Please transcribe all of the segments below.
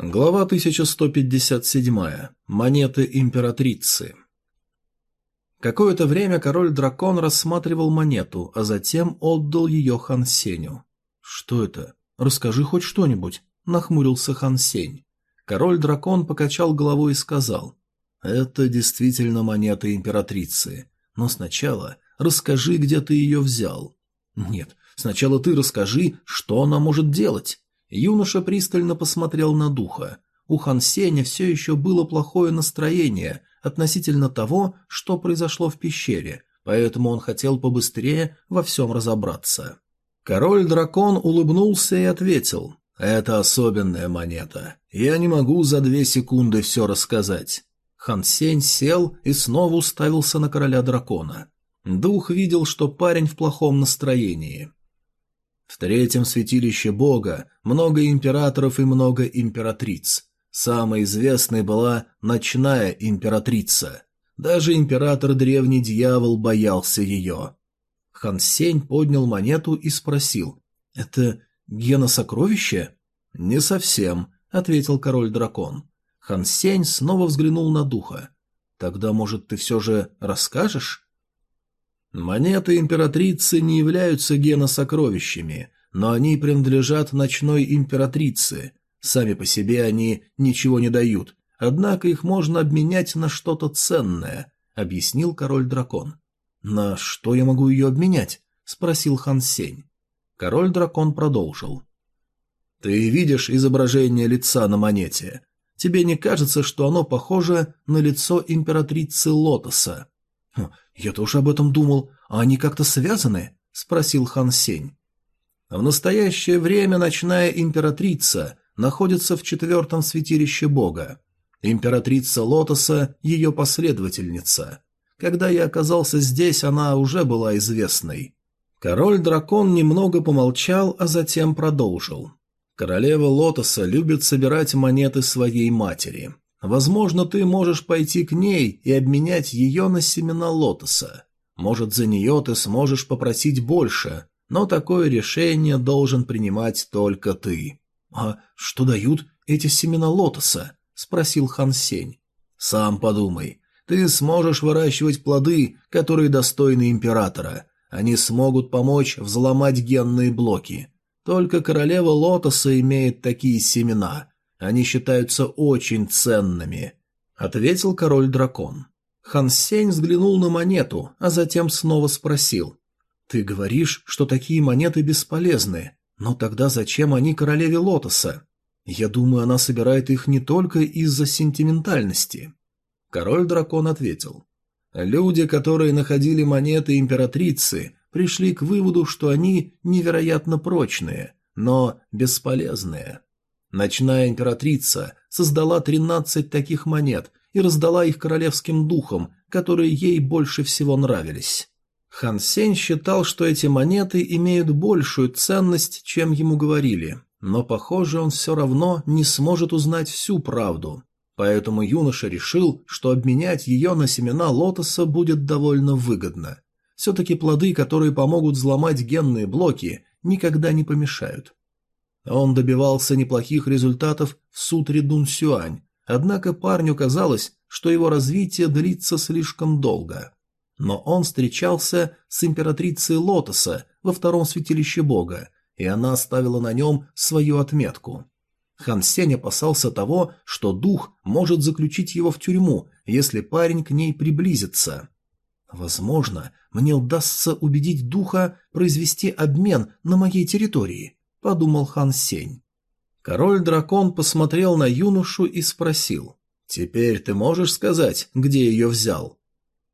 Глава 1157. Монеты императрицы. Какое-то время король-дракон рассматривал монету, а затем отдал ее Хан Сеню. «Что это? Расскажи хоть что-нибудь», — нахмурился Хан Сень. Король-дракон покачал головой и сказал. «Это действительно монета императрицы. Но сначала расскажи, где ты ее взял». «Нет, сначала ты расскажи, что она может делать». Юноша пристально посмотрел на духа. У Хан Сеня все еще было плохое настроение относительно того, что произошло в пещере, поэтому он хотел побыстрее во всем разобраться. Король-дракон улыбнулся и ответил, «Это особенная монета. Я не могу за две секунды все рассказать». Хан Сень сел и снова уставился на короля дракона. Дух видел, что парень в плохом настроении. В третьем святилище бога много императоров и много императриц. Самой известной была ночная императрица. Даже император древний дьявол боялся ее. Хан Сень поднял монету и спросил. «Это гена сокровища?» «Не совсем», — ответил король-дракон. Хан Сень снова взглянул на духа. «Тогда, может, ты все же расскажешь?» Монеты императрицы не являются геносокровищами, но они принадлежат ночной императрице. Сами по себе они ничего не дают, однако их можно обменять на что-то ценное, объяснил король-дракон. На что я могу ее обменять? спросил Хан Сень. Король-дракон продолжил. Ты видишь изображение лица на монете. Тебе не кажется, что оно похоже на лицо императрицы Лотоса? «Я тоже об этом думал. А они как-то связаны?» – спросил Хан Сень. В настоящее время ночная императрица находится в четвертом святилище бога. Императрица Лотоса – ее последовательница. Когда я оказался здесь, она уже была известной. Король-дракон немного помолчал, а затем продолжил. Королева Лотоса любит собирать монеты своей матери. Возможно, ты можешь пойти к ней и обменять ее на семена лотоса. Может, за нее ты сможешь попросить больше, но такое решение должен принимать только ты. А что дают эти семена лотоса? спросил Хан Сень. Сам подумай. Ты сможешь выращивать плоды, которые достойны императора. Они смогут помочь взломать генные блоки. Только королева лотоса имеет такие семена, они считаются очень ценными», — ответил король-дракон. Хан Сень взглянул на монету, а затем снова спросил. «Ты говоришь, что такие монеты бесполезны, но тогда зачем они королеве Лотоса? Я думаю, она собирает их не только из-за сентиментальности». Король-дракон ответил. «Люди, которые находили монеты императрицы, пришли к выводу, что они невероятно прочные, но бесполезные. Ночная императрица создала 13 таких монет и раздала их королевским духам, которые ей больше всего нравились. Хан Сень считал, что эти монеты имеют большую ценность, чем ему говорили, но, похоже, он все равно не сможет узнать всю правду. Поэтому юноша решил, что обменять ее на семена лотоса будет довольно выгодно. Все-таки плоды, которые помогут взломать генные блоки, никогда не помешают. Он добивался неплохих результатов в сутре Дун Сюань, однако парню казалось, что его развитие длится слишком долго. Но он встречался с императрицей Лотоса во втором святилище бога, и она оставила на нем свою отметку. Хан Сень опасался того, что дух может заключить его в тюрьму, если парень к ней приблизится. Возможно, мне удастся убедить духа произвести обмен на моей территории. – подумал Хан Сень. Король-дракон посмотрел на юношу и спросил. «Теперь ты можешь сказать, где ее взял?»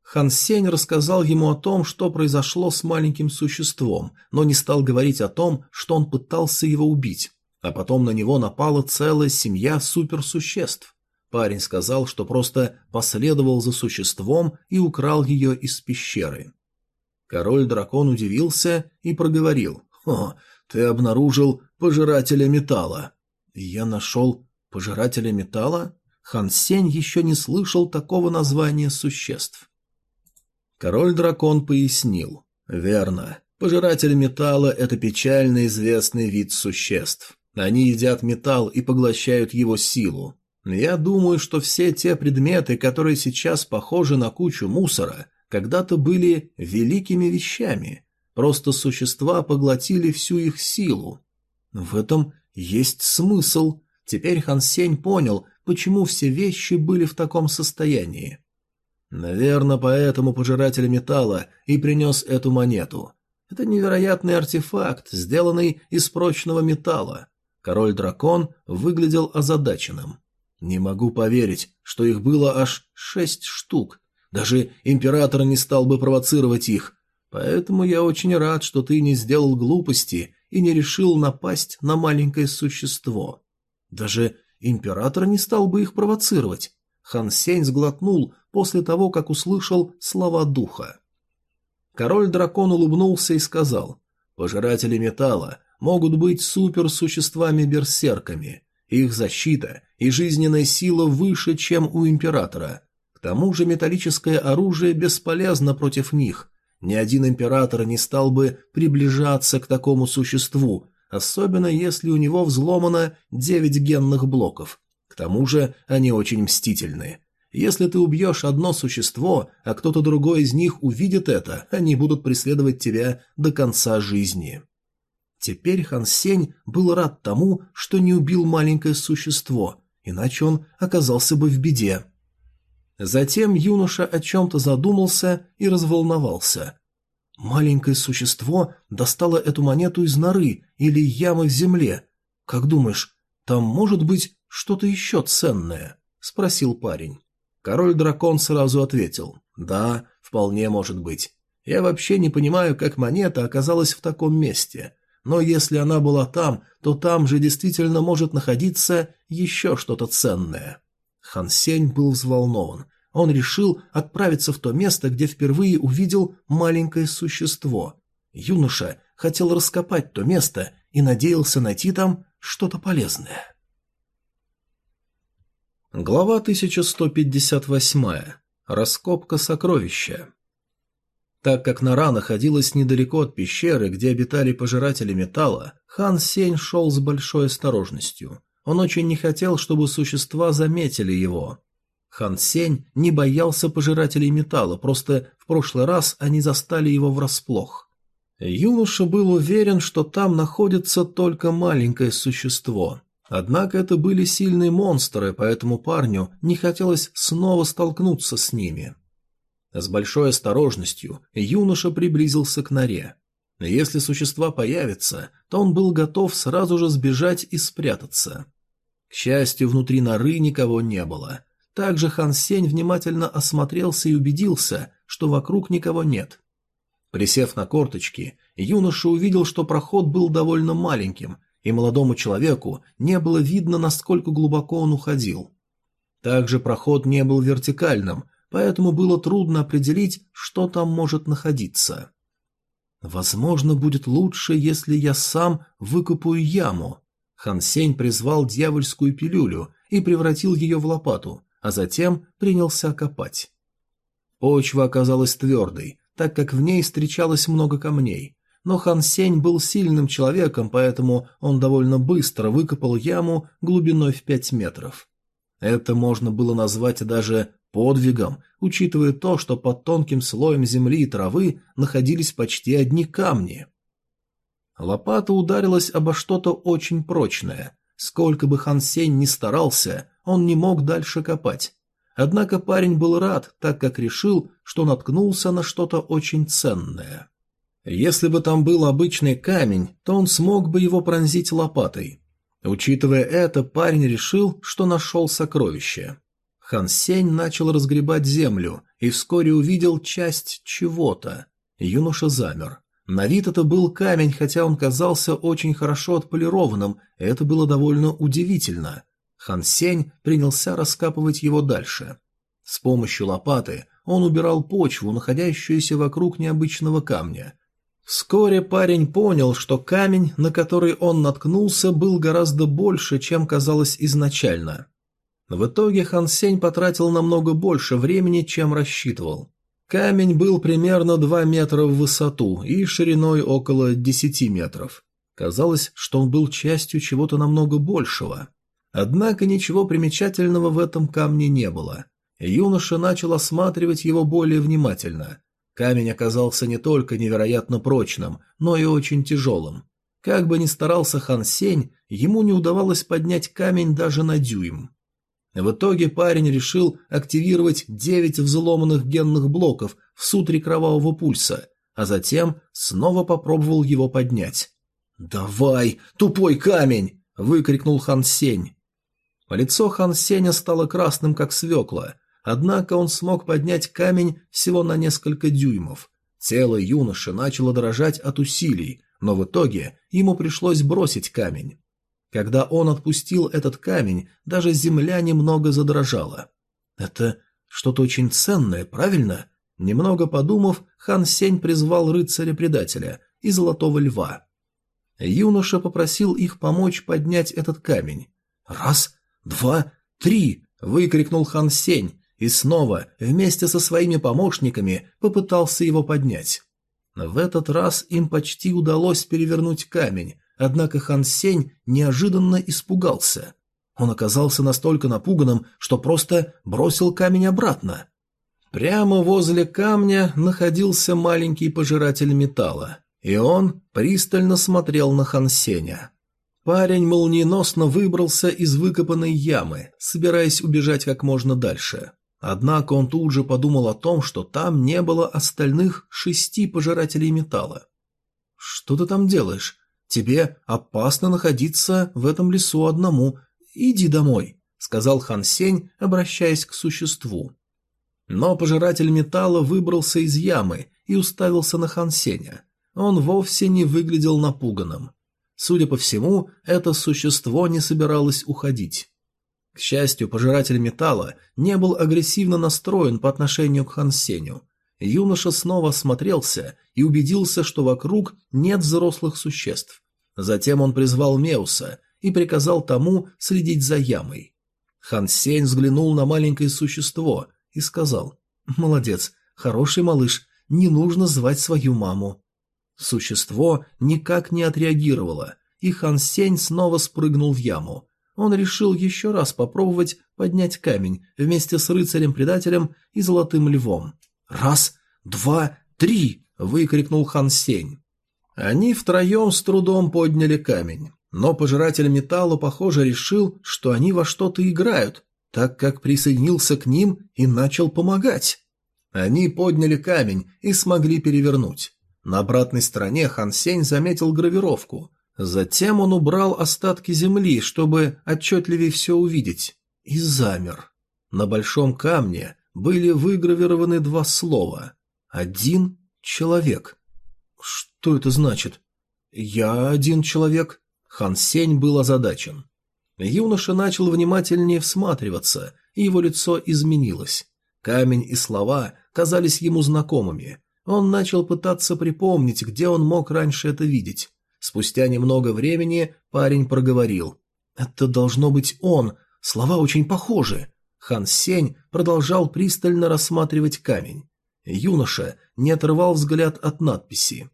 Хан Сень рассказал ему о том, что произошло с маленьким существом, но не стал говорить о том, что он пытался его убить, а потом на него напала целая семья суперсуществ. Парень сказал, что просто последовал за существом и украл ее из пещеры. Король-дракон удивился и проговорил. «О, ты обнаружил пожирателя металла. Я нашел пожирателя металла? Хан Сень еще не слышал такого названия существ. Король-дракон пояснил. Верно. Пожиратель металла – это печально известный вид существ. Они едят металл и поглощают его силу. Я думаю, что все те предметы, которые сейчас похожи на кучу мусора, когда-то были великими вещами. Просто существа поглотили всю их силу. В этом есть смысл. Теперь Хан Сень понял, почему все вещи были в таком состоянии. Наверное, поэтому пожиратель металла и принес эту монету. Это невероятный артефакт, сделанный из прочного металла. Король-дракон выглядел озадаченным. Не могу поверить, что их было аж шесть штук. Даже император не стал бы провоцировать их. Поэтому я очень рад, что ты не сделал глупости и не решил напасть на маленькое существо. Даже император не стал бы их провоцировать. Хан Сень сглотнул после того, как услышал слова духа. Король-дракон улыбнулся и сказал, «Пожиратели металла могут быть суперсуществами-берсерками. Их защита и жизненная сила выше, чем у императора. К тому же металлическое оружие бесполезно против них. Ни один император не стал бы приближаться к такому существу, особенно если у него взломано девять генных блоков. К тому же они очень мстительны. Если ты убьешь одно существо, а кто-то другой из них увидит это, они будут преследовать тебя до конца жизни. Теперь Хан Сень был рад тому, что не убил маленькое существо, иначе он оказался бы в беде. Затем юноша о чем-то задумался и разволновался. Маленькое существо достало эту монету из норы или ямы в земле. Как думаешь, там может быть что-то еще ценное?» – спросил парень. Король-дракон сразу ответил. «Да, вполне может быть. Я вообще не понимаю, как монета оказалась в таком месте. Но если она была там, то там же действительно может находиться еще что-то ценное». Хан Сень был взволнован. Он решил отправиться в то место, где впервые увидел маленькое существо. Юноша хотел раскопать то место и надеялся найти там что-то полезное. Глава 1158. Раскопка сокровища. Так как нора находилась недалеко от пещеры, где обитали пожиратели металла, хан Сень шел с большой осторожностью. Он очень не хотел, чтобы существа заметили его. Хан Сень не боялся пожирателей металла, просто в прошлый раз они застали его врасплох. Юноша был уверен, что там находится только маленькое существо. Однако это были сильные монстры, поэтому парню не хотелось снова столкнуться с ними. С большой осторожностью юноша приблизился к норе. Если существа появятся, то он был готов сразу же сбежать и спрятаться. К счастью, внутри норы никого не было. Также Хан Сень внимательно осмотрелся и убедился, что вокруг никого нет. Присев на корточки, юноша увидел, что проход был довольно маленьким, и молодому человеку не было видно, насколько глубоко он уходил. Также проход не был вертикальным, поэтому было трудно определить, что там может находиться. «Возможно, будет лучше, если я сам выкопаю яму». Хан Сень призвал дьявольскую пилюлю и превратил ее в лопату, а затем принялся копать. Почва оказалась твердой, так как в ней встречалось много камней, но Хан Сень был сильным человеком, поэтому он довольно быстро выкопал яму глубиной в пять метров. Это можно было назвать даже подвигом, учитывая то, что под тонким слоем земли и травы находились почти одни камни. Лопата ударилась обо что-то очень прочное. Сколько бы Хан Сень ни старался, он не мог дальше копать. Однако парень был рад, так как решил, что наткнулся на что-то очень ценное. Если бы там был обычный камень, то он смог бы его пронзить лопатой. Учитывая это, парень решил, что нашел сокровище. Хан Сень начал разгребать землю и вскоре увидел часть чего-то. Юноша замер. На вид это был камень, хотя он казался очень хорошо отполированным, это было довольно удивительно. Хан Сень принялся раскапывать его дальше. С помощью лопаты он убирал почву, находящуюся вокруг необычного камня – Вскоре парень понял, что камень, на который он наткнулся, был гораздо больше, чем казалось изначально. В итоге Хан Сень потратил намного больше времени, чем рассчитывал. Камень был примерно 2 метра в высоту и шириной около 10 метров. Казалось, что он был частью чего-то намного большего. Однако ничего примечательного в этом камне не было. Юноша начал осматривать его более внимательно. Камень оказался не только невероятно прочным, но и очень тяжелым. Как бы ни старался Хан Сень, ему не удавалось поднять камень даже на дюйм. В итоге парень решил активировать девять взломанных генных блоков в сутре кровавого пульса, а затем снова попробовал его поднять. «Давай, тупой камень!» – выкрикнул Хан Сень. Лицо Хан Сеня стало красным, как свекла, однако он смог поднять камень всего на несколько дюймов. Тело юноши начало дрожать от усилий, но в итоге ему пришлось бросить камень. Когда он отпустил этот камень, даже земля немного задрожала. «Это что-то очень ценное, правильно?» Немного подумав, хан Сень призвал рыцаря-предателя и золотого льва. Юноша попросил их помочь поднять этот камень. «Раз, два, три!» – выкрикнул хан Сень, и снова, вместе со своими помощниками, попытался его поднять. В этот раз им почти удалось перевернуть камень, однако хан Сень неожиданно испугался. Он оказался настолько напуганным, что просто бросил камень обратно. Прямо возле камня находился маленький пожиратель металла, и он пристально смотрел на хан Сеня. Парень молниеносно выбрался из выкопанной ямы, собираясь убежать как можно дальше. Однако он тут же подумал о том, что там не было остальных шести пожирателей металла. «Что ты там делаешь? Тебе опасно находиться в этом лесу одному. Иди домой», — сказал Хан Сень, обращаясь к существу. Но пожиратель металла выбрался из ямы и уставился на Хан Сеня. Он вовсе не выглядел напуганным. Судя по всему, это существо не собиралось уходить. К счастью, пожиратель металла не был агрессивно настроен по отношению к Хан Сеню. Юноша снова осмотрелся и убедился, что вокруг нет взрослых существ. Затем он призвал Меуса и приказал тому следить за ямой. Хан Сень взглянул на маленькое существо и сказал «Молодец, хороший малыш, не нужно звать свою маму». Существо никак не отреагировало, и Хан Сень снова спрыгнул в яму. Он решил еще раз попробовать поднять камень вместе с рыцарем-предателем и золотым львом. «Раз, два, три!» – выкрикнул Хан Сень. Они втроем с трудом подняли камень, но пожиратель металла, похоже, решил, что они во что-то играют, так как присоединился к ним и начал помогать. Они подняли камень и смогли перевернуть. На обратной стороне Хан Сень заметил гравировку. Затем он убрал остатки земли, чтобы отчетливее все увидеть, и замер. На большом камне были выгравированы два слова. Один человек. Что это значит? Я один человек. Хан Сень был озадачен. Юноша начал внимательнее всматриваться, и его лицо изменилось. Камень и слова казались ему знакомыми. Он начал пытаться припомнить, где он мог раньше это видеть. Спустя немного времени парень проговорил. «Это должно быть он. Слова очень похожи». Хан Сень продолжал пристально рассматривать камень. Юноша не отрывал взгляд от надписи.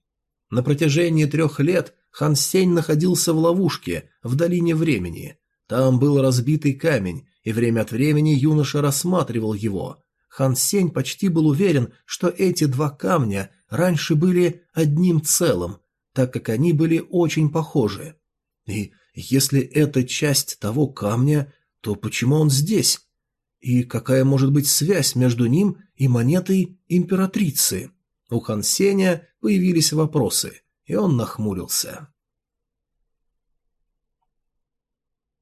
На протяжении трех лет Хан Сень находился в ловушке в долине времени. Там был разбитый камень, и время от времени юноша рассматривал его. Хан Сень почти был уверен, что эти два камня раньше были одним целым, так как они были очень похожи. И если это часть того камня, то почему он здесь? И какая может быть связь между ним и монетой императрицы? У Хан Сеня появились вопросы, и он нахмурился.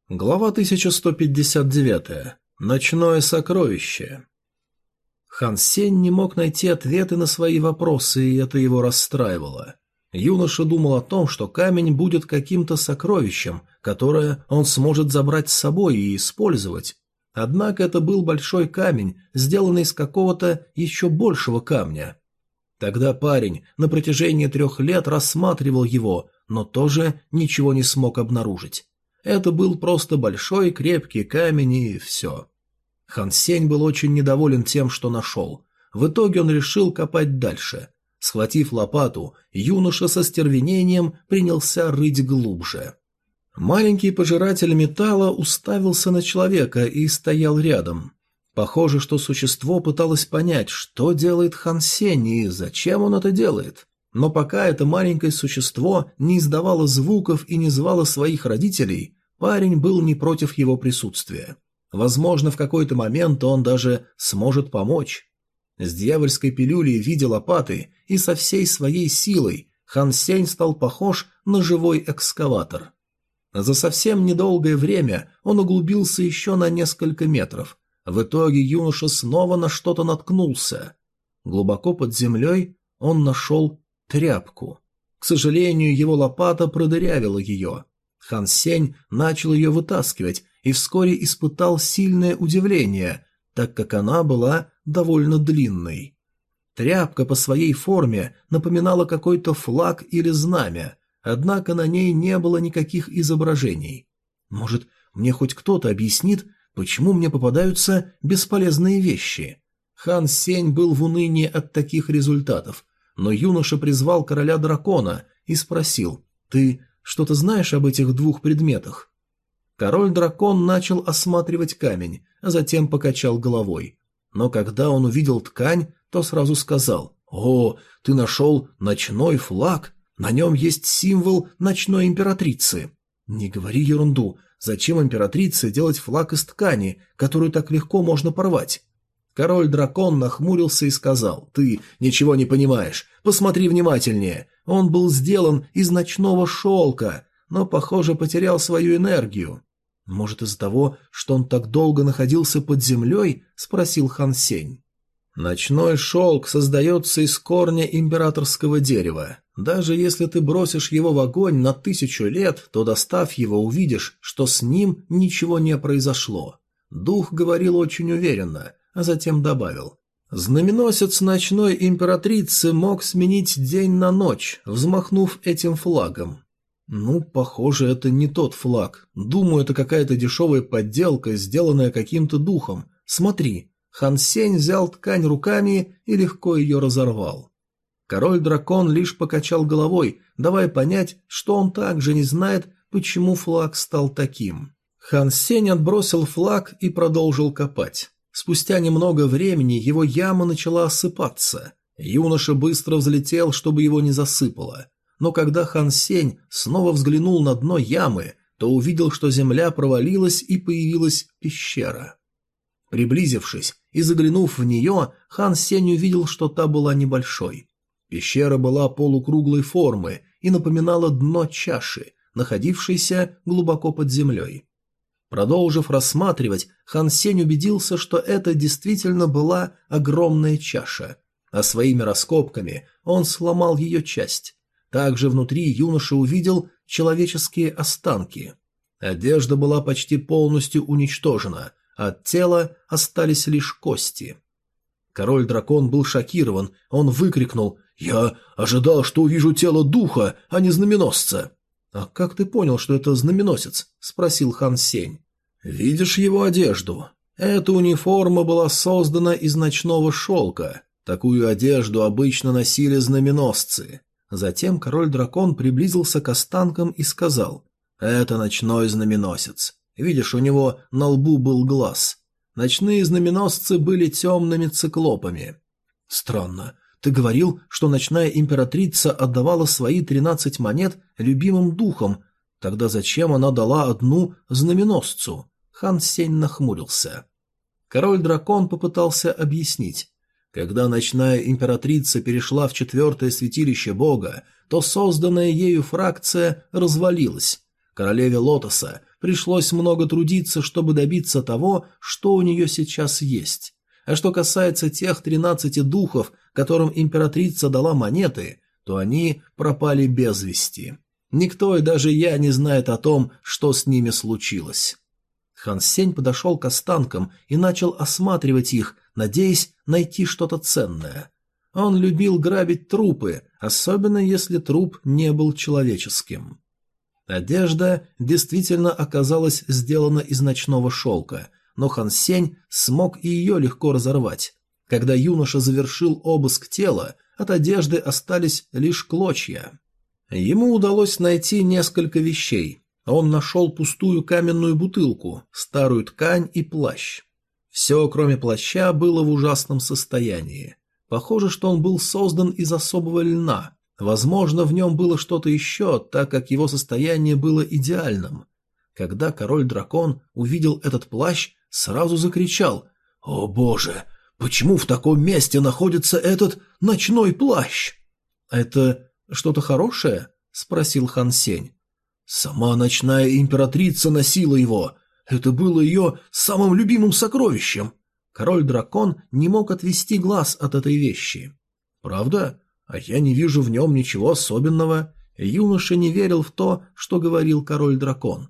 Глава 1159. Ночное сокровище. Хан Сень не мог найти ответы на свои вопросы, и это его расстраивало. Юноша думал о том, что камень будет каким-то сокровищем, которое он сможет забрать с собой и использовать. Однако это был большой камень, сделанный из какого-то еще большего камня. Тогда парень на протяжении трех лет рассматривал его, но тоже ничего не смог обнаружить. Это был просто большой крепкий камень и все. Хан Сень был очень недоволен тем, что нашел. В итоге он решил копать дальше. Схватив лопату, юноша со стервенением принялся рыть глубже. Маленький пожиратель металла уставился на человека и стоял рядом. Похоже, что существо пыталось понять, что делает Хан Сень и зачем он это делает. Но пока это маленькое существо не издавало звуков и не звало своих родителей, парень был не против его присутствия. Возможно, в какой-то момент он даже сможет помочь. С дьявольской пилюлей в виде лопаты и со всей своей силой Хан Сень стал похож на живой экскаватор. За совсем недолгое время он углубился еще на несколько метров. В итоге юноша снова на что-то наткнулся. Глубоко под землей он нашел тряпку. К сожалению, его лопата продырявила ее. Хан Сень начал ее вытаскивать и вскоре испытал сильное удивление, так как она была довольно длинной. Тряпка по своей форме напоминала какой-то флаг или знамя, однако на ней не было никаких изображений. Может, мне хоть кто-то объяснит, почему мне попадаются бесполезные вещи? Хан Сень был в унынии от таких результатов, но юноша призвал короля дракона и спросил, «Ты что-то знаешь об этих двух предметах?» Король-дракон начал осматривать камень, а затем покачал головой. Но когда он увидел ткань, то сразу сказал, «О, ты нашел ночной флаг? На нем есть символ ночной императрицы». «Не говори ерунду. Зачем императрице делать флаг из ткани, которую так легко можно порвать?» Король-дракон нахмурился и сказал, «Ты ничего не понимаешь. Посмотри внимательнее. Он был сделан из ночного шелка, но, похоже, потерял свою энергию». «Может, из-за того, что он так долго находился под землей?» – спросил Хан Сень. «Ночной шелк создается из корня императорского дерева. Даже если ты бросишь его в огонь на тысячу лет, то, достав его, увидишь, что с ним ничего не произошло». Дух говорил очень уверенно, а затем добавил. Знаменосец ночной императрицы мог сменить день на ночь, взмахнув этим флагом. Ну, похоже, это не тот флаг. Думаю, это какая-то дешевая подделка, сделанная каким-то духом. Смотри. Хан Сень взял ткань руками и легко ее разорвал. Король-дракон лишь покачал головой, давая понять, что он также не знает, почему флаг стал таким. Хан Сень отбросил флаг и продолжил копать. Спустя немного времени его яма начала осыпаться. Юноша быстро взлетел, чтобы его не засыпало. Но когда Хан Сень снова взглянул на дно ямы, то увидел, что земля провалилась и появилась пещера. Приблизившись и заглянув в нее, Хан Сень увидел, что та была небольшой. Пещера была полукруглой формы и напоминала дно чаши, находившейся глубоко под землей. Продолжив рассматривать, Хан Сень убедился, что это действительно была огромная чаша, а своими раскопками он сломал ее часть. Также внутри юноша увидел человеческие останки. Одежда была почти полностью уничтожена, от тела остались лишь кости. Король-дракон был шокирован, он выкрикнул «Я ожидал, что увижу тело духа, а не знаменосца!» «А как ты понял, что это знаменосец?» – спросил хан Сень. «Видишь его одежду? Эта униформа была создана из ночного шелка. Такую одежду обычно носили знаменосцы». Затем король-дракон приблизился к останкам и сказал «Это ночной знаменосец. Видишь, у него на лбу был глаз. Ночные знаменосцы были темными циклопами». «Странно. Ты говорил, что ночная императрица отдавала свои тринадцать монет любимым духам. Тогда зачем она дала одну знаменосцу? Хан Сень нахмурился. Король-дракон попытался объяснить. Когда ночная императрица перешла в четвертое святилище бога, то созданная ею фракция развалилась. Королеве Лотоса пришлось много трудиться, чтобы добиться того, что у нее сейчас есть. А что касается тех тринадцати духов, которым императрица дала монеты, то они пропали без вести. Никто и даже я не знает о том, что с ними случилось. Хан Сень подошел к останкам и начал осматривать их, надеясь найти что-то ценное. Он любил грабить трупы, особенно если труп не был человеческим. Одежда действительно оказалась сделана из ночного шелка, но Хан Сень смог и ее легко разорвать. Когда юноша завершил обыск тела, от одежды остались лишь клочья. Ему удалось найти несколько вещей. Он нашел пустую каменную бутылку, старую ткань и плащ. Все, кроме плаща, было в ужасном состоянии. Похоже, что он был создан из особого льна. Возможно, в нем было что-то еще, так как его состояние было идеальным. Когда король-дракон увидел этот плащ, сразу закричал «О боже, почему в таком месте находится этот ночной плащ?» «Это что-то хорошее?» – спросил Хан Сень. «Сама ночная императрица носила его. Это было ее самым любимым сокровищем». Король-дракон не мог отвести глаз от этой вещи. «Правда? А я не вижу в нем ничего особенного». Юноша не верил в то, что говорил король-дракон.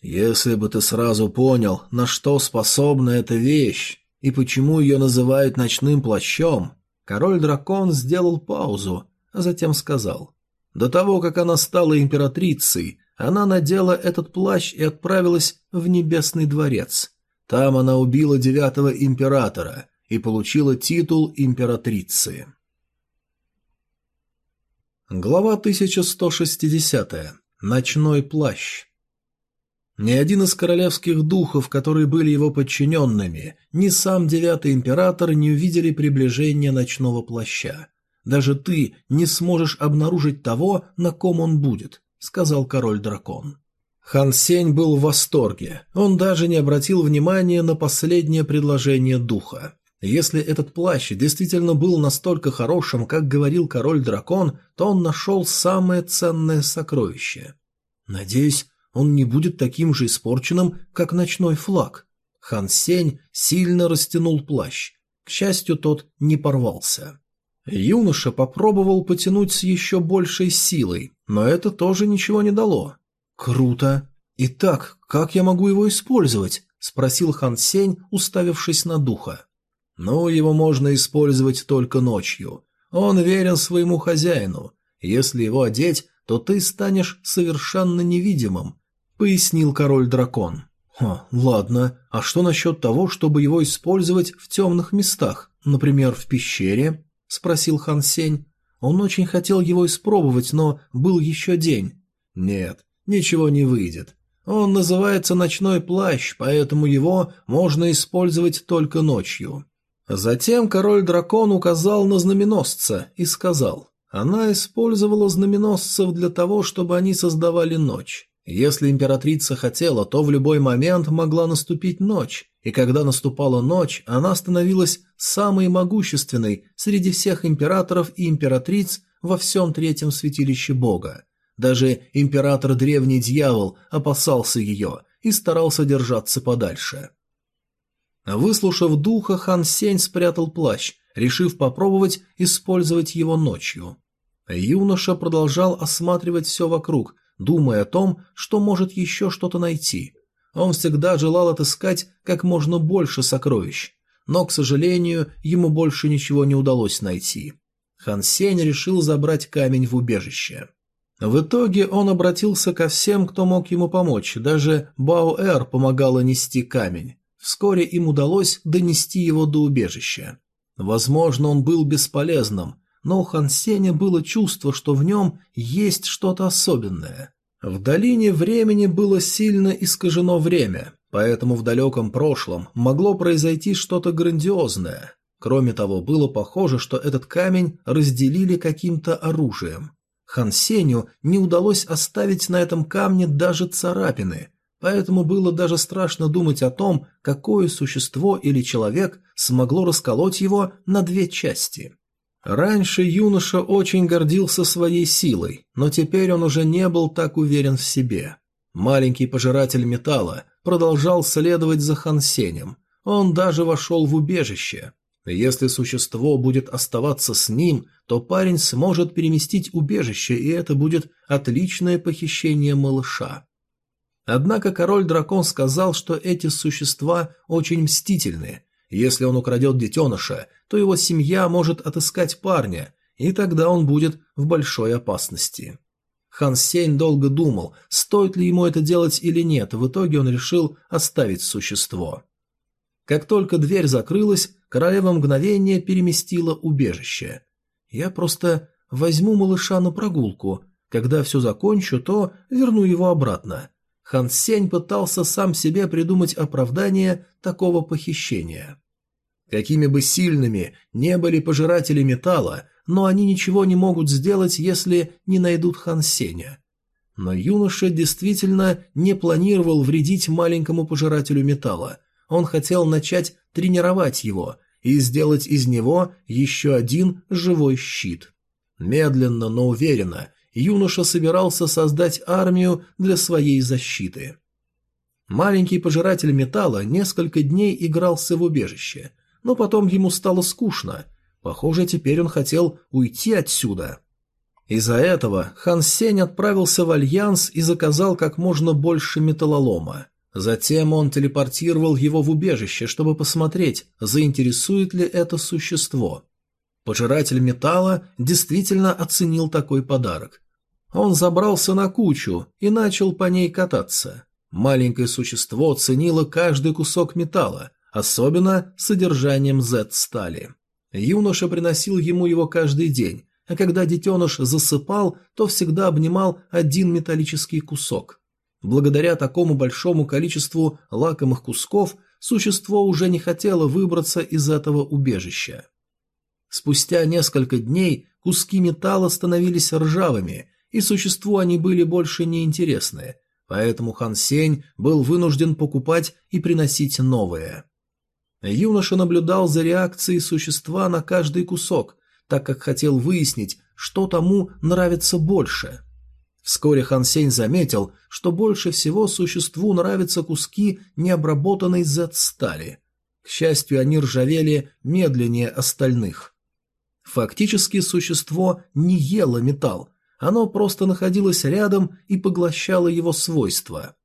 «Если бы ты сразу понял, на что способна эта вещь и почему ее называют ночным плащом...» Король-дракон сделал паузу, а затем сказал. «До того, как она стала императрицей, она надела этот плащ и отправилась в Небесный дворец. Там она убила девятого императора и получила титул императрицы». Глава 1160. Ночной плащ. Ни один из королевских духов, которые были его подчиненными, ни сам девятый император не увидели приближения ночного плаща. Даже ты не сможешь обнаружить того, на ком он будет, сказал король-дракон. Хан Сень был в восторге. Он даже не обратил внимания на последнее предложение духа. Если этот плащ действительно был настолько хорошим, как говорил король-дракон, то он нашел самое ценное сокровище. Надеюсь, он не будет таким же испорченным, как ночной флаг. Хан Сень сильно растянул плащ. К счастью, тот не порвался. Юноша попробовал потянуть с еще большей силой, но это тоже ничего не дало. «Круто! Итак, как я могу его использовать?» – спросил Хан Сень, уставившись на духа. «Ну, его можно использовать только ночью. Он верен своему хозяину. Если его одеть, то ты станешь совершенно невидимым, пояснил король-дракон. ладно, а что насчет того, чтобы его использовать в темных местах, например, в пещере? спросил Хан Сень. Он очень хотел его испробовать, но был еще день. Нет, ничего не выйдет. Он называется ночной плащ, поэтому его можно использовать только ночью. Затем король-дракон указал на знаменосца и сказал, она использовала знаменосцев для того, чтобы они создавали ночь. Если императрица хотела, то в любой момент могла наступить ночь, и когда наступала ночь, она становилась самой могущественной среди всех императоров и императриц во всем третьем святилище бога. Даже император Древний Дьявол опасался ее и старался держаться подальше. Выслушав духа, хан Сень спрятал плащ, решив попробовать использовать его ночью. Юноша продолжал осматривать все вокруг, думая о том, что может еще что-то найти. Он всегда желал отыскать как можно больше сокровищ, но, к сожалению, ему больше ничего не удалось найти. Хан Сень решил забрать камень в убежище. В итоге он обратился ко всем, кто мог ему помочь, даже Бао-Эр помогала нести камень. Вскоре им удалось донести его до убежища. Возможно, он был бесполезным, но у Хан Сеня было чувство, что в нем есть что-то особенное. В долине времени было сильно искажено время, поэтому в далеком прошлом могло произойти что-то грандиозное. Кроме того, было похоже, что этот камень разделили каким-то оружием. Хан Сеню не удалось оставить на этом камне даже царапины, поэтому было даже страшно думать о том, какое существо или человек смогло расколоть его на две части. Раньше юноша очень гордился своей силой, но теперь он уже не был так уверен в себе. Маленький пожиратель металла продолжал следовать за Хансенем. Он даже вошел в убежище. Если существо будет оставаться с ним, то парень сможет переместить убежище, и это будет отличное похищение малыша. Однако король-дракон сказал, что эти существа очень мстительные, если он украдет детеныша, то его семья может отыскать парня, и тогда он будет в большой опасности. Хан Сень долго думал, стоит ли ему это делать или нет, в итоге он решил оставить существо. Как только дверь закрылась, королева мгновение переместила убежище. Я просто возьму малыша на прогулку. Когда все закончу, то верну его обратно. Хан Сень пытался сам себе придумать оправдание такого похищения. Какими бы сильными не были пожиратели металла, но они ничего не могут сделать, если не найдут Хан Сеня. Но юноша действительно не планировал вредить маленькому пожирателю металла. Он хотел начать тренировать его и сделать из него еще один живой щит. Медленно, но уверенно юноша собирался создать армию для своей защиты. Маленький пожиратель металла несколько дней игрался в убежище, но потом ему стало скучно. Похоже, теперь он хотел уйти отсюда. Из-за этого Хан Сень отправился в Альянс и заказал как можно больше металлолома. Затем он телепортировал его в убежище, чтобы посмотреть, заинтересует ли это существо. Пожиратель металла действительно оценил такой подарок. Он забрался на кучу и начал по ней кататься. Маленькое существо ценило каждый кусок металла, особенно содержанием Z-стали. Юноша приносил ему его каждый день, а когда детеныш засыпал, то всегда обнимал один металлический кусок. Благодаря такому большому количеству лакомых кусков существо уже не хотело выбраться из этого убежища. Спустя несколько дней куски металла становились ржавыми, и существу они были больше неинтересны, поэтому Хан Сень был вынужден покупать и приносить новые. Юноша наблюдал за реакцией существа на каждый кусок, так как хотел выяснить, что тому нравится больше. Вскоре Хан Сень заметил, что больше всего существу нравятся куски необработанной Z-стали. К счастью, они ржавели медленнее остальных. Фактически существо не ело металл, оно просто находилось рядом и поглощало его свойства.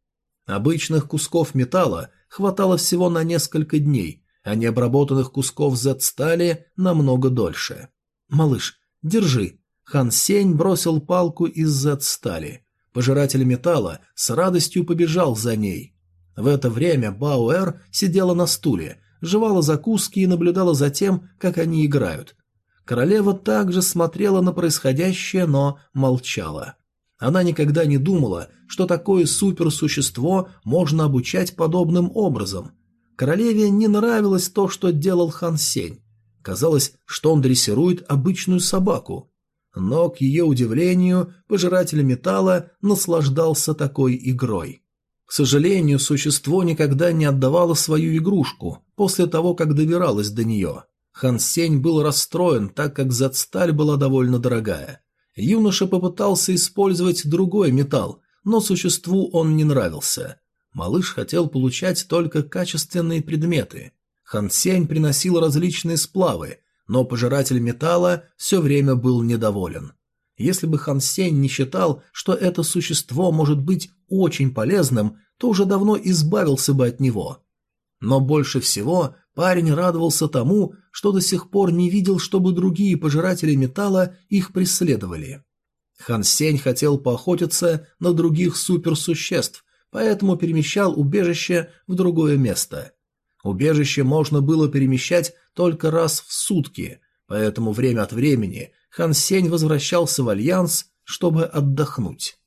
Обычных кусков металла хватало всего на несколько дней, а необработанных кусков Z-стали намного дольше. «Малыш, держи». Хан Сень бросил палку из Z-стали. Пожиратель металла с радостью побежал за ней. В это время Бауэр сидела на стуле, жевала закуски и наблюдала за тем, как они играют. Королева также смотрела на происходящее, но молчала. Она никогда не думала, что такое суперсущество можно обучать подобным образом. Королеве не нравилось то, что делал Хан Сень. Казалось, что он дрессирует обычную собаку. Но, к ее удивлению, пожиратель металла наслаждался такой игрой. К сожалению, существо никогда не отдавало свою игрушку после того, как добиралось до нее. Хан Сень был расстроен, так как зацсталь была довольно дорогая. Юноша попытался использовать другой металл, но существу он не нравился. Малыш хотел получать только качественные предметы. Хан Сень приносил различные сплавы, но пожиратель металла все время был недоволен. Если бы Хан Сень не считал, что это существо может быть очень полезным, то уже давно избавился бы от него. Но больше всего Парень радовался тому, что до сих пор не видел, чтобы другие пожиратели металла их преследовали. Хан Сень хотел поохотиться на других суперсуществ, поэтому перемещал убежище в другое место. Убежище можно было перемещать только раз в сутки, поэтому время от времени Хан Сень возвращался в Альянс, чтобы отдохнуть.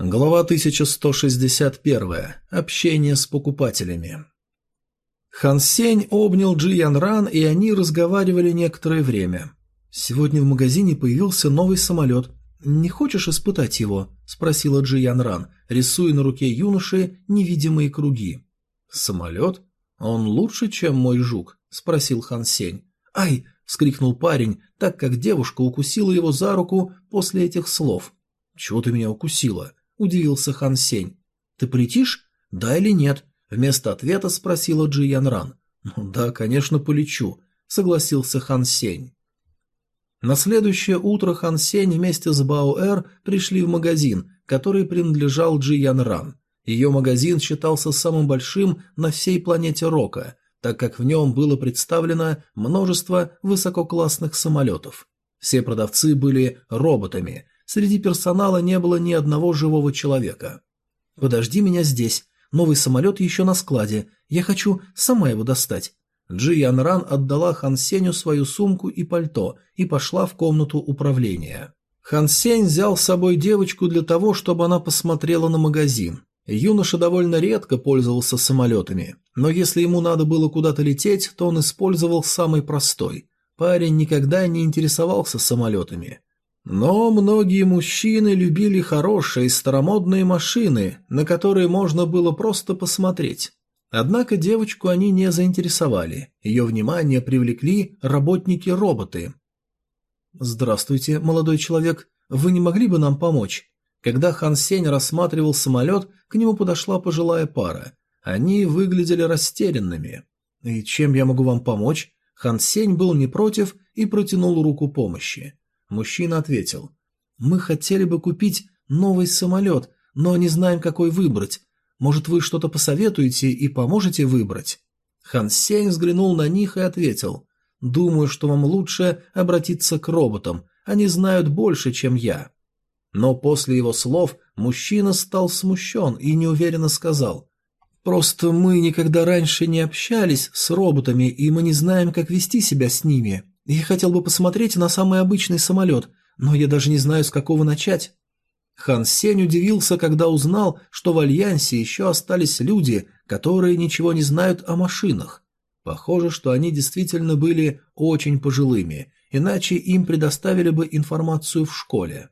Глава 1161. Общение с покупателями. Хан Сень обнял Джи Ян Ран, и они разговаривали некоторое время. «Сегодня в магазине появился новый самолет. Не хочешь испытать его?» – спросила Джи Ян Ран, рисуя на руке юноши невидимые круги. «Самолет? Он лучше, чем мой жук?» – спросил Хан Сень. «Ай!» – вскрикнул парень, так как девушка укусила его за руку после этих слов. «Чего ты меня укусила?» – удивился Хан Сень. «Ты полетишь? Да или нет?» – вместо ответа спросила Джи Ян Ран. «Ну да, конечно, полечу», – согласился Хан Сень. На следующее утро Хан Сень вместе с Бао Эр пришли в магазин, который принадлежал Джи Ян Ран. Ее магазин считался самым большим на всей планете Рока, так как в нем было представлено множество высококлассных самолетов. Все продавцы были роботами, Среди персонала не было ни одного живого человека. «Подожди меня здесь. Новый самолет еще на складе. Я хочу сама его достать». Джи Ян Ран отдала Хан Сеню свою сумку и пальто и пошла в комнату управления. Хан Сень взял с собой девочку для того, чтобы она посмотрела на магазин. Юноша довольно редко пользовался самолетами, но если ему надо было куда-то лететь, то он использовал самый простой. Парень никогда не интересовался самолетами. Но многие мужчины любили хорошие старомодные машины, на которые можно было просто посмотреть. Однако девочку они не заинтересовали. Ее внимание привлекли работники-роботы. «Здравствуйте, молодой человек. Вы не могли бы нам помочь?» Когда Хан Сень рассматривал самолет, к нему подошла пожилая пара. Они выглядели растерянными. «И чем я могу вам помочь?» Хан Сень был не против и протянул руку помощи. Мужчина ответил. «Мы хотели бы купить новый самолет, но не знаем, какой выбрать. Может, вы что-то посоветуете и поможете выбрать?» Хан Сень взглянул на них и ответил. «Думаю, что вам лучше обратиться к роботам. Они знают больше, чем я». Но после его слов мужчина стал смущен и неуверенно сказал. «Просто мы никогда раньше не общались с роботами, и мы не знаем, как вести себя с ними. Я хотел бы посмотреть на самый обычный самолет, но я даже не знаю, с какого начать». Хан Сень удивился, когда узнал, что в Альянсе еще остались люди, которые ничего не знают о машинах. Похоже, что они действительно были очень пожилыми, иначе им предоставили бы информацию в школе.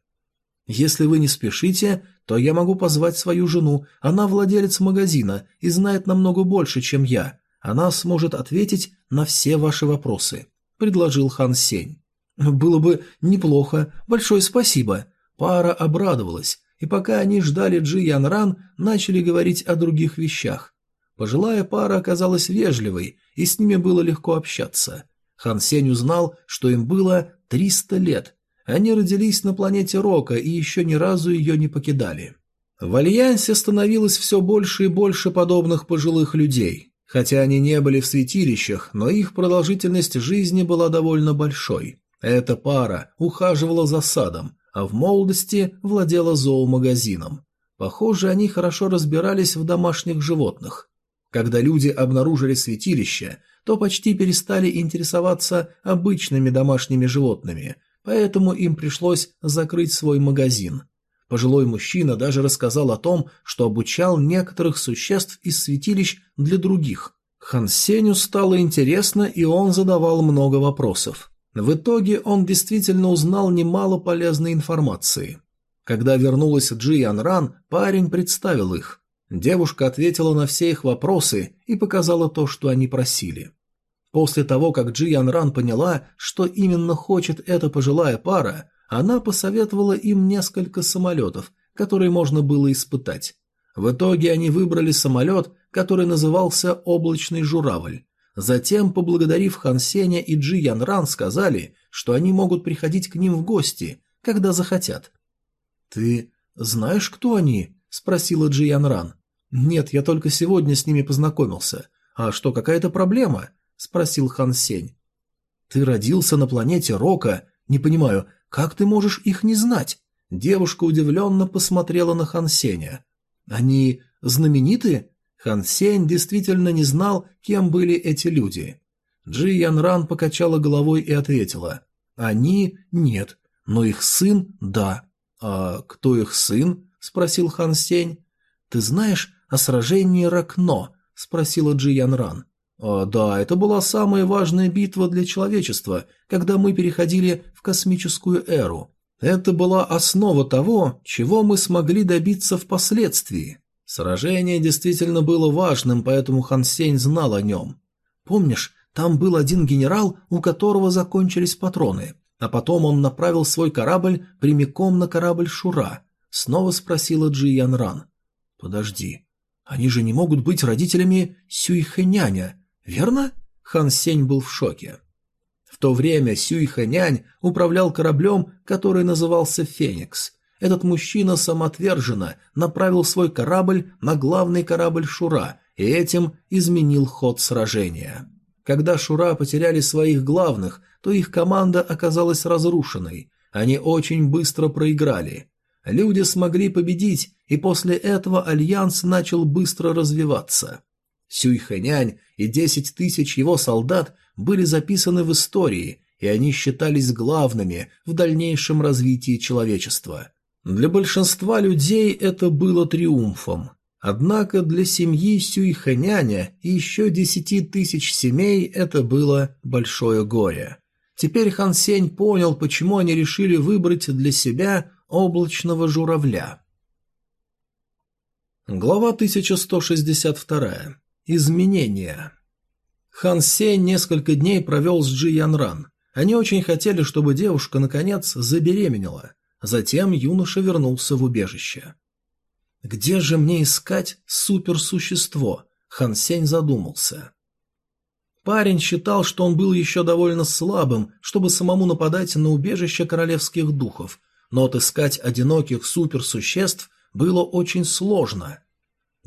Если вы не спешите, то я могу позвать свою жену, она владелец магазина и знает намного больше, чем я. Она сможет ответить на все ваши вопросы», — предложил Хан Сень. «Было бы неплохо, большое спасибо», Пара обрадовалась, и пока они ждали Джи Ян Ран, начали говорить о других вещах. Пожилая пара оказалась вежливой, и с ними было легко общаться. Хан Сень узнал, что им было 300 лет. Они родились на планете Рока и еще ни разу ее не покидали. В Альянсе становилось все больше и больше подобных пожилых людей. Хотя они не были в святилищах, но их продолжительность жизни была довольно большой. Эта пара ухаживала за садом, а в молодости владела зоомагазином. Похоже, они хорошо разбирались в домашних животных. Когда люди обнаружили святилище, то почти перестали интересоваться обычными домашними животными, поэтому им пришлось закрыть свой магазин. Пожилой мужчина даже рассказал о том, что обучал некоторых существ из святилищ для других. Хан Сеню стало интересно, и он задавал много вопросов. В итоге он действительно узнал немало полезной информации. Когда вернулась Джи Ран, парень представил их. Девушка ответила на все их вопросы и показала то, что они просили. После того, как Джи Ран поняла, что именно хочет эта пожилая пара, она посоветовала им несколько самолетов, которые можно было испытать. В итоге они выбрали самолет, который назывался «Облачный журавль», Затем, поблагодарив Хан Сеня и Джи Ян Ран, сказали, что они могут приходить к ним в гости, когда захотят. «Ты знаешь, кто они?» – спросила Джи Ян Ран. «Нет, я только сегодня с ними познакомился. А что, какая-то проблема?» – спросил Хан Сень. «Ты родился на планете Рока. Не понимаю, как ты можешь их не знать?» Девушка удивленно посмотрела на Хан Сеня. «Они знамениты?» Хан Сень действительно не знал, кем были эти люди. Джи Ян Ран покачала головой и ответила. «Они – нет, но их сын – да». «А кто их сын?» – спросил Хан Сень. «Ты знаешь о сражении Ракно?» – спросила Джи Ян Ран. «А, «Да, это была самая важная битва для человечества, когда мы переходили в космическую эру. Это была основа того, чего мы смогли добиться впоследствии. Сражение действительно было важным, поэтому Хан Сень знал о нем. Помнишь, там был один генерал, у которого закончились патроны, а потом он направил свой корабль прямиком на корабль Шура. Снова спросила Джи Ян Ран. Подожди, они же не могут быть родителями Сюйхэняня, верно? Хан Сень был в шоке. В то время Сюйхэнянь управлял кораблем, который назывался Феникс, этот мужчина самоотверженно направил свой корабль на главный корабль Шура и этим изменил ход сражения. Когда Шура потеряли своих главных, то их команда оказалась разрушенной. Они очень быстро проиграли. Люди смогли победить, и после этого Альянс начал быстро развиваться. Сюйхэнянь и десять тысяч его солдат были записаны в истории, и они считались главными в дальнейшем развитии человечества. Для большинства людей это было триумфом. Однако для семьи Сюйхэняня и еще десяти тысяч семей это было большое горе. Теперь Хан Сень понял, почему они решили выбрать для себя облачного журавля. Глава 1162. Изменения. Хан Сень несколько дней провел с Джи Ян Ран. Они очень хотели, чтобы девушка, наконец, забеременела. Затем юноша вернулся в убежище. «Где же мне искать суперсущество?» Хан Сень задумался. Парень считал, что он был еще довольно слабым, чтобы самому нападать на убежище королевских духов, но отыскать одиноких суперсуществ было очень сложно.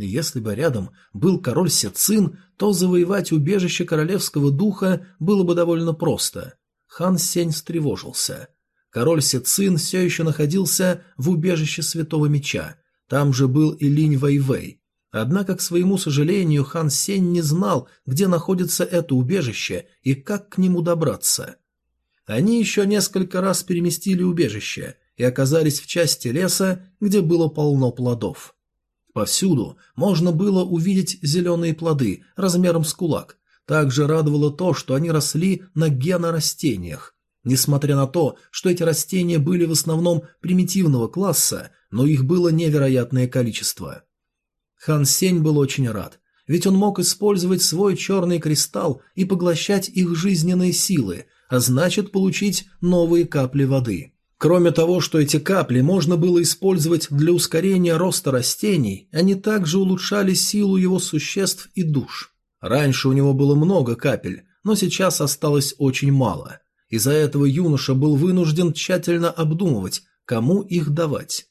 Если бы рядом был король Сецин, то завоевать убежище королевского духа было бы довольно просто. Хан Сень встревожился. Король Сецин все еще находился в убежище Святого Меча, там же был и Линь Вэйвэй. Однако, к своему сожалению, Хан Сень не знал, где находится это убежище и как к нему добраться. Они еще несколько раз переместили убежище и оказались в части леса, где было полно плодов. Повсюду можно было увидеть зеленые плоды размером с кулак. Также радовало то, что они росли на генорастениях. Несмотря на то, что эти растения были в основном примитивного класса, но их было невероятное количество – Хан Сень был очень рад, ведь он мог использовать свой черный кристалл и поглощать их жизненные силы, а значит получить новые капли воды. Кроме того, что эти капли можно было использовать для ускорения роста растений, они также улучшали силу его существ и душ. Раньше у него было много капель, но сейчас осталось очень мало. Из-за этого юноша был вынужден тщательно обдумывать, кому их давать.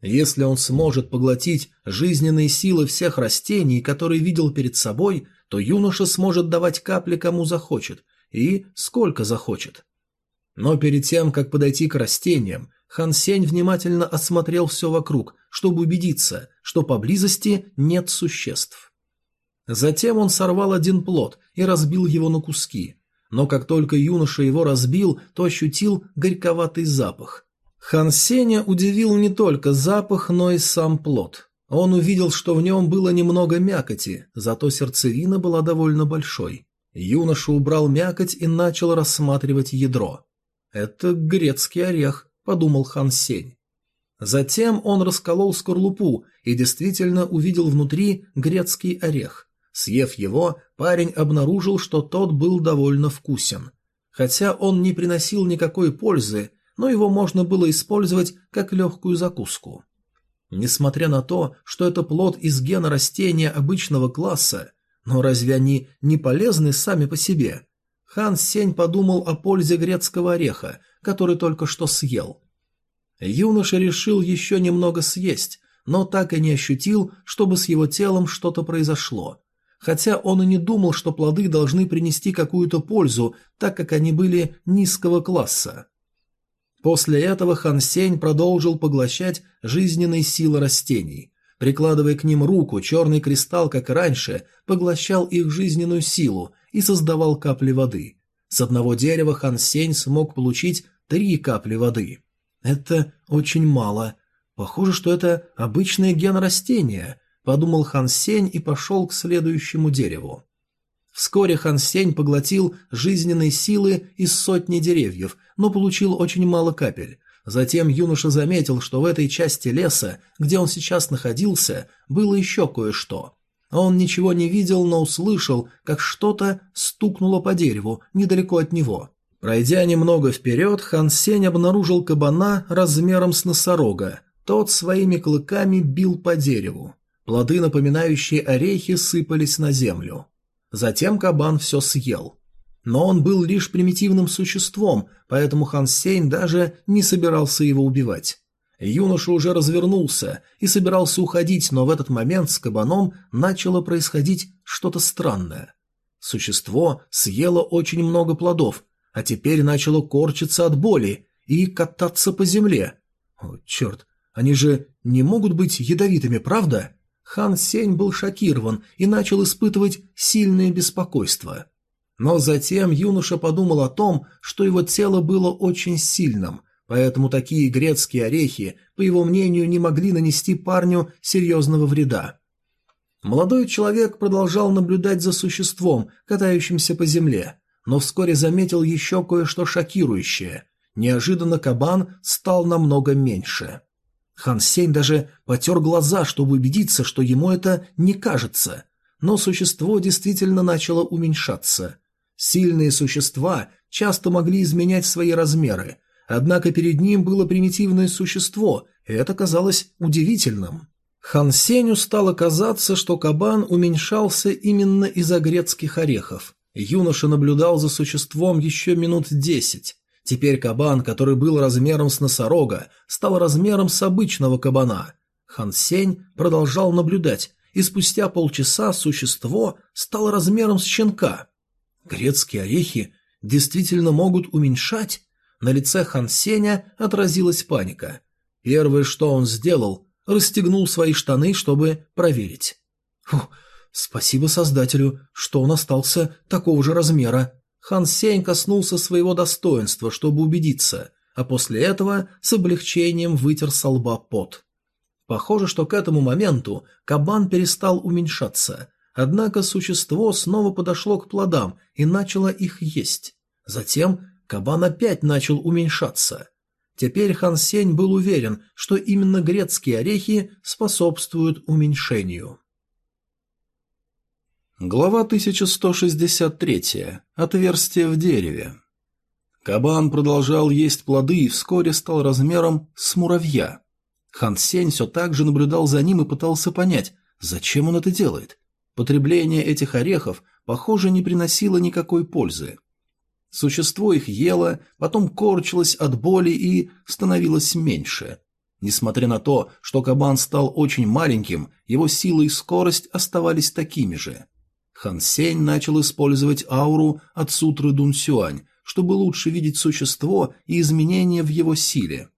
Если он сможет поглотить жизненные силы всех растений, которые видел перед собой, то юноша сможет давать капли кому захочет и сколько захочет. Но перед тем, как подойти к растениям, Хан Сень внимательно осмотрел все вокруг, чтобы убедиться, что поблизости нет существ. Затем он сорвал один плод и разбил его на куски. Но как только юноша его разбил, то ощутил горьковатый запах. Хан Сеня удивил не только запах, но и сам плод. Он увидел, что в нем было немного мякоти, зато сердцевина была довольно большой. Юноша убрал мякоть и начал рассматривать ядро. «Это грецкий орех», — подумал Хан Сень. Затем он расколол скорлупу и действительно увидел внутри грецкий орех. Съев его, парень обнаружил, что тот был довольно вкусен. Хотя он не приносил никакой пользы, но его можно было использовать как легкую закуску. Несмотря на то, что это плод из гена растения обычного класса, но разве они не полезны сами по себе? Хан Сень подумал о пользе грецкого ореха, который только что съел. Юноша решил еще немного съесть, но так и не ощутил, чтобы с его телом что-то произошло. Хотя он и не думал, что плоды должны принести какую-то пользу, так как они были низкого класса. После этого Хан Сень продолжил поглощать жизненные силы растений. Прикладывая к ним руку, черный кристалл, как и раньше, поглощал их жизненную силу и создавал капли воды. С одного дерева Хан Сень смог получить три капли воды. Это очень мало. Похоже, что это обычное ген растения, подумал Хан Сень и пошел к следующему дереву. Вскоре Хан Сень поглотил жизненные силы из сотни деревьев, но получил очень мало капель. Затем юноша заметил, что в этой части леса, где он сейчас находился, было еще кое-что. Он ничего не видел, но услышал, как что-то стукнуло по дереву недалеко от него. Пройдя немного вперед, Хан Сень обнаружил кабана размером с носорога. Тот своими клыками бил по дереву. Плоды, напоминающие орехи, сыпались на землю. Затем кабан все съел. Но он был лишь примитивным существом, поэтому Хан Сейн даже не собирался его убивать. Юноша уже развернулся и собирался уходить, но в этот момент с кабаном начало происходить что-то странное. Существо съело очень много плодов, а теперь начало корчиться от боли и кататься по земле. О, черт, они же не могут быть ядовитыми, правда? Хан Сень был шокирован и начал испытывать сильное беспокойство. Но затем юноша подумал о том, что его тело было очень сильным, поэтому такие грецкие орехи, по его мнению, не могли нанести парню серьезного вреда. Молодой человек продолжал наблюдать за существом, катающимся по земле, но вскоре заметил еще кое-что шокирующее. Неожиданно кабан стал намного меньше. Хан Сень даже потер глаза, чтобы убедиться, что ему это не кажется. Но существо действительно начало уменьшаться. Сильные существа часто могли изменять свои размеры, однако перед ним было примитивное существо, и это казалось удивительным. Хан Сеню стало казаться, что кабан уменьшался именно из-за грецких орехов. Юноша наблюдал за существом еще минут десять. Теперь кабан, который был размером с носорога, стал размером с обычного кабана. Хан Сень продолжал наблюдать, и спустя полчаса существо стало размером с щенка. Грецкие орехи действительно могут уменьшать? На лице Хан Сеня отразилась паника. Первое, что он сделал, расстегнул свои штаны, чтобы проверить. Фу, спасибо создателю, что он остался такого же размера. Хан Сень коснулся своего достоинства, чтобы убедиться, а после этого с облегчением вытер со лба пот. Похоже, что к этому моменту кабан перестал уменьшаться, однако существо снова подошло к плодам и начало их есть. Затем кабан опять начал уменьшаться. Теперь Хан Сень был уверен, что именно грецкие орехи способствуют уменьшению. Глава 1163. Отверстие в дереве. Кабан продолжал есть плоды и вскоре стал размером с муравья. Хан Сень все так же наблюдал за ним и пытался понять, зачем он это делает. Потребление этих орехов, похоже, не приносило никакой пользы. Существо их ело, потом корчилось от боли и становилось меньше. Несмотря на то, что кабан стал очень маленьким, его сила и скорость оставались такими же. Хан Сень начал использовать ауру от сутры Дун Сюань, чтобы лучше видеть существо и изменения в его силе.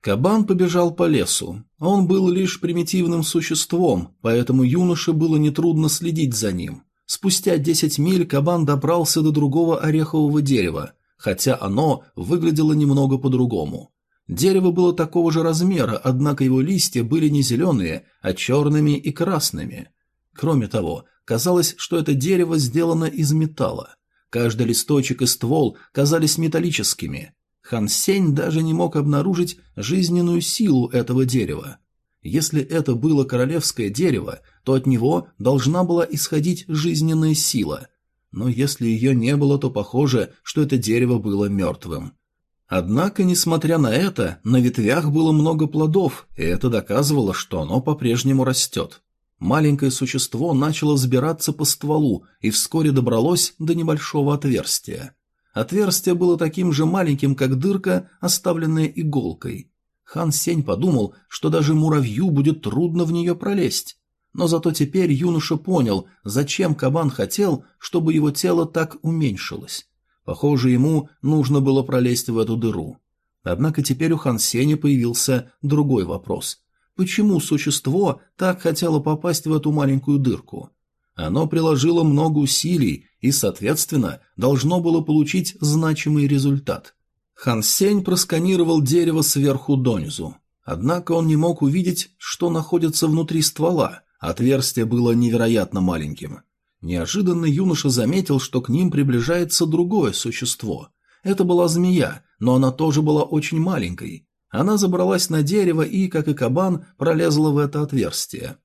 Кабан побежал по лесу. Он был лишь примитивным существом, поэтому юноше было нетрудно следить за ним. Спустя десять миль кабан добрался до другого орехового дерева, хотя оно выглядело немного по-другому. Дерево было такого же размера, однако его листья были не зеленые, а черными и красными. Кроме того, Казалось, что это дерево сделано из металла. Каждый листочек и ствол казались металлическими. Хан Сень даже не мог обнаружить жизненную силу этого дерева. Если это было королевское дерево, то от него должна была исходить жизненная сила. Но если ее не было, то похоже, что это дерево было мертвым. Однако, несмотря на это, на ветвях было много плодов, и это доказывало, что оно по-прежнему растет. Маленькое существо начало взбираться по стволу и вскоре добралось до небольшого отверстия. Отверстие было таким же маленьким, как дырка, оставленная иголкой. Хан Сень подумал, что даже муравью будет трудно в нее пролезть. Но зато теперь юноша понял, зачем кабан хотел, чтобы его тело так уменьшилось. Похоже, ему нужно было пролезть в эту дыру. Однако теперь у Хан Сеня появился другой вопрос. Почему существо так хотело попасть в эту маленькую дырку? Оно приложило много усилий и, соответственно, должно было получить значимый результат. Хан Сень просканировал дерево сверху донизу. Однако он не мог увидеть, что находится внутри ствола, отверстие было невероятно маленьким. Неожиданно юноша заметил, что к ним приближается другое существо. Это была змея, но она тоже была очень маленькой. Она забралась на дерево и, как и кабан, пролезла в это отверстие.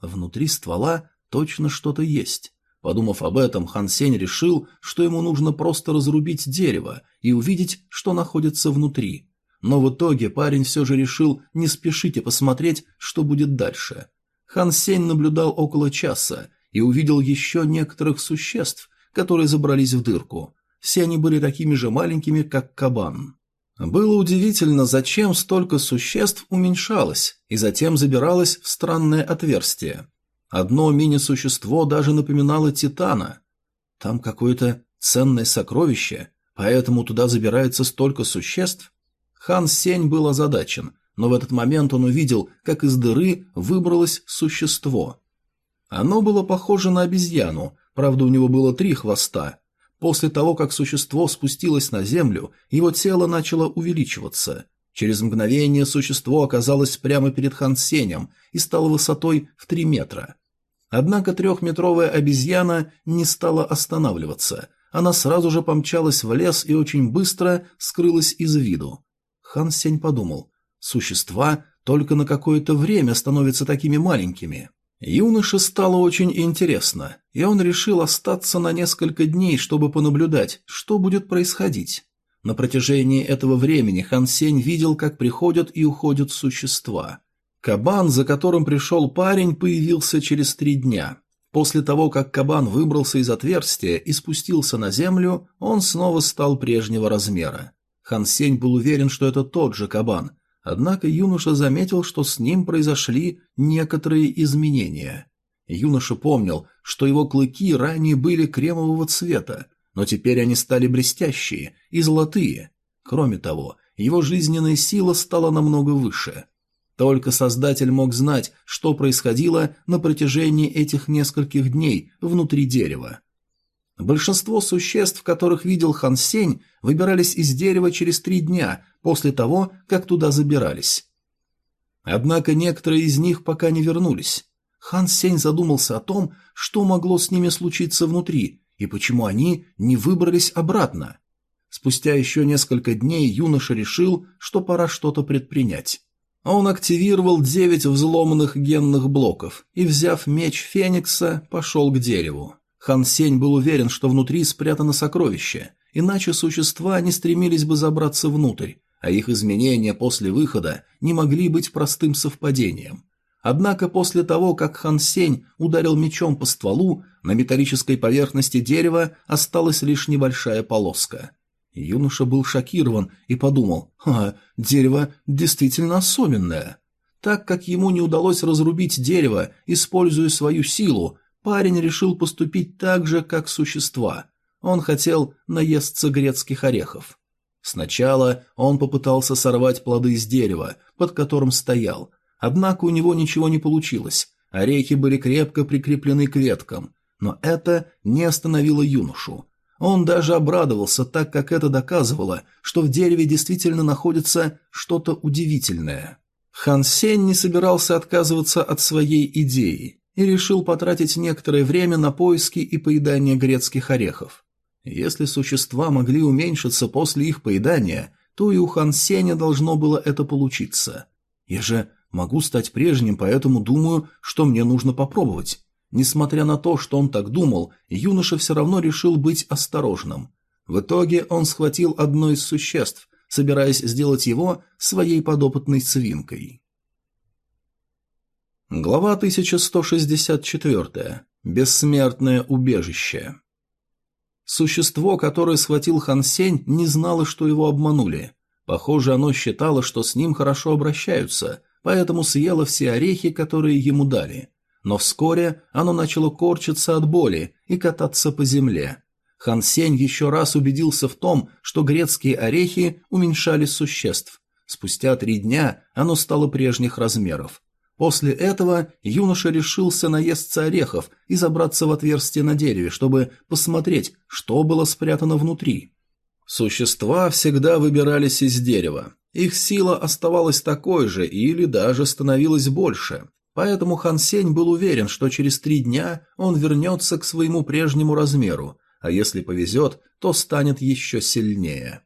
Внутри ствола точно что-то есть. Подумав об этом, Хан Сень решил, что ему нужно просто разрубить дерево и увидеть, что находится внутри. Но в итоге парень все же решил не спешить и посмотреть, что будет дальше. Хан Сень наблюдал около часа и увидел еще некоторых существ, которые забрались в дырку. Все они были такими же маленькими, как кабан. Было удивительно, зачем столько существ уменьшалось и затем забиралось в странное отверстие. Одно мини-существо даже напоминало Титана. Там какое-то ценное сокровище, поэтому туда забирается столько существ. Хан Сень был озадачен, но в этот момент он увидел, как из дыры выбралось существо. Оно было похоже на обезьяну, правда у него было три хвоста. После того, как существо спустилось на землю, его тело начало увеличиваться. Через мгновение существо оказалось прямо перед Хан Сенем и стало высотой в три метра. Однако трехметровая обезьяна не стала останавливаться. Она сразу же помчалась в лес и очень быстро скрылась из виду. Хан Сень подумал, существа только на какое-то время становятся такими маленькими. Юноше стало очень интересно, и он решил остаться на несколько дней, чтобы понаблюдать, что будет происходить. На протяжении этого времени Хан Сень видел, как приходят и уходят существа. Кабан, за которым пришел парень, появился через три дня. После того, как кабан выбрался из отверстия и спустился на землю, он снова стал прежнего размера. Хан Сень был уверен, что это тот же кабан, однако юноша заметил, что с ним произошли некоторые изменения. Юноша помнил, что его клыки ранее были кремового цвета, но теперь они стали блестящие и золотые. Кроме того, его жизненная сила стала намного выше. Только Создатель мог знать, что происходило на протяжении этих нескольких дней внутри дерева. Большинство существ, которых видел Хан Сень, выбирались из дерева через три дня после того, как туда забирались. Однако некоторые из них пока не вернулись. Хан Сень задумался о том, что могло с ними случиться внутри и почему они не выбрались обратно. Спустя еще несколько дней юноша решил, что пора что-то предпринять. Он активировал девять взломанных генных блоков и, взяв меч Феникса, пошел к дереву. Хан Сень был уверен, что внутри спрятано сокровище, иначе существа не стремились бы забраться внутрь, а их изменения после выхода не могли быть простым совпадением. Однако после того, как Хан Сень ударил мечом по стволу, на металлической поверхности дерева осталась лишь небольшая полоска. Юноша был шокирован и подумал, «А, дерево действительно особенное». Так как ему не удалось разрубить дерево, используя свою силу, парень решил поступить так же, как существа. Он хотел наесться грецких орехов. Сначала он попытался сорвать плоды с дерева, под которым стоял, однако у него ничего не получилось, орехи были крепко прикреплены к веткам, но это не остановило юношу. Он даже обрадовался, так как это доказывало, что в дереве действительно находится что-то удивительное. Хан Сень не собирался отказываться от своей идеи и решил потратить некоторое время на поиски и поедание грецких орехов. Если существа могли уменьшиться после их поедания, то и у Хан Сеня должно было это получиться. Я же могу стать прежним, поэтому думаю, что мне нужно попробовать. Несмотря на то, что он так думал, юноша все равно решил быть осторожным. В итоге он схватил одно из существ, собираясь сделать его своей подопытной свинкой. Глава 1164. Бессмертное убежище. Существо, которое схватил Хан Сень, не знало, что его обманули. Похоже, оно считало, что с ним хорошо обращаются, поэтому съело все орехи, которые ему дали но вскоре оно начало корчиться от боли и кататься по земле. Хан Сень еще раз убедился в том, что грецкие орехи уменьшали существ. Спустя три дня оно стало прежних размеров. После этого юноша решился наесться орехов и забраться в отверстие на дереве, чтобы посмотреть, что было спрятано внутри. Существа всегда выбирались из дерева. Их сила оставалась такой же или даже становилась больше. Поэтому Хан Сень был уверен, что через три дня он вернется к своему прежнему размеру, а если повезет, то станет еще сильнее.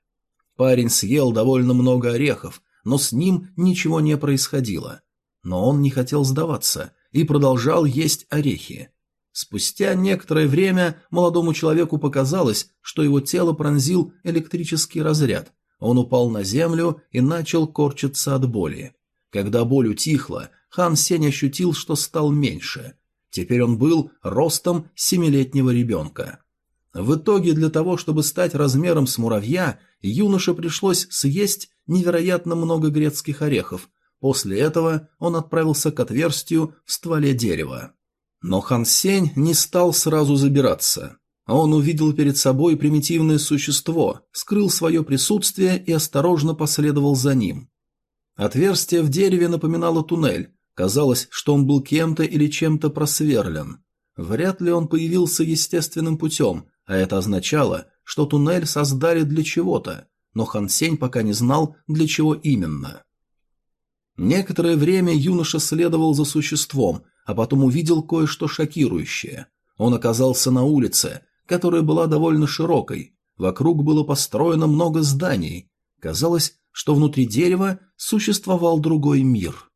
Парень съел довольно много орехов, но с ним ничего не происходило. Но он не хотел сдаваться и продолжал есть орехи. Спустя некоторое время молодому человеку показалось, что его тело пронзил электрический разряд. Он упал на землю и начал корчиться от боли. Когда боль утихла, Хан Сень ощутил, что стал меньше. Теперь он был ростом семилетнего ребенка. В итоге для того, чтобы стать размером с муравья, юноше пришлось съесть невероятно много грецких орехов. После этого он отправился к отверстию в стволе дерева. Но Хан Сень не стал сразу забираться. Он увидел перед собой примитивное существо, скрыл свое присутствие и осторожно последовал за ним. Отверстие в дереве напоминало туннель. Казалось, что он был кем-то или чем-то просверлен. Вряд ли он появился естественным путем, а это означало, что туннель создали для чего-то, но Хан Сень пока не знал, для чего именно. Некоторое время юноша следовал за существом, а потом увидел кое-что шокирующее. Он оказался на улице, которая была довольно широкой. Вокруг было построено много зданий. Казалось, что внутри дерева существовал другой мир.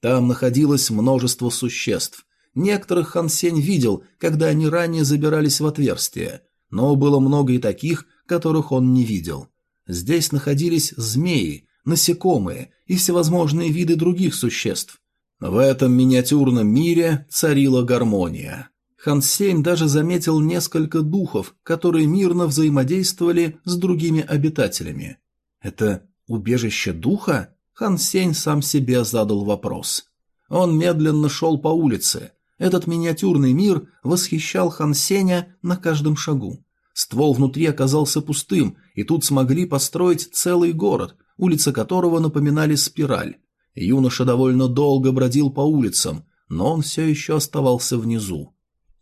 Там находилось множество существ. Некоторых Хан Сень видел, когда они ранее забирались в отверстие, но было много и таких, которых он не видел. Здесь находились змеи, насекомые и всевозможные виды других существ. В этом миниатюрном мире царила гармония. Хан Сень даже заметил несколько духов, которые мирно взаимодействовали с другими обитателями. Это убежище духа? Хан Сень сам себе задал вопрос. Он медленно шел по улице. Этот миниатюрный мир восхищал Хан Сеня на каждом шагу. Ствол внутри оказался пустым, и тут смогли построить целый город, улицы которого напоминали спираль. Юноша довольно долго бродил по улицам, но он все еще оставался внизу.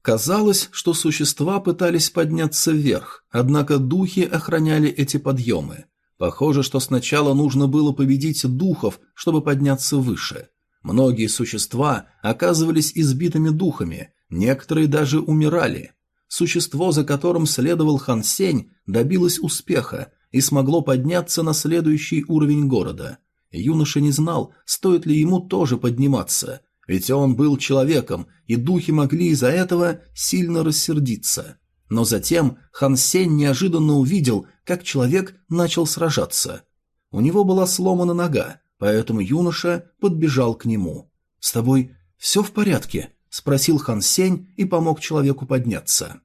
Казалось, что существа пытались подняться вверх, однако духи охраняли эти подъемы. Похоже, что сначала нужно было победить духов, чтобы подняться выше. Многие существа оказывались избитыми духами, некоторые даже умирали. Существо, за которым следовал Хан Сень, добилось успеха и смогло подняться на следующий уровень города. Юноша не знал, стоит ли ему тоже подниматься, ведь он был человеком, и духи могли из-за этого сильно рассердиться. Но затем Хан Сень неожиданно увидел, как человек начал сражаться. У него была сломана нога, поэтому юноша подбежал к нему. «С тобой все в порядке?» – спросил Хан Сень и помог человеку подняться.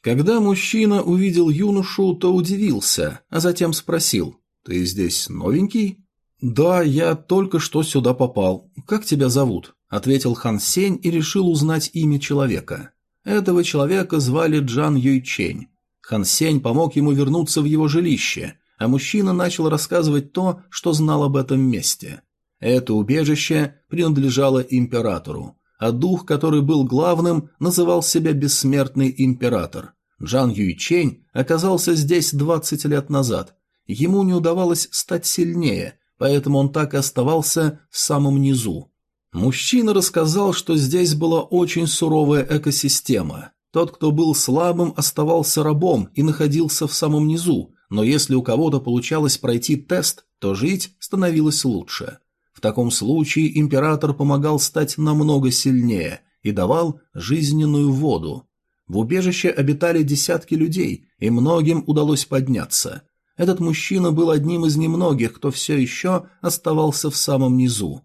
Когда мужчина увидел юношу, то удивился, а затем спросил «Ты здесь новенький?» «Да, я только что сюда попал. Как тебя зовут?» – ответил Хан Сень и решил узнать имя человека. Этого человека звали Джан Юйчень. Хан Сень помог ему вернуться в его жилище, а мужчина начал рассказывать то, что знал об этом месте. Это убежище принадлежало императору, а дух, который был главным, называл себя Бессмертный Император. Джан Юйчень оказался здесь 20 лет назад. Ему не удавалось стать сильнее, поэтому он так и оставался в самом низу. Мужчина рассказал, что здесь была очень суровая экосистема. Тот, кто был слабым, оставался рабом и находился в самом низу, но если у кого-то получалось пройти тест, то жить становилось лучше. В таком случае император помогал стать намного сильнее и давал жизненную воду. В убежище обитали десятки людей, и многим удалось подняться. Этот мужчина был одним из немногих, кто все еще оставался в самом низу.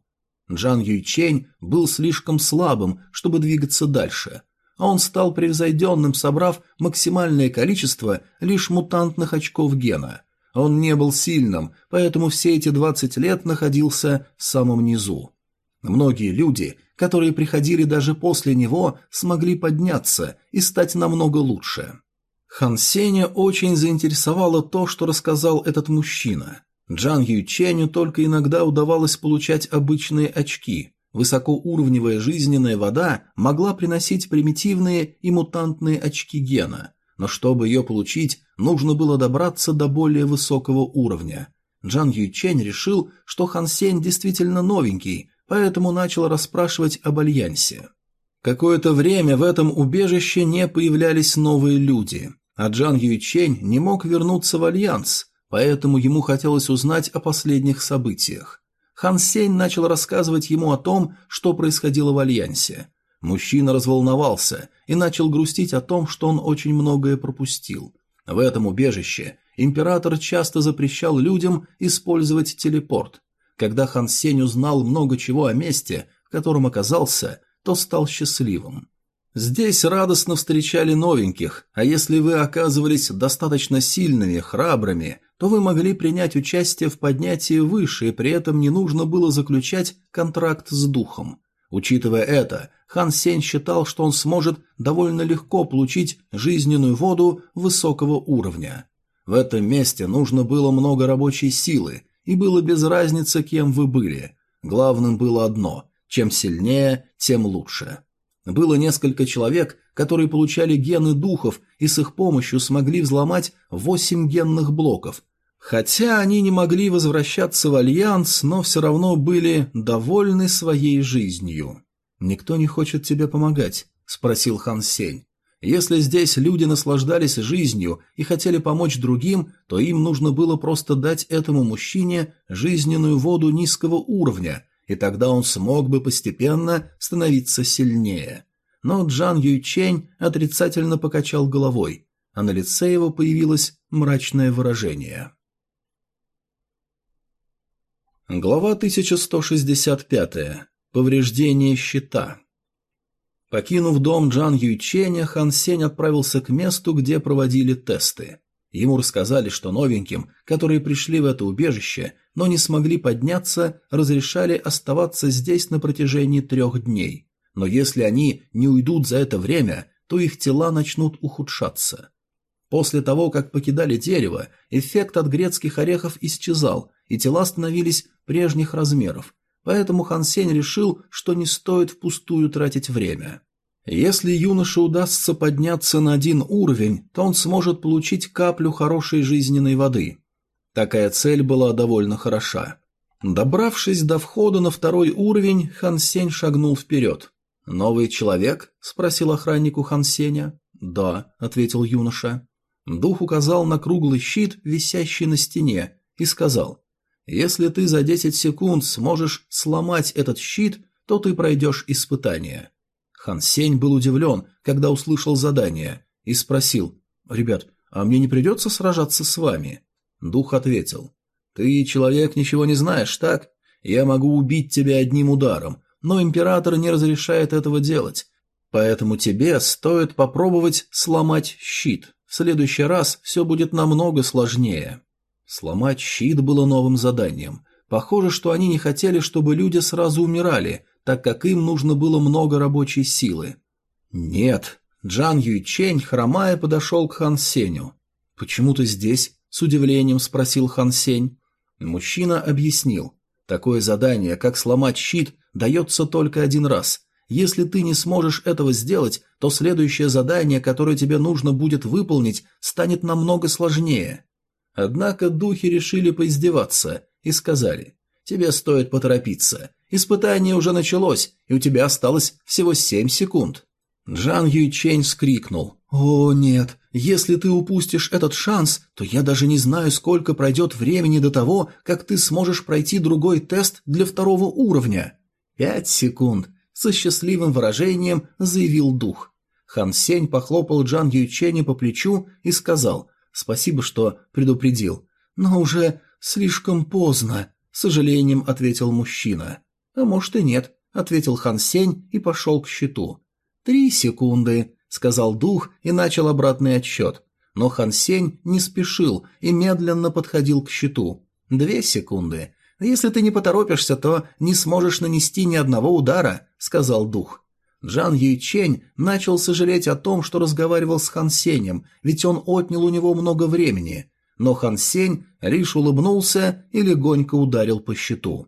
Джан Юйчень был слишком слабым, чтобы двигаться дальше, а он стал превзойденным, собрав максимальное количество лишь мутантных очков гена. Он не был сильным, поэтому все эти 20 лет находился в самом низу. Многие люди, которые приходили даже после него, смогли подняться и стать намного лучше. Хан Сеня очень заинтересовало то, что рассказал этот мужчина. Джан Юченю только иногда удавалось получать обычные очки. Высокоуровневая жизненная вода могла приносить примитивные и мутантные очки гена, но чтобы ее получить, нужно было добраться до более высокого уровня. Джан Ючень решил, что Хан Сень действительно новенький, поэтому начал расспрашивать об альянсе. Какое-то время в этом убежище не появлялись новые люди, а Джан Юйчень не мог вернуться в альянс – поэтому ему хотелось узнать о последних событиях. Хан Сень начал рассказывать ему о том, что происходило в Альянсе. Мужчина разволновался и начал грустить о том, что он очень многое пропустил. В этом убежище император часто запрещал людям использовать телепорт. Когда Хан Сень узнал много чего о месте, в котором оказался, то стал счастливым. Здесь радостно встречали новеньких, а если вы оказывались достаточно сильными, храбрыми, то вы могли принять участие в поднятии выше, и при этом не нужно было заключать контракт с духом. Учитывая это, Хан Сень считал, что он сможет довольно легко получить жизненную воду высокого уровня. В этом месте нужно было много рабочей силы, и было без разницы, кем вы были. Главным было одно – чем сильнее, тем лучше. Было несколько человек, которые получали гены духов и с их помощью смогли взломать восемь генных блоков. Хотя они не могли возвращаться в Альянс, но все равно были довольны своей жизнью. «Никто не хочет тебе помогать», – спросил Хан Сень. Если здесь люди наслаждались жизнью и хотели помочь другим, то им нужно было просто дать этому мужчине жизненную воду низкого уровня, и тогда он смог бы постепенно становиться сильнее. Но Джан Юйчень отрицательно покачал головой, а на лице его появилось мрачное выражение. Глава 1165. Повреждение щита. Покинув дом Джан Юйченя, Хан Сень отправился к месту, где проводили тесты. Ему рассказали, что новеньким, которые пришли в это убежище, но не смогли подняться, разрешали оставаться здесь на протяжении трех дней. Но если они не уйдут за это время, то их тела начнут ухудшаться. После того, как покидали дерево, эффект от грецких орехов исчезал, и тела становились прежних размеров, поэтому Хан Сень решил, что не стоит впустую тратить время. Если юноше удастся подняться на один уровень, то он сможет получить каплю хорошей жизненной воды. Такая цель была довольно хороша. Добравшись до входа на второй уровень, Хан Сень шагнул вперед. «Новый человек?» – спросил охраннику Хан Сеня. «Да», – ответил юноша. Дух указал на круглый щит, висящий на стене, и сказал, если ты за 10 секунд сможешь сломать этот щит, то ты пройдешь испытание. Хан Сень был удивлен, когда услышал задание, и спросил, «Ребят, а мне не придется сражаться с вами?» Дух ответил, «Ты, человек, ничего не знаешь, так? Я могу убить тебя одним ударом, но император не разрешает этого делать, поэтому тебе стоит попробовать сломать щит. В следующий раз все будет намного сложнее». Сломать щит было новым заданием. Похоже, что они не хотели, чтобы люди сразу умирали, так как им нужно было много рабочей силы. «Нет». Джан Юйчень, хромая, подошел к Хан Сеню. «Почему ты здесь?» – с удивлением спросил Хан Сень. Мужчина объяснил. «Такое задание, как сломать щит, дается только один раз. Если ты не сможешь этого сделать, то следующее задание, которое тебе нужно будет выполнить, станет намного сложнее. Однако духи решили поиздеваться и сказали, «Тебе стоит поторопиться. Испытание уже началось, и у тебя осталось всего семь секунд». Джан Юйчень скрикнул, «О, нет, если ты упустишь этот шанс, то я даже не знаю, сколько пройдет времени до того, как ты сможешь пройти другой тест для второго уровня». «Пять секунд», — со счастливым выражением заявил дух. Хан Сень похлопал Джан Юйченя по плечу и сказал, Спасибо, что предупредил. Но уже слишком поздно, с сожалением ответил мужчина. А может и нет, ответил Хан Сень и пошел к щиту. Три секунды, сказал дух и начал обратный отсчет. Но Хан Сень не спешил и медленно подходил к щиту. Две секунды. Если ты не поторопишься, то не сможешь нанести ни одного удара, сказал дух. Джан Юйчень начал сожалеть о том, что разговаривал с Хан Сенем, ведь он отнял у него много времени. Но Хан Сень лишь улыбнулся и легонько ударил по щиту.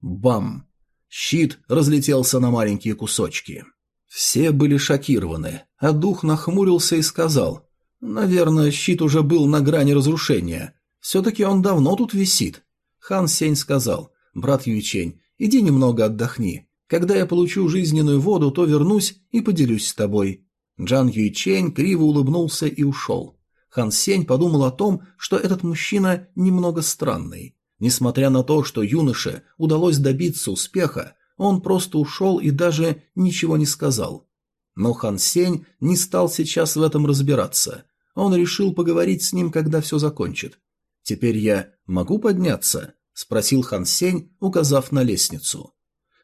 Бам! Щит разлетелся на маленькие кусочки. Все были шокированы, а дух нахмурился и сказал, «Наверное, щит уже был на грани разрушения. Все-таки он давно тут висит». Хан Сень сказал, «Брат Юйчень, иди немного отдохни. Когда я получу жизненную воду, то вернусь и поделюсь с тобой». Джан Юйчень криво улыбнулся и ушел. Хан Сень подумал о том, что этот мужчина немного странный. Несмотря на то, что юноше удалось добиться успеха, он просто ушел и даже ничего не сказал. Но Хан Сень не стал сейчас в этом разбираться. Он решил поговорить с ним, когда все закончит. «Теперь я могу подняться?» – спросил Хан Сень, указав на лестницу.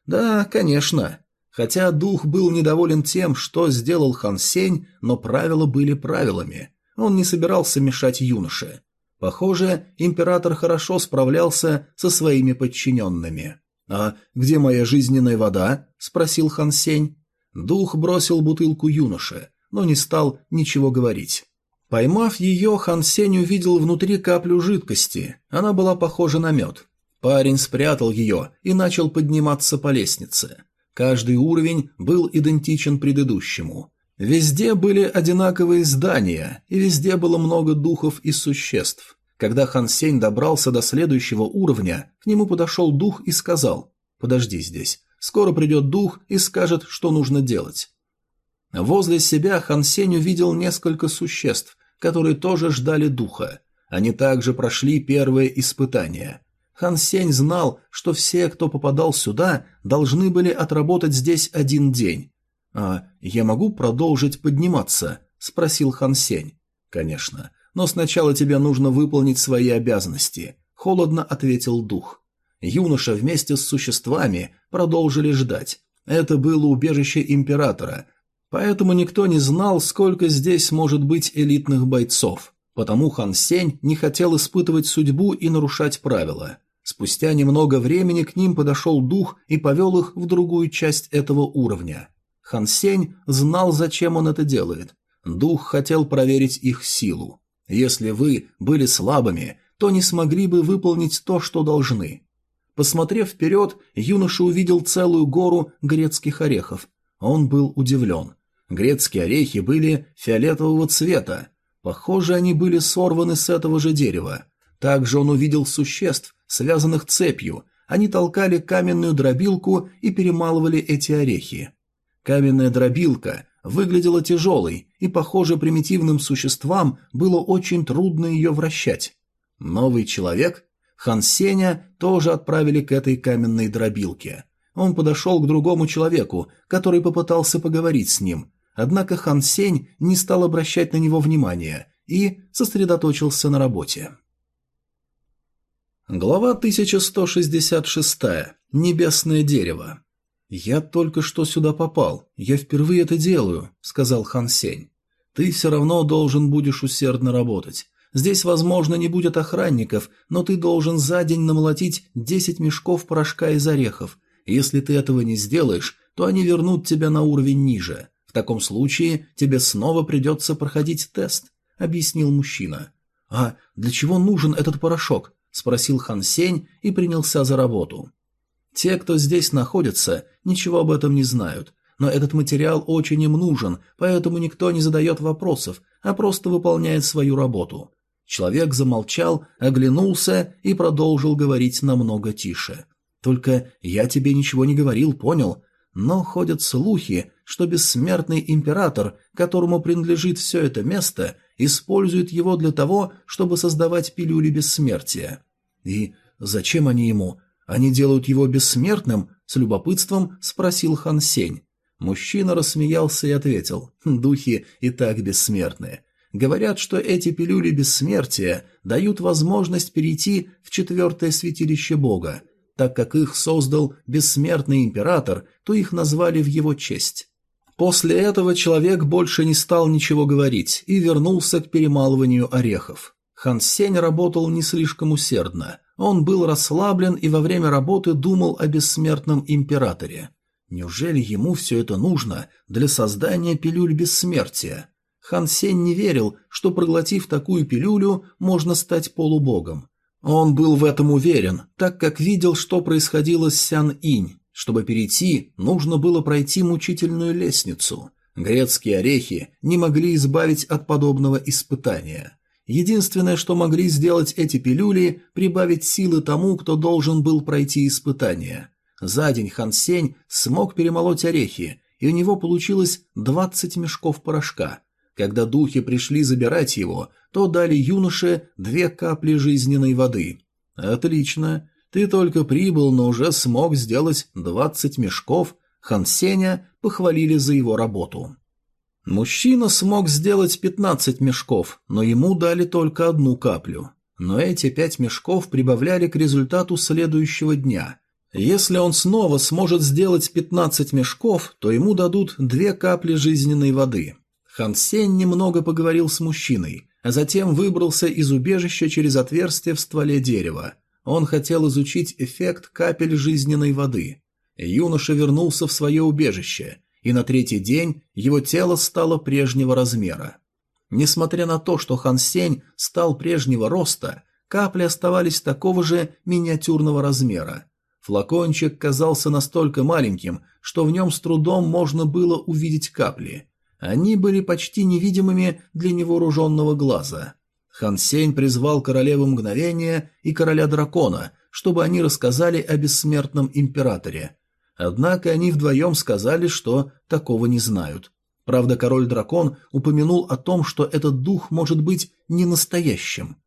Да, конечно. Хотя дух был недоволен тем, что сделал Хан Сень, но правила были правилами. Он не собирался мешать юноше. Похоже, император хорошо справлялся со своими подчиненными. «А где моя жизненная вода?» – спросил Хан Сень. Дух бросил бутылку юноше, но не стал ничего говорить. Поймав ее, Хан Сень увидел внутри каплю жидкости. Она была похожа на мед. Парень спрятал ее и начал подниматься по лестнице. Каждый уровень был идентичен предыдущему. Везде были одинаковые здания, и везде было много духов и существ. Когда Хан Сень добрался до следующего уровня, к нему подошел дух и сказал «Подожди здесь, скоро придет дух и скажет, что нужно делать». Возле себя Хан Сень увидел несколько существ, которые тоже ждали духа. Они также прошли первое испытание. Хан Сень знал, что все, кто попадал сюда, должны были отработать здесь один день. «А я могу продолжить подниматься?» – спросил Хан Сень. «Конечно, но сначала тебе нужно выполнить свои обязанности», – холодно ответил дух. Юноша вместе с существами продолжили ждать. Это было убежище императора, Поэтому никто не знал, сколько здесь может быть элитных бойцов. Потому Хан Сень не хотел испытывать судьбу и нарушать правила. Спустя немного времени к ним подошел дух и повел их в другую часть этого уровня. Хан Сень знал, зачем он это делает. Дух хотел проверить их силу. Если вы были слабыми, то не смогли бы выполнить то, что должны. Посмотрев вперед, юноша увидел целую гору грецких орехов. Он был удивлен. Грецкие орехи были фиолетового цвета. Похоже, они были сорваны с этого же дерева. Также он увидел существ, связанных цепью. Они толкали каменную дробилку и перемалывали эти орехи. Каменная дробилка выглядела тяжелой, и, похоже, примитивным существам было очень трудно ее вращать. Новый человек? Хан Сеня тоже отправили к этой каменной дробилке. Он подошел к другому человеку, который попытался поговорить с ним, Однако Хан Сень не стал обращать на него внимания и сосредоточился на работе. Глава 1166. Небесное дерево. «Я только что сюда попал. Я впервые это делаю», — сказал Хан Сень. «Ты все равно должен будешь усердно работать. Здесь, возможно, не будет охранников, но ты должен за день намолотить 10 мешков порошка из орехов. Если ты этого не сделаешь, то они вернут тебя на уровень ниже. В таком случае тебе снова придется проходить тест», — объяснил мужчина. «А для чего нужен этот порошок?» — спросил Хан Сень и принялся за работу. «Те, кто здесь находится, ничего об этом не знают, но этот материал очень им нужен, поэтому никто не задает вопросов, а просто выполняет свою работу». Человек замолчал, оглянулся и продолжил говорить намного тише. «Только я тебе ничего не говорил, понял? Но ходят слухи, что бессмертный император, которому принадлежит все это место, использует его для того, чтобы создавать пилюли бессмертия. И зачем они ему? Они делают его бессмертным? С любопытством спросил Хан Сень. Мужчина рассмеялся и ответил, духи и так бессмертны. Говорят, что эти пилюли бессмертия дают возможность перейти в четвертое святилище Бога. Так как их создал бессмертный император, то их назвали в его честь. После этого человек больше не стал ничего говорить и вернулся к перемалыванию орехов. Хан Сень работал не слишком усердно. Он был расслаблен и во время работы думал о бессмертном императоре. Неужели ему все это нужно для создания пилюль бессмертия? Хан Сень не верил, что проглотив такую пилюлю, можно стать полубогом. Он был в этом уверен, так как видел, что происходило с Сян Инь. Чтобы перейти, нужно было пройти мучительную лестницу. Грецкие орехи не могли избавить от подобного испытания. Единственное, что могли сделать эти пилюли, прибавить силы тому, кто должен был пройти испытание. За день Хан Сень смог перемолоть орехи, и у него получилось 20 мешков порошка. Когда духи пришли забирать его, то дали юноше две капли жизненной воды. Отлично. Ты только прибыл, но уже смог сделать двадцать мешков. Хан Сеня похвалили за его работу. Мужчина смог сделать пятнадцать мешков, но ему дали только одну каплю. Но эти пять мешков прибавляли к результату следующего дня. Если он снова сможет сделать пятнадцать мешков, то ему дадут две капли жизненной воды. Хан Сень немного поговорил с мужчиной, а затем выбрался из убежища через отверстие в стволе дерева. Он хотел изучить эффект капель жизненной воды. Юноша вернулся в свое убежище, и на третий день его тело стало прежнего размера. Несмотря на то, что Хан Сень стал прежнего роста, капли оставались такого же миниатюрного размера. Флакончик казался настолько маленьким, что в нем с трудом можно было увидеть капли. Они были почти невидимыми для невооруженного глаза. Хан Сень призвал королеву мгновения и короля дракона, чтобы они рассказали о бессмертном императоре. Однако они вдвоем сказали, что такого не знают. Правда, король-дракон упомянул о том, что этот дух может быть не настоящим.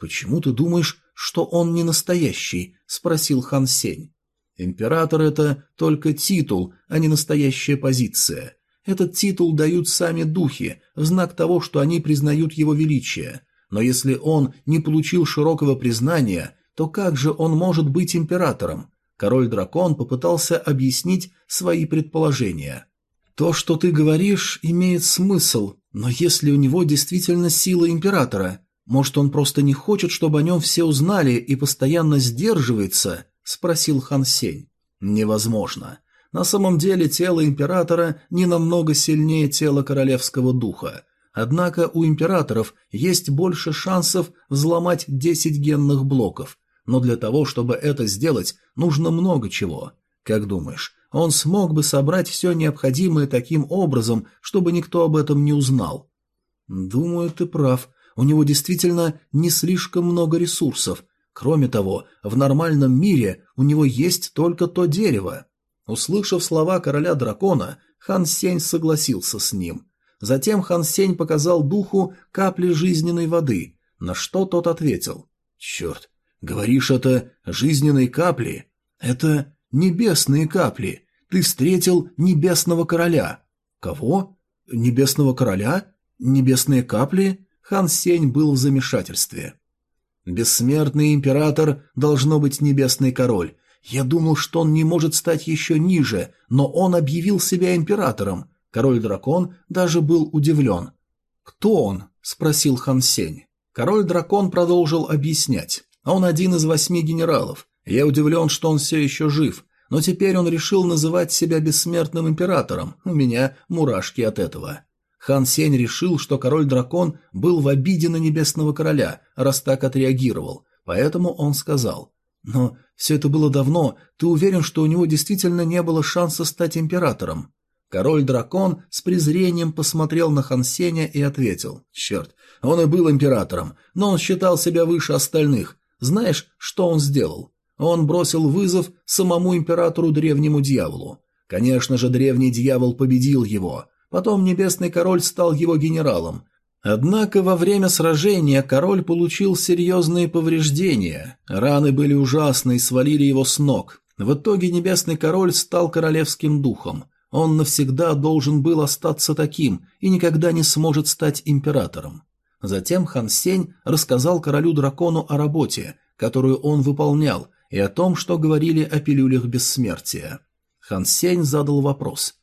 «Почему ты думаешь, что он не настоящий?» – спросил Хан Сень. «Император – это только титул, а не настоящая позиция. Этот титул дают сами духи, в знак того, что они признают его величие. Но если он не получил широкого признания, то как же он может быть императором? Король-дракон попытался объяснить свои предположения. То, что ты говоришь, имеет смысл, но если у него действительно сила императора, может, он просто не хочет, чтобы о нем все узнали и постоянно сдерживается? Спросил Хан Сень. Невозможно. На самом деле тело императора не намного сильнее тела королевского духа. Однако у императоров есть больше шансов взломать 10 генных блоков, но для того, чтобы это сделать, нужно много чего. Как думаешь, он смог бы собрать все необходимое таким образом, чтобы никто об этом не узнал? Думаю, ты прав. У него действительно не слишком много ресурсов. Кроме того, в нормальном мире у него есть только то дерево. Услышав слова короля дракона, Хан Сень согласился с ним. Затем Хан Сень показал духу капли жизненной воды, на что тот ответил. «Черт, говоришь, это жизненные капли? Это небесные капли. Ты встретил небесного короля». «Кого? Небесного короля? Небесные капли?» Хан Сень был в замешательстве. «Бессмертный император должно быть небесный король. Я думал, что он не может стать еще ниже, но он объявил себя императором. Король-дракон даже был удивлен. «Кто он?» – спросил Хан Сень. Король-дракон продолжил объяснять. «Он один из восьми генералов. Я удивлен, что он все еще жив, но теперь он решил называть себя бессмертным императором. У меня мурашки от этого». Хан Сень решил, что король-дракон был в обиде на небесного короля, раз так отреагировал, поэтому он сказал «Но все это было давно, ты уверен, что у него действительно не было шанса стать императором?» Король-дракон с презрением посмотрел на Хансеня и ответил. «Черт, он и был императором, но он считал себя выше остальных. Знаешь, что он сделал? Он бросил вызов самому императору древнему дьяволу. Конечно же, древний дьявол победил его. Потом небесный король стал его генералом. Однако во время сражения король получил серьезные повреждения. Раны были ужасны и свалили его с ног. В итоге небесный король стал королевским духом. Он навсегда должен был остаться таким и никогда не сможет стать императором. Затем Хан Сень рассказал королю-дракону о работе, которую он выполнял, и о том, что говорили о пилюлях бессмертия. Хан Сень задал вопрос.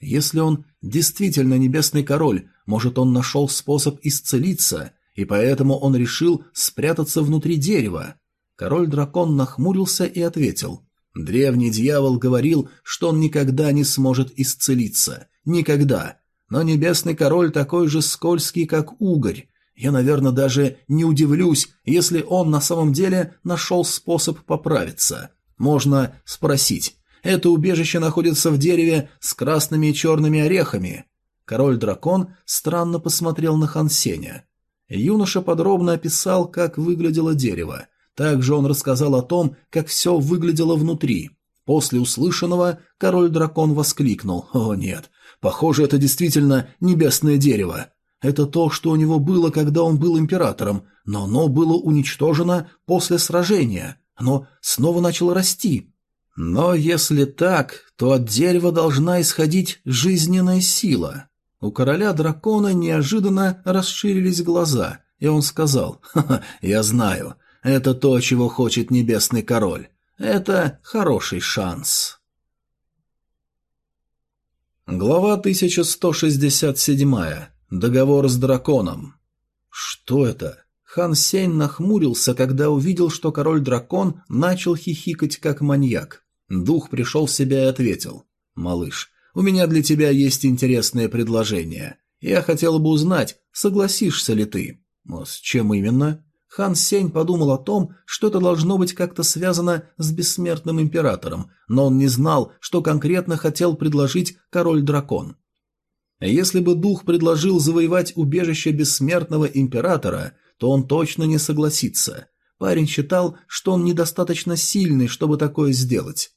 Если он действительно небесный король, может он нашел способ исцелиться, и поэтому он решил спрятаться внутри дерева? Король-дракон нахмурился и ответил. Древний дьявол говорил, что он никогда не сможет исцелиться. Никогда. Но небесный король такой же скользкий, как угорь. Я, наверное, даже не удивлюсь, если он на самом деле нашел способ поправиться. Можно спросить. Это убежище находится в дереве с красными и черными орехами. Король-дракон странно посмотрел на Хансеня. Юноша подробно описал, как выглядело дерево. Также он рассказал о том, как все выглядело внутри. После услышанного король-дракон воскликнул «О нет, похоже, это действительно небесное дерево. Это то, что у него было, когда он был императором, но оно было уничтожено после сражения. Оно снова начало расти. Но если так, то от дерева должна исходить жизненная сила». У короля-дракона неожиданно расширились глаза, и он сказал «Ха-ха, я знаю, это то, чего хочет небесный король. Это хороший шанс. Глава 1167. Договор с драконом. Что это? Хан Сень нахмурился, когда увидел, что король-дракон начал хихикать как маньяк. Дух пришел в себя и ответил. «Малыш, у меня для тебя есть интересное предложение. Я хотела бы узнать, согласишься ли ты. С чем именно? Хан Сень подумал о том, что это должно быть как-то связано с бессмертным императором, но он не знал, что конкретно хотел предложить король-дракон. Если бы дух предложил завоевать убежище бессмертного императора, то он точно не согласится. Парень считал, что он недостаточно сильный, чтобы такое сделать.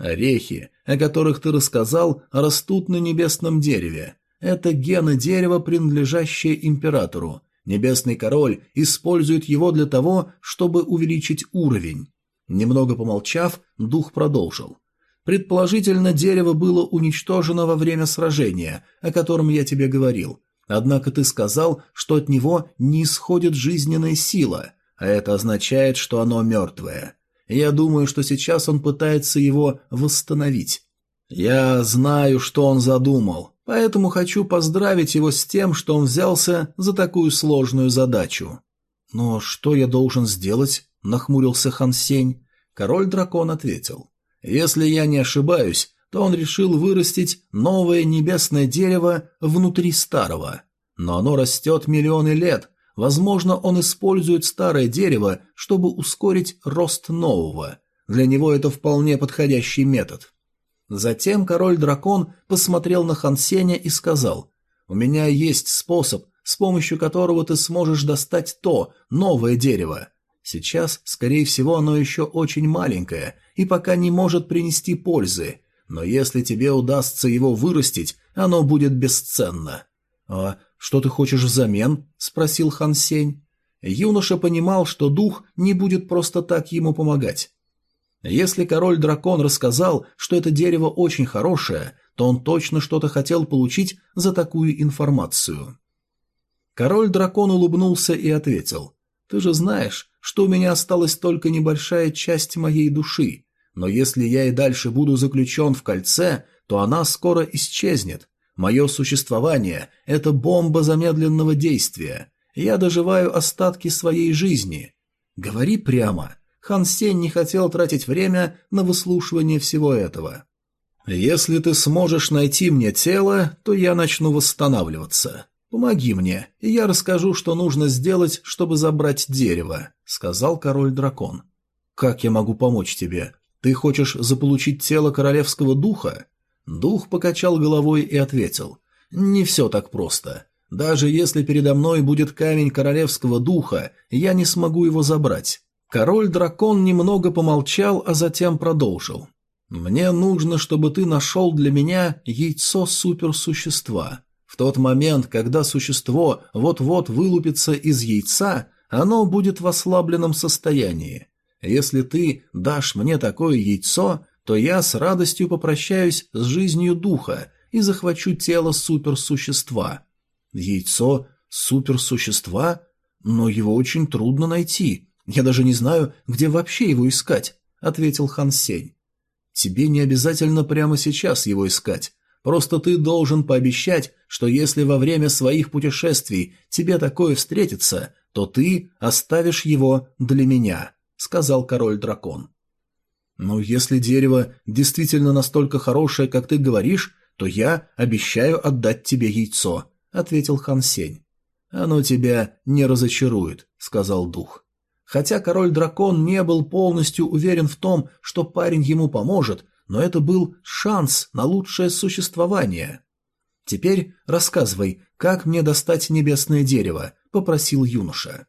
Орехи, о которых ты рассказал, растут на небесном дереве. Это гены дерева, принадлежащие императору. Небесный король использует его для того, чтобы увеличить уровень. Немного помолчав, дух продолжил. Предположительно, дерево было уничтожено во время сражения, о котором я тебе говорил. Однако ты сказал, что от него не исходит жизненная сила, а это означает, что оно мертвое. Я думаю, что сейчас он пытается его восстановить. Я знаю, что он задумал, поэтому хочу поздравить его с тем, что он взялся за такую сложную задачу. Но что я должен сделать? нахмурился Хан Сень. Король-дракон ответил: "Если я не ошибаюсь, то он решил вырастить новое небесное дерево внутри старого. Но оно растет миллионы лет, Возможно, он использует старое дерево, чтобы ускорить рост нового. Для него это вполне подходящий метод. Затем король-дракон посмотрел на Хансеня и сказал, «У меня есть способ, с помощью которого ты сможешь достать то, новое дерево. Сейчас, скорее всего, оно еще очень маленькое и пока не может принести пользы, но если тебе удастся его вырастить, оно будет бесценно. А «Что ты хочешь взамен?» – спросил Хан Сень. Юноша понимал, что дух не будет просто так ему помогать. Если король-дракон рассказал, что это дерево очень хорошее, то он точно что-то хотел получить за такую информацию. Король-дракон улыбнулся и ответил, «Ты же знаешь, что у меня осталась только небольшая часть моей души, но если я и дальше буду заключен в кольце, то она скоро исчезнет, Мое существование – это бомба замедленного действия. Я доживаю остатки своей жизни. Говори прямо. Хан Сень не хотел тратить время на выслушивание всего этого. Если ты сможешь найти мне тело, то я начну восстанавливаться. Помоги мне, и я расскажу, что нужно сделать, чтобы забрать дерево, сказал король-дракон. Как я могу помочь тебе? Ты хочешь заполучить тело королевского духа? Дух покачал головой и ответил. «Не все так просто. Даже если передо мной будет камень королевского духа, я не смогу его забрать». Король-дракон немного помолчал, а затем продолжил. «Мне нужно, чтобы ты нашел для меня яйцо суперсущества. В тот момент, когда существо вот-вот вылупится из яйца, оно будет в ослабленном состоянии. Если ты дашь мне такое яйцо, то я с радостью попрощаюсь с жизнью духа и захвачу тело суперсущества. Яйцо суперсущества? Но его очень трудно найти. Я даже не знаю, где вообще его искать, ответил Хан Сень. Тебе не обязательно прямо сейчас его искать. Просто ты должен пообещать, что если во время своих путешествий тебе такое встретится, то ты оставишь его для меня, сказал король-дракон. «Но если дерево действительно настолько хорошее, как ты говоришь, то я обещаю отдать тебе яйцо», — ответил Хан Сень. «Оно тебя не разочарует», — сказал дух. Хотя король-дракон не был полностью уверен в том, что парень ему поможет, но это был шанс на лучшее существование. «Теперь рассказывай, как мне достать небесное дерево?» — попросил юноша.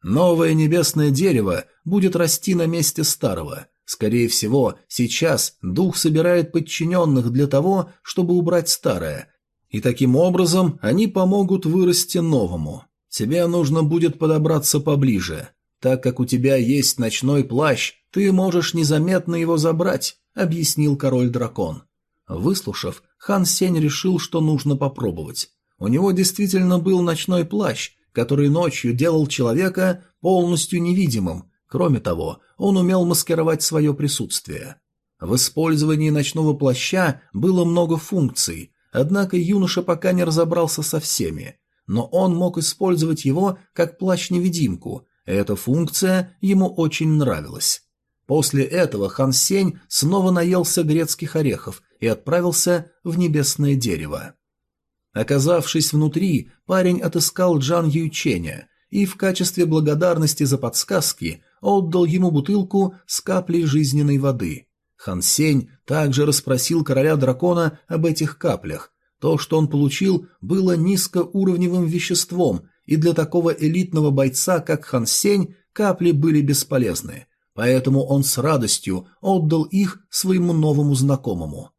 «Новое небесное дерево будет расти на месте старого. Скорее всего, сейчас дух собирает подчиненных для того, чтобы убрать старое, и таким образом они помогут вырасти новому. Тебе нужно будет подобраться поближе. Так как у тебя есть ночной плащ, ты можешь незаметно его забрать, объяснил король-дракон. Выслушав, хан Сень решил, что нужно попробовать. У него действительно был ночной плащ, который ночью делал человека полностью невидимым, Кроме того, он умел маскировать свое присутствие. В использовании ночного плаща было много функций, однако юноша пока не разобрался со всеми, но он мог использовать его как плащ-невидимку, эта функция ему очень нравилась. После этого Хан Сень снова наелся грецких орехов и отправился в небесное дерево. Оказавшись внутри, парень отыскал Джан Юйченя и в качестве благодарности за подсказки отдал ему бутылку с каплей жизненной воды. Хан Сень также расспросил короля дракона об этих каплях. То, что он получил, было низкоуровневым веществом, и для такого элитного бойца, как Хан Сень, капли были бесполезны. Поэтому он с радостью отдал их своему новому знакомому.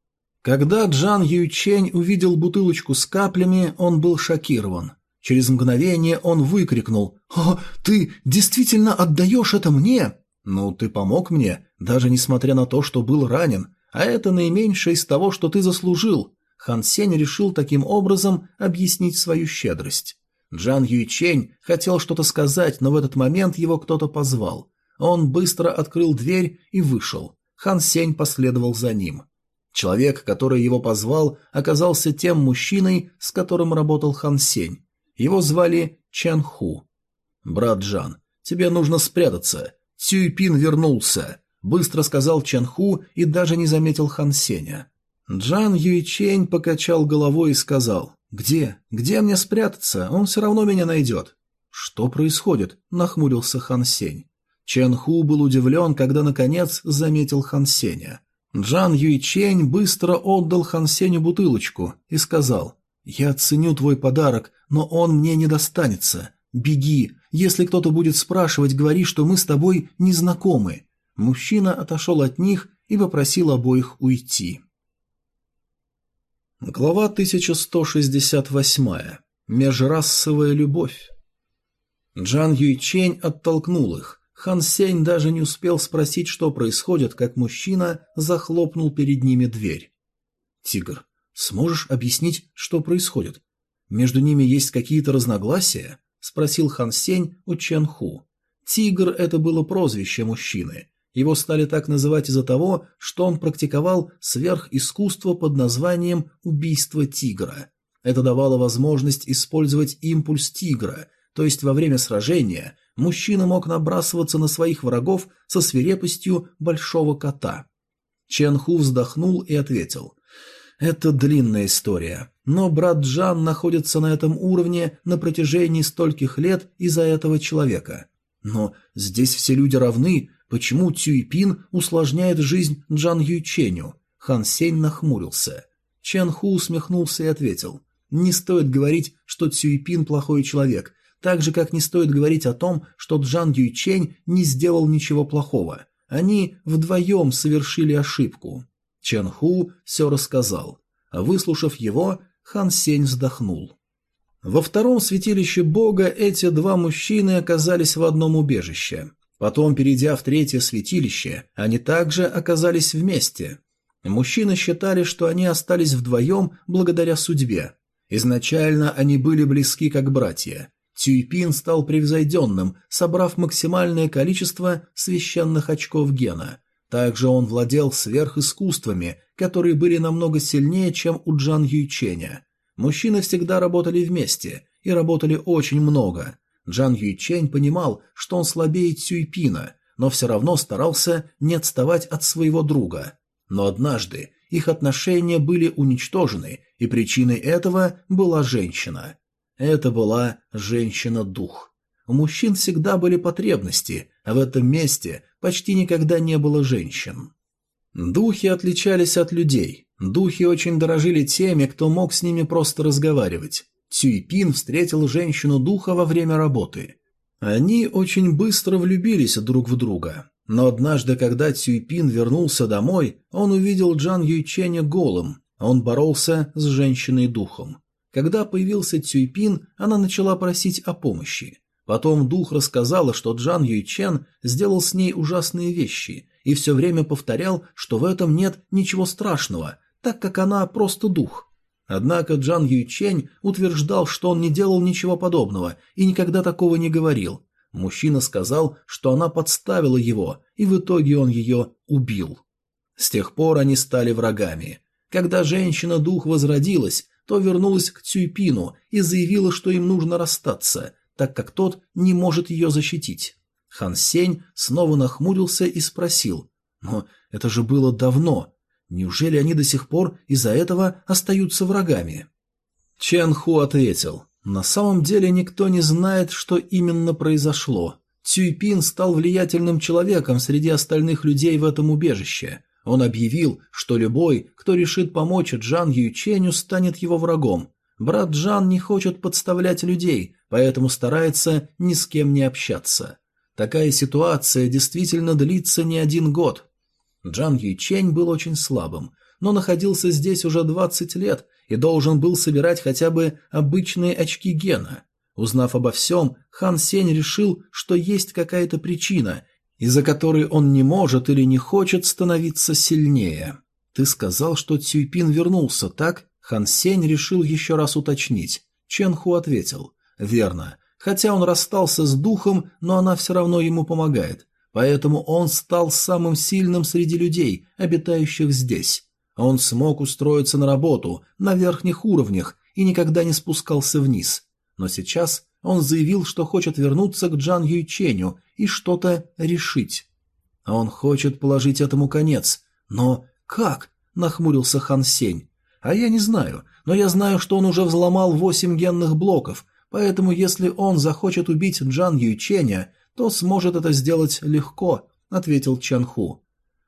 Когда Джан Юйчень увидел бутылочку с каплями, он был шокирован. Через мгновение он выкрикнул «О, ты действительно отдаешь это мне?» «Ну, ты помог мне, даже несмотря на то, что был ранен, а это наименьшее из того, что ты заслужил». Хан Сень решил таким образом объяснить свою щедрость. Джан Юйчень хотел что-то сказать, но в этот момент его кто-то позвал. Он быстро открыл дверь и вышел. Хан Сень последовал за ним. Человек, который его позвал, оказался тем мужчиной, с которым работал Хан Сень. Его звали Чан Ху. «Брат Джан, тебе нужно спрятаться. Цюйпин вернулся», — быстро сказал Чан Ху и даже не заметил Хан Сеня. Джан Юйчень покачал головой и сказал, «Где? Где мне спрятаться? Он все равно меня найдет». «Что происходит?» – нахмурился Хан Сень. Чен Ху был удивлен, когда, наконец, заметил Хан Сеня. Джан Юйчень быстро отдал Хан Сеню бутылочку и сказал, «Я ценю твой подарок, но он мне не достанется. Беги, если кто-то будет спрашивать, говори, что мы с тобой не знакомы». Мужчина отошел от них и попросил обоих уйти. Глава 1168. Межрасовая любовь. Джан Юйчень оттолкнул их, Хан Сень даже не успел спросить, что происходит, как мужчина захлопнул перед ними дверь. «Тигр, сможешь объяснить, что происходит? Между ними есть какие-то разногласия?» – спросил Хан Сень у Чен Ху. «Тигр» – это было прозвище мужчины. Его стали так называть из-за того, что он практиковал сверхискусство под названием «убийство тигра». Это давало возможность использовать импульс тигра, то есть во время сражения мужчина мог набрасываться на своих врагов со свирепостью большого кота. Чен Ху вздохнул и ответил. «Это длинная история, но брат Джан находится на этом уровне на протяжении стольких лет из-за этого человека. Но здесь все люди равны, почему Цюйпин усложняет жизнь Джан Юйченю?» Хан Сень нахмурился. Чен Ху усмехнулся и ответил. «Не стоит говорить, что Цюйпин плохой человек, так же, как не стоит говорить о том, что Джан Юйчень не сделал ничего плохого. Они вдвоем совершили ошибку. Чен Ху все рассказал. Выслушав его, Хан Сень вздохнул. Во втором святилище бога эти два мужчины оказались в одном убежище. Потом, перейдя в третье святилище, они также оказались вместе. Мужчины считали, что они остались вдвоем благодаря судьбе. Изначально они были близки как братья, Цюйпин стал превзойденным, собрав максимальное количество священных очков гена. Также он владел сверхискусствами, которые были намного сильнее, чем у Джан Юйченя. Мужчины всегда работали вместе и работали очень много. Джан Юйчень понимал, что он слабее Цюйпина, но все равно старался не отставать от своего друга. Но однажды их отношения были уничтожены, и причиной этого была женщина. Это была женщина-дух. У мужчин всегда были потребности, а в этом месте почти никогда не было женщин. Духи отличались от людей. Духи очень дорожили теми, кто мог с ними просто разговаривать. Цюйпин встретил женщину-духа во время работы. Они очень быстро влюбились друг в друга. Но однажды, когда Цюйпин вернулся домой, он увидел Джан Юйченя голым. Он боролся с женщиной-духом. Когда появился Цюйпин, она начала просить о помощи. Потом дух рассказала, что Джан Юйчен сделал с ней ужасные вещи и все время повторял, что в этом нет ничего страшного, так как она просто дух. Однако Джан Юйчень утверждал, что он не делал ничего подобного и никогда такого не говорил. Мужчина сказал, что она подставила его, и в итоге он ее убил. С тех пор они стали врагами. Когда женщина-дух возродилась, то вернулась к Цюйпину и заявила, что им нужно расстаться, так как тот не может ее защитить. Хан Сень снова нахмурился и спросил, «Но это же было давно. Неужели они до сих пор из-за этого остаются врагами?» Чен Ху ответил. На самом деле никто не знает, что именно произошло. Цюйпин стал влиятельным человеком среди остальных людей в этом убежище. Он объявил, что любой, кто решит помочь Джан Юченю, станет его врагом. Брат Джан не хочет подставлять людей, поэтому старается ни с кем не общаться. Такая ситуация действительно длится не один год. Джан Ючень был очень слабым, но находился здесь уже 20 лет и должен был собирать хотя бы обычные очки гена. Узнав обо всем, Хан Сень решил, что есть какая-то причина, из-за которой он не может или не хочет становиться сильнее. Ты сказал, что Цюйпин вернулся, так? Хан Сень решил еще раз уточнить. Чен Ху ответил. Верно. Хотя он расстался с духом, но она все равно ему помогает. Поэтому он стал самым сильным среди людей, обитающих здесь. Он смог устроиться на работу на верхних уровнях и никогда не спускался вниз. Но сейчас он заявил, что хочет вернуться к Джан Юйченю и что-то решить. Он хочет положить этому конец. Но как? Нахмурился Хан Сень. А я не знаю, но я знаю, что он уже взломал восемь генных блоков, поэтому если он захочет убить Джан Юйченя, то сможет это сделать легко, ответил Чан Ху.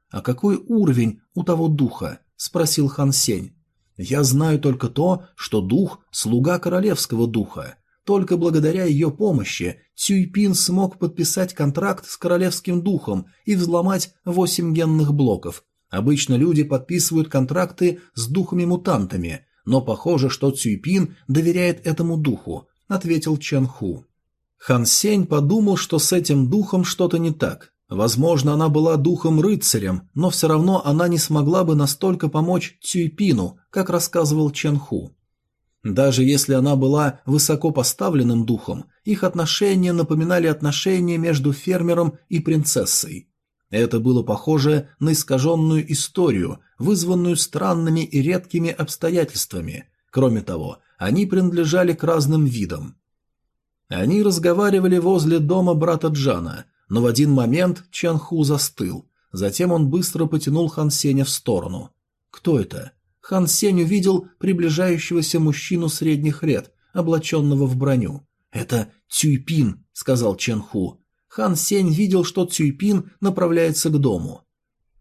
А какой уровень у того духа? спросил Хан Сень. Я знаю только то, что дух – слуга королевского духа. Только благодаря ее помощи Цюйпин смог подписать контракт с королевским духом и взломать восемь генных блоков. Обычно люди подписывают контракты с духами-мутантами, но похоже, что Цюйпин доверяет этому духу, ответил Чен Ху. Хан Сень подумал, что с этим духом что-то не так. Возможно, она была духом-рыцарем, но все равно она не смогла бы настолько помочь Цюйпину, как рассказывал Чен Ху. Даже если она была высоко поставленным духом, их отношения напоминали отношения между фермером и принцессой. Это было похоже на искаженную историю, вызванную странными и редкими обстоятельствами. Кроме того, они принадлежали к разным видам. Они разговаривали возле дома брата Джана, но в один момент Чан Ху застыл. Затем он быстро потянул Хан Сеня в сторону. «Кто это?» Хан Сень увидел приближающегося мужчину средних лет, облаченного в броню. «Это Цюйпин», — сказал Чен Ху. Хан Сень видел, что Цюйпин направляется к дому.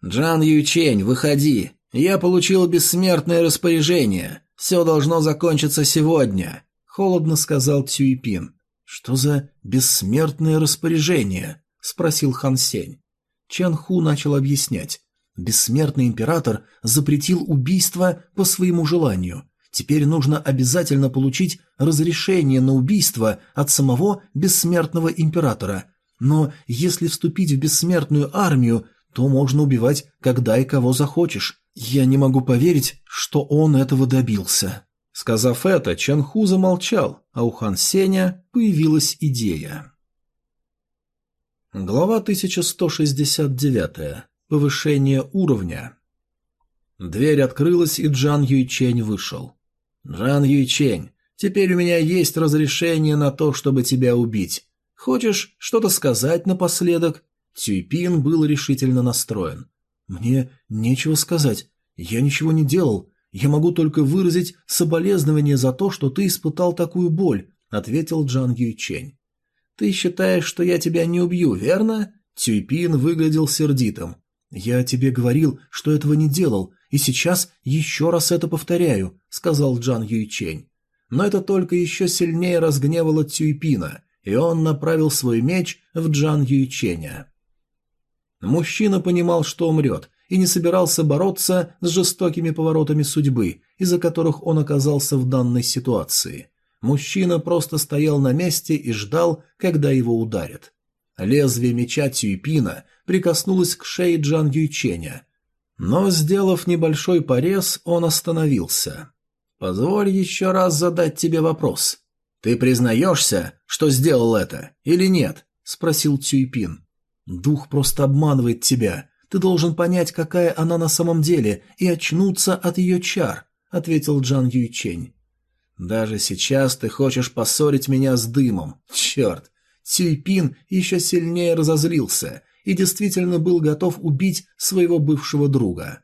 «Джан Ючень, выходи. Я получил бессмертное распоряжение. Все должно закончиться сегодня», — холодно сказал Цюйпин. «Что за бессмертное распоряжение?» — спросил Хан Сень. Чен Ху начал объяснять. Бессмертный император запретил убийство по своему желанию. Теперь нужно обязательно получить разрешение на убийство от самого бессмертного императора. Но если вступить в бессмертную армию, то можно убивать когда и кого захочешь. Я не могу поверить, что он этого добился. Сказав это, Чанху замолчал, а у Хан Сеня появилась идея. Глава 1169. Повышение уровня. Дверь открылась, и Джан Юйчень вышел. «Джан Юйчень, теперь у меня есть разрешение на то, чтобы тебя убить. Хочешь что-то сказать напоследок?» Цюйпин был решительно настроен. «Мне нечего сказать. Я ничего не делал. Я могу только выразить соболезнование за то, что ты испытал такую боль», — ответил Джан Юйчень. «Ты считаешь, что я тебя не убью, верно?» Цюйпин выглядел сердитым. «Я тебе говорил, что этого не делал, и сейчас еще раз это повторяю», — сказал Джан Юйчень. Но это только еще сильнее разгневало Цюйпина, и он направил свой меч в Джан Юйченя. Мужчина понимал, что умрет, и не собирался бороться с жестокими поворотами судьбы, из-за которых он оказался в данной ситуации. Мужчина просто стоял на месте и ждал, когда его ударят. Лезвие меча Тюйпина прикоснулось к шее Джан Юйченя. Но, сделав небольшой порез, он остановился. «Позволь еще раз задать тебе вопрос. Ты признаешься, что сделал это, или нет?» – спросил Тюйпин. «Дух просто обманывает тебя. Ты должен понять, какая она на самом деле, и очнуться от ее чар», – ответил Джан Юйчень. «Даже сейчас ты хочешь поссорить меня с дымом. Черт, Цюйпин еще сильнее разозлился и действительно был готов убить своего бывшего друга.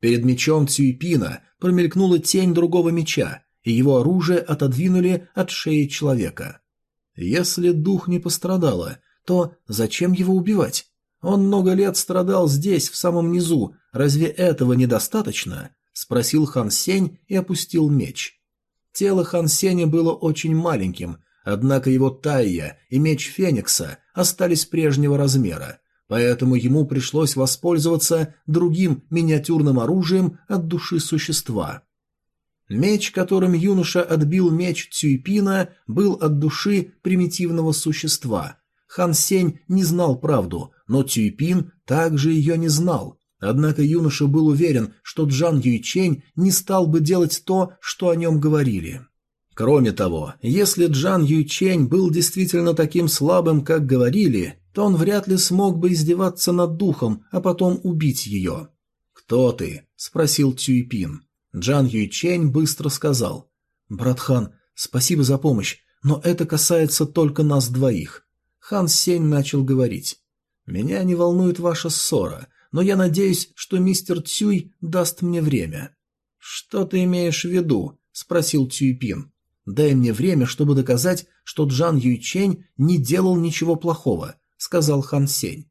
Перед мечом Цюйпина промелькнула тень другого меча, и его оружие отодвинули от шеи человека. Если дух не пострадало, то зачем его убивать? Он много лет страдал здесь, в самом низу, разве этого недостаточно? Спросил Хан Сень и опустил меч. Тело Хан Сеня было очень маленьким, однако его тайя и меч Феникса остались прежнего размера, поэтому ему пришлось воспользоваться другим миниатюрным оружием от души существа. Меч, которым юноша отбил меч Цюйпина, был от души примитивного существа. Хан Сень не знал правду, но Цюйпин также ее не знал. Однако юноша был уверен, что Джан Юйчень не стал бы делать то, что о нем говорили. Кроме того, если Джан Юйчень был действительно таким слабым, как говорили, то он вряд ли смог бы издеваться над духом, а потом убить ее. «Кто ты?» – спросил Цюйпин. Джан Юйчень быстро сказал. «Брат Хан, спасибо за помощь, но это касается только нас двоих». Хан Сень начал говорить. «Меня не волнует ваша ссора, но я надеюсь, что мистер Цюй даст мне время». «Что ты имеешь в виду?» – спросил Цюйпин. «Дай мне время, чтобы доказать, что Джан Юйчень не делал ничего плохого сказал Хан Сень.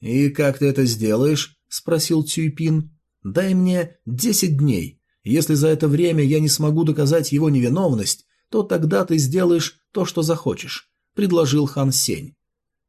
«И как ты это сделаешь?» – спросил Цюйпин. «Дай мне десять дней. Если за это время я не смогу доказать его невиновность, то тогда ты сделаешь то, что захочешь», – предложил Хан Сень.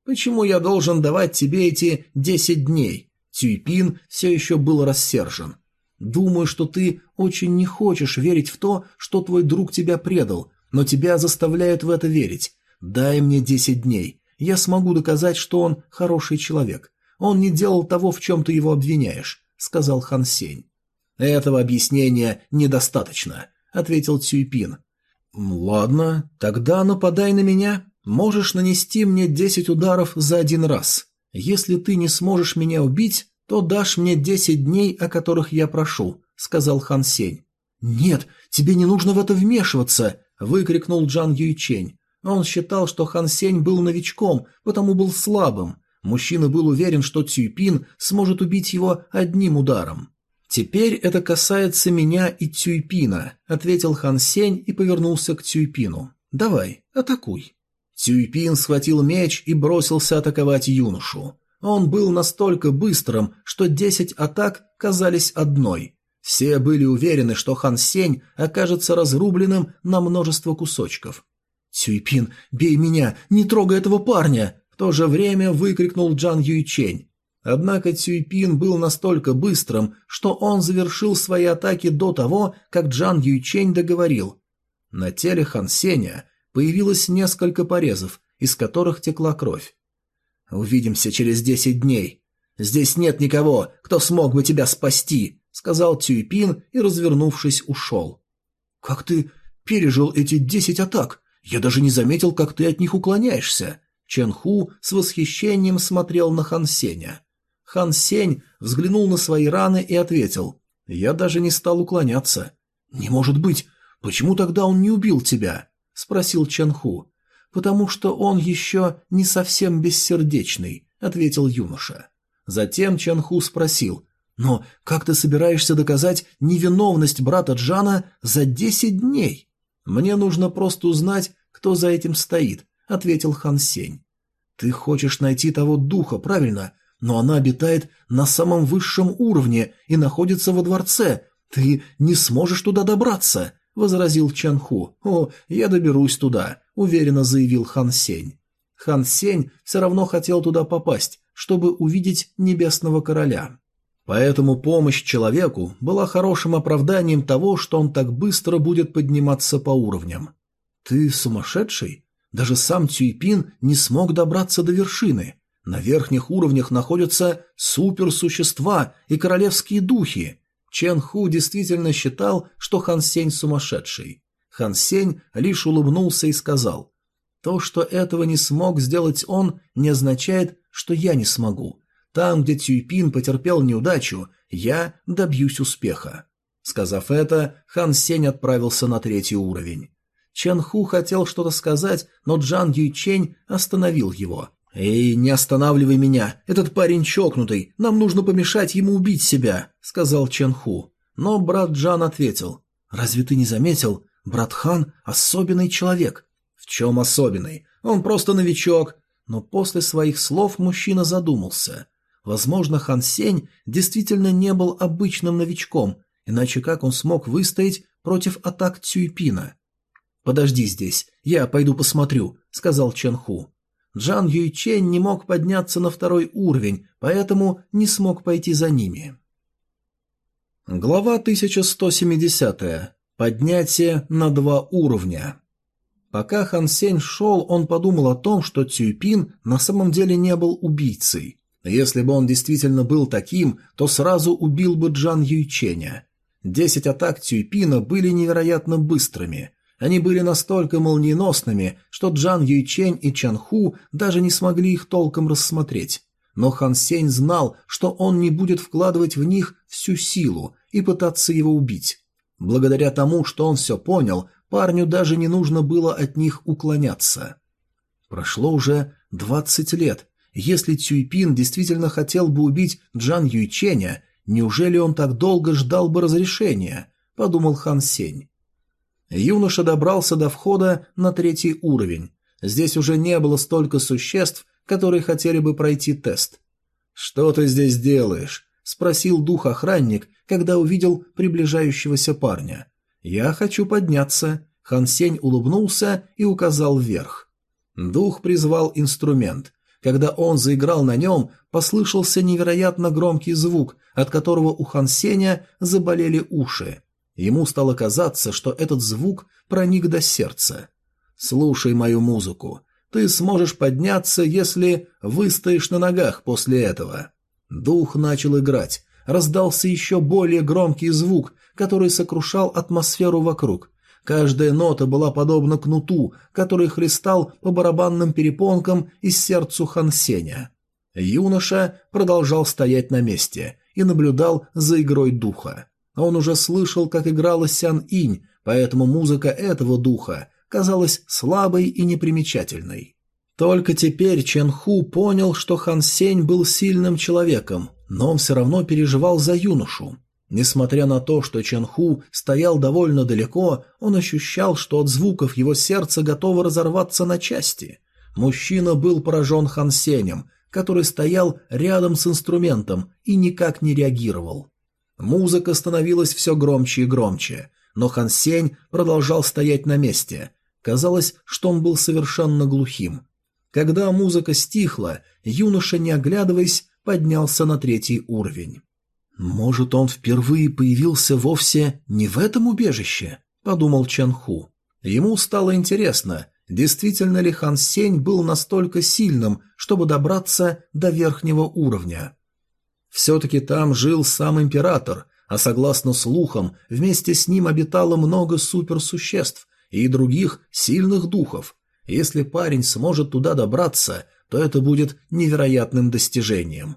«Почему я должен давать тебе эти десять дней?» Цюйпин все еще был рассержен. «Думаю, что ты очень не хочешь верить в то, что твой друг тебя предал, но тебя заставляют в это верить. Дай мне десять дней я смогу доказать, что он хороший человек. Он не делал того, в чем ты его обвиняешь», — сказал Хан Сень. «Этого объяснения недостаточно», — ответил Цюйпин. «Ладно, тогда нападай на меня. Можешь нанести мне десять ударов за один раз. Если ты не сможешь меня убить, то дашь мне десять дней, о которых я прошу», — сказал Хан Сень. «Нет, тебе не нужно в это вмешиваться!» — выкрикнул Джан Юйчень. Он считал, что Хан Сень был новичком, потому был слабым. Мужчина был уверен, что Цюйпин сможет убить его одним ударом. «Теперь это касается меня и Цюйпина», — ответил Хан Сень и повернулся к Цюйпину. «Давай, атакуй». Цюйпин схватил меч и бросился атаковать юношу. Он был настолько быстрым, что десять атак казались одной. Все были уверены, что Хан Сень окажется разрубленным на множество кусочков. «Цюйпин, бей меня! Не трогай этого парня!» В то же время выкрикнул Джан Юйчень. Однако Цюйпин был настолько быстрым, что он завершил свои атаки до того, как Джан Юйчень договорил. На теле Хан Сеня появилось несколько порезов, из которых текла кровь. «Увидимся через десять дней. Здесь нет никого, кто смог бы тебя спасти», — сказал Цюйпин и, развернувшись, ушел. «Как ты пережил эти десять атак?» Я даже не заметил, как ты от них уклоняешься. Чен Ху с восхищением смотрел на Хан Сеня. Хан Сень взглянул на свои раны и ответил. Я даже не стал уклоняться. Не может быть. Почему тогда он не убил тебя? Спросил Чен Ху. Потому что он еще не совсем бессердечный, ответил юноша. Затем Чен Ху спросил. Но как ты собираешься доказать невиновность брата Джана за десять дней? «Мне нужно просто узнать, кто за этим стоит», — ответил Хан Сень. «Ты хочешь найти того духа, правильно? Но она обитает на самом высшем уровне и находится во дворце. Ты не сможешь туда добраться», — возразил Чан Ху. «О, я доберусь туда», — уверенно заявил Хан Сень. Хан Сень все равно хотел туда попасть, чтобы увидеть Небесного Короля. Поэтому помощь человеку была хорошим оправданием того, что он так быстро будет подниматься по уровням. «Ты сумасшедший? Даже сам Цюйпин не смог добраться до вершины. На верхних уровнях находятся суперсущества и королевские духи». Чен Ху действительно считал, что Хан Сень сумасшедший. Хан Сень лишь улыбнулся и сказал, «То, что этого не смог сделать он, не означает, что я не смогу. Там, где Цюйпин потерпел неудачу, я добьюсь успеха. Сказав это, Хан Сень отправился на третий уровень. Чен Ху хотел что-то сказать, но Джан Юйчень остановил его. «Эй, не останавливай меня! Этот парень чокнутый! Нам нужно помешать ему убить себя!» — сказал Чен Ху. Но брат Джан ответил. «Разве ты не заметил? Брат Хан – особенный человек. В чем особенный? Он просто новичок. Но после своих слов мужчина задумался. Возможно, Хан Сень действительно не был обычным новичком, иначе как он смог выстоять против атак Цюйпина? «Подожди здесь, я пойду посмотрю», — сказал Чен Ху. Джан Юйчень не мог подняться на второй уровень, поэтому не смог пойти за ними. Глава 1170. Поднятие на два уровня. Пока Хан Сень шел, он подумал о том, что Цюйпин на самом деле не был убийцей. Если бы он действительно был таким, то сразу убил бы Джан Юйченя. Десять атак Цюйпина были невероятно быстрыми. Они были настолько молниеносными, что Джан Юйчень и Чан Ху даже не смогли их толком рассмотреть. Но Хан Сень знал, что он не будет вкладывать в них всю силу и пытаться его убить. Благодаря тому, что он все понял, парню даже не нужно было от них уклоняться. Прошло уже двадцать лет. Если Цюйпин действительно хотел бы убить Джан Юйченя, неужели он так долго ждал бы разрешения? Подумал Хан Сень. Юноша добрался до входа на третий уровень. Здесь уже не было столько существ, которые хотели бы пройти тест. «Что ты здесь делаешь?» – спросил дух-охранник, когда увидел приближающегося парня. «Я хочу подняться». Хан Сень улыбнулся и указал вверх. Дух призвал инструмент. Когда он заиграл на нем, послышался невероятно громкий звук, от которого у Хан Сеня заболели уши. Ему стало казаться, что этот звук проник до сердца. «Слушай мою музыку. Ты сможешь подняться, если выстоишь на ногах после этого». Дух начал играть. Раздался еще более громкий звук, который сокрушал атмосферу вокруг. Каждая нота была подобна кнуту, который хлестал по барабанным перепонкам из сердцу Хансеня. Юноша продолжал стоять на месте и наблюдал за игрой духа. Он уже слышал, как играла Сян-Инь, поэтому музыка этого духа казалась слабой и непримечательной. Только теперь Чен Ху понял, что Хан Сень был сильным человеком, но он все равно переживал за юношу. Несмотря на то, что Чен Ху стоял довольно далеко, он ощущал, что от звуков его сердце готово разорваться на части. Мужчина был поражен Хан Сенем, который стоял рядом с инструментом и никак не реагировал. Музыка становилась все громче и громче, но Хан Сень продолжал стоять на месте. Казалось, что он был совершенно глухим. Когда музыка стихла, юноша, не оглядываясь, поднялся на третий уровень. «Может, он впервые появился вовсе не в этом убежище?» – подумал Чан Ху. Ему стало интересно, действительно ли Хан Сень был настолько сильным, чтобы добраться до верхнего уровня. Все-таки там жил сам император, а согласно слухам, вместе с ним обитало много суперсуществ и других сильных духов. Если парень сможет туда добраться, то это будет невероятным достижением.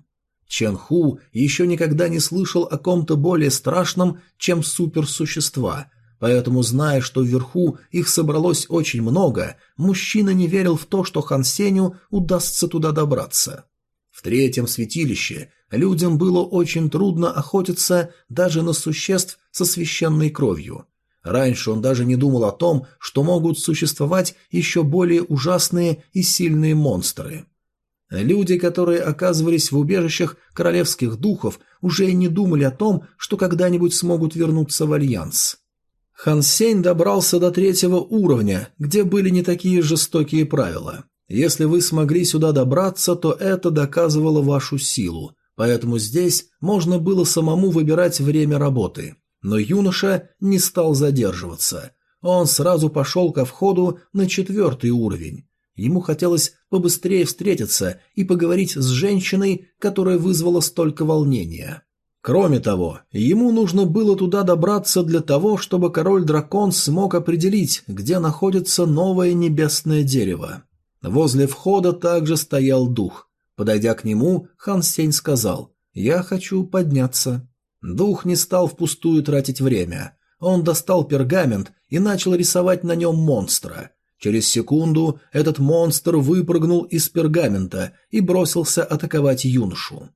Чен Ху еще никогда не слышал о ком-то более страшном, чем суперсущества, поэтому, зная, что вверху их собралось очень много, мужчина не верил в то, что Хан Сеню удастся туда добраться. В третьем святилище людям было очень трудно охотиться даже на существ со священной кровью. Раньше он даже не думал о том, что могут существовать еще более ужасные и сильные монстры. Люди, которые оказывались в убежищах королевских духов, уже не думали о том, что когда-нибудь смогут вернуться в Альянс. Хан Сень добрался до третьего уровня, где были не такие жестокие правила. Если вы смогли сюда добраться, то это доказывало вашу силу, поэтому здесь можно было самому выбирать время работы. Но юноша не стал задерживаться. Он сразу пошел ко входу на четвертый уровень. Ему хотелось побыстрее встретиться и поговорить с женщиной, которая вызвала столько волнения. Кроме того, ему нужно было туда добраться для того, чтобы король-дракон смог определить, где находится новое небесное дерево. Возле входа также стоял дух. Подойдя к нему, Хан Сень сказал «Я хочу подняться». Дух не стал впустую тратить время. Он достал пергамент и начал рисовать на нем монстра. Через секунду этот монстр выпрыгнул из пергамента и бросился атаковать юношу.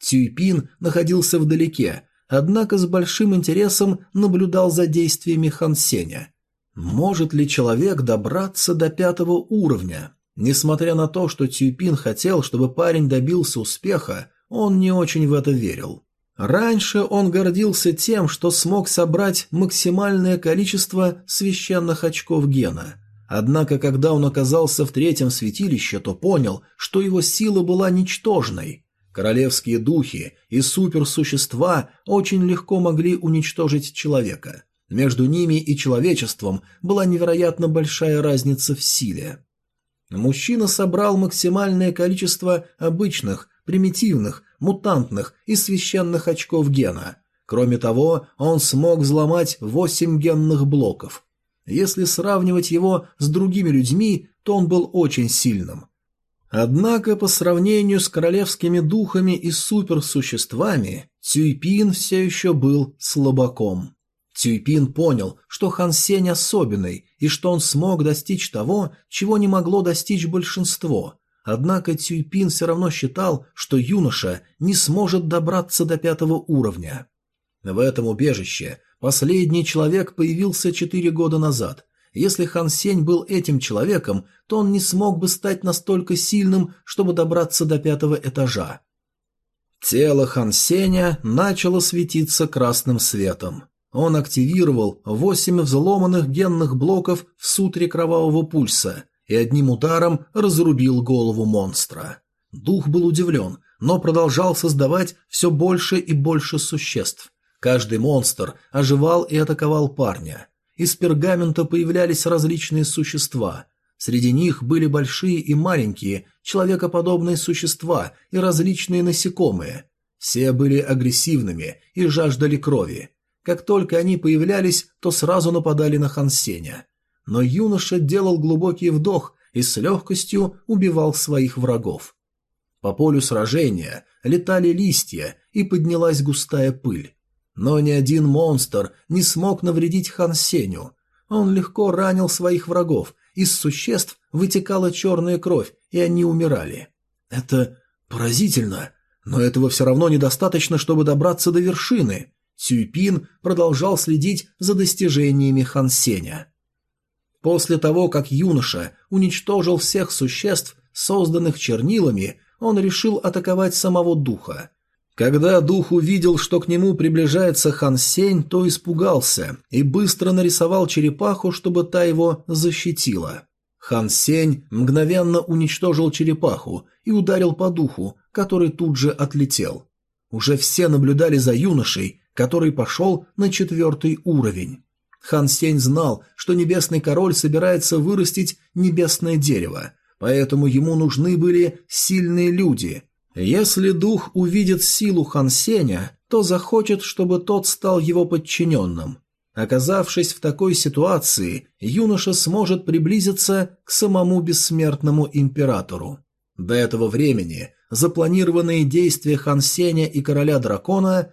Цюйпин находился вдалеке, однако с большим интересом наблюдал за действиями Хан Сеня. Может ли человек добраться до пятого уровня? Несмотря на то, что Тюпин хотел, чтобы парень добился успеха, он не очень в это верил. Раньше он гордился тем, что смог собрать максимальное количество священных очков гена. Однако, когда он оказался в третьем святилище, то понял, что его сила была ничтожной. Королевские духи и суперсущества очень легко могли уничтожить человека. Между ними и человечеством была невероятно большая разница в силе. Мужчина собрал максимальное количество обычных, примитивных, мутантных и священных очков гена. Кроме того, он смог взломать восемь генных блоков. Если сравнивать его с другими людьми, то он был очень сильным. Однако по сравнению с королевскими духами и суперсуществами, Цюйпин все еще был слабаком. Цюйпин понял, что Хан Сень особенный и что он смог достичь того, чего не могло достичь большинство, Однако Цюйпин все равно считал, что юноша не сможет добраться до пятого уровня. В этом убежище последний человек появился четыре года назад. Если Хан Сень был этим человеком, то он не смог бы стать настолько сильным, чтобы добраться до пятого этажа. Тело Хан Сеня начало светиться красным светом. Он активировал восемь взломанных генных блоков в сутре кровавого пульса и одним ударом разрубил голову монстра. Дух был удивлен, но продолжал создавать все больше и больше существ. Каждый монстр оживал и атаковал парня. Из пергамента появлялись различные существа. Среди них были большие и маленькие, человекоподобные существа и различные насекомые. Все были агрессивными и жаждали крови. Как только они появлялись, то сразу нападали на Хансеня но юноша делал глубокий вдох и с легкостью убивал своих врагов. По полю сражения летали листья и поднялась густая пыль. Но ни один монстр не смог навредить Хан Сеню. Он легко ранил своих врагов, из существ вытекала черная кровь, и они умирали. Это поразительно, но этого все равно недостаточно, чтобы добраться до вершины. Цюйпин продолжал следить за достижениями Хан Сеня. После того, как юноша уничтожил всех существ, созданных чернилами, он решил атаковать самого духа. Когда дух увидел, что к нему приближается Хан Сень, то испугался и быстро нарисовал черепаху, чтобы та его защитила. Хан Сень мгновенно уничтожил черепаху и ударил по духу, который тут же отлетел. Уже все наблюдали за юношей, который пошел на четвертый уровень. Хан Сень знал, что Небесный Король собирается вырастить небесное дерево, поэтому ему нужны были сильные люди. Если дух увидит силу Хан Сеня, то захочет, чтобы тот стал его подчиненным. Оказавшись в такой ситуации, юноша сможет приблизиться к самому бессмертному императору. До этого времени запланированные действия Хан Сеня и Короля Дракона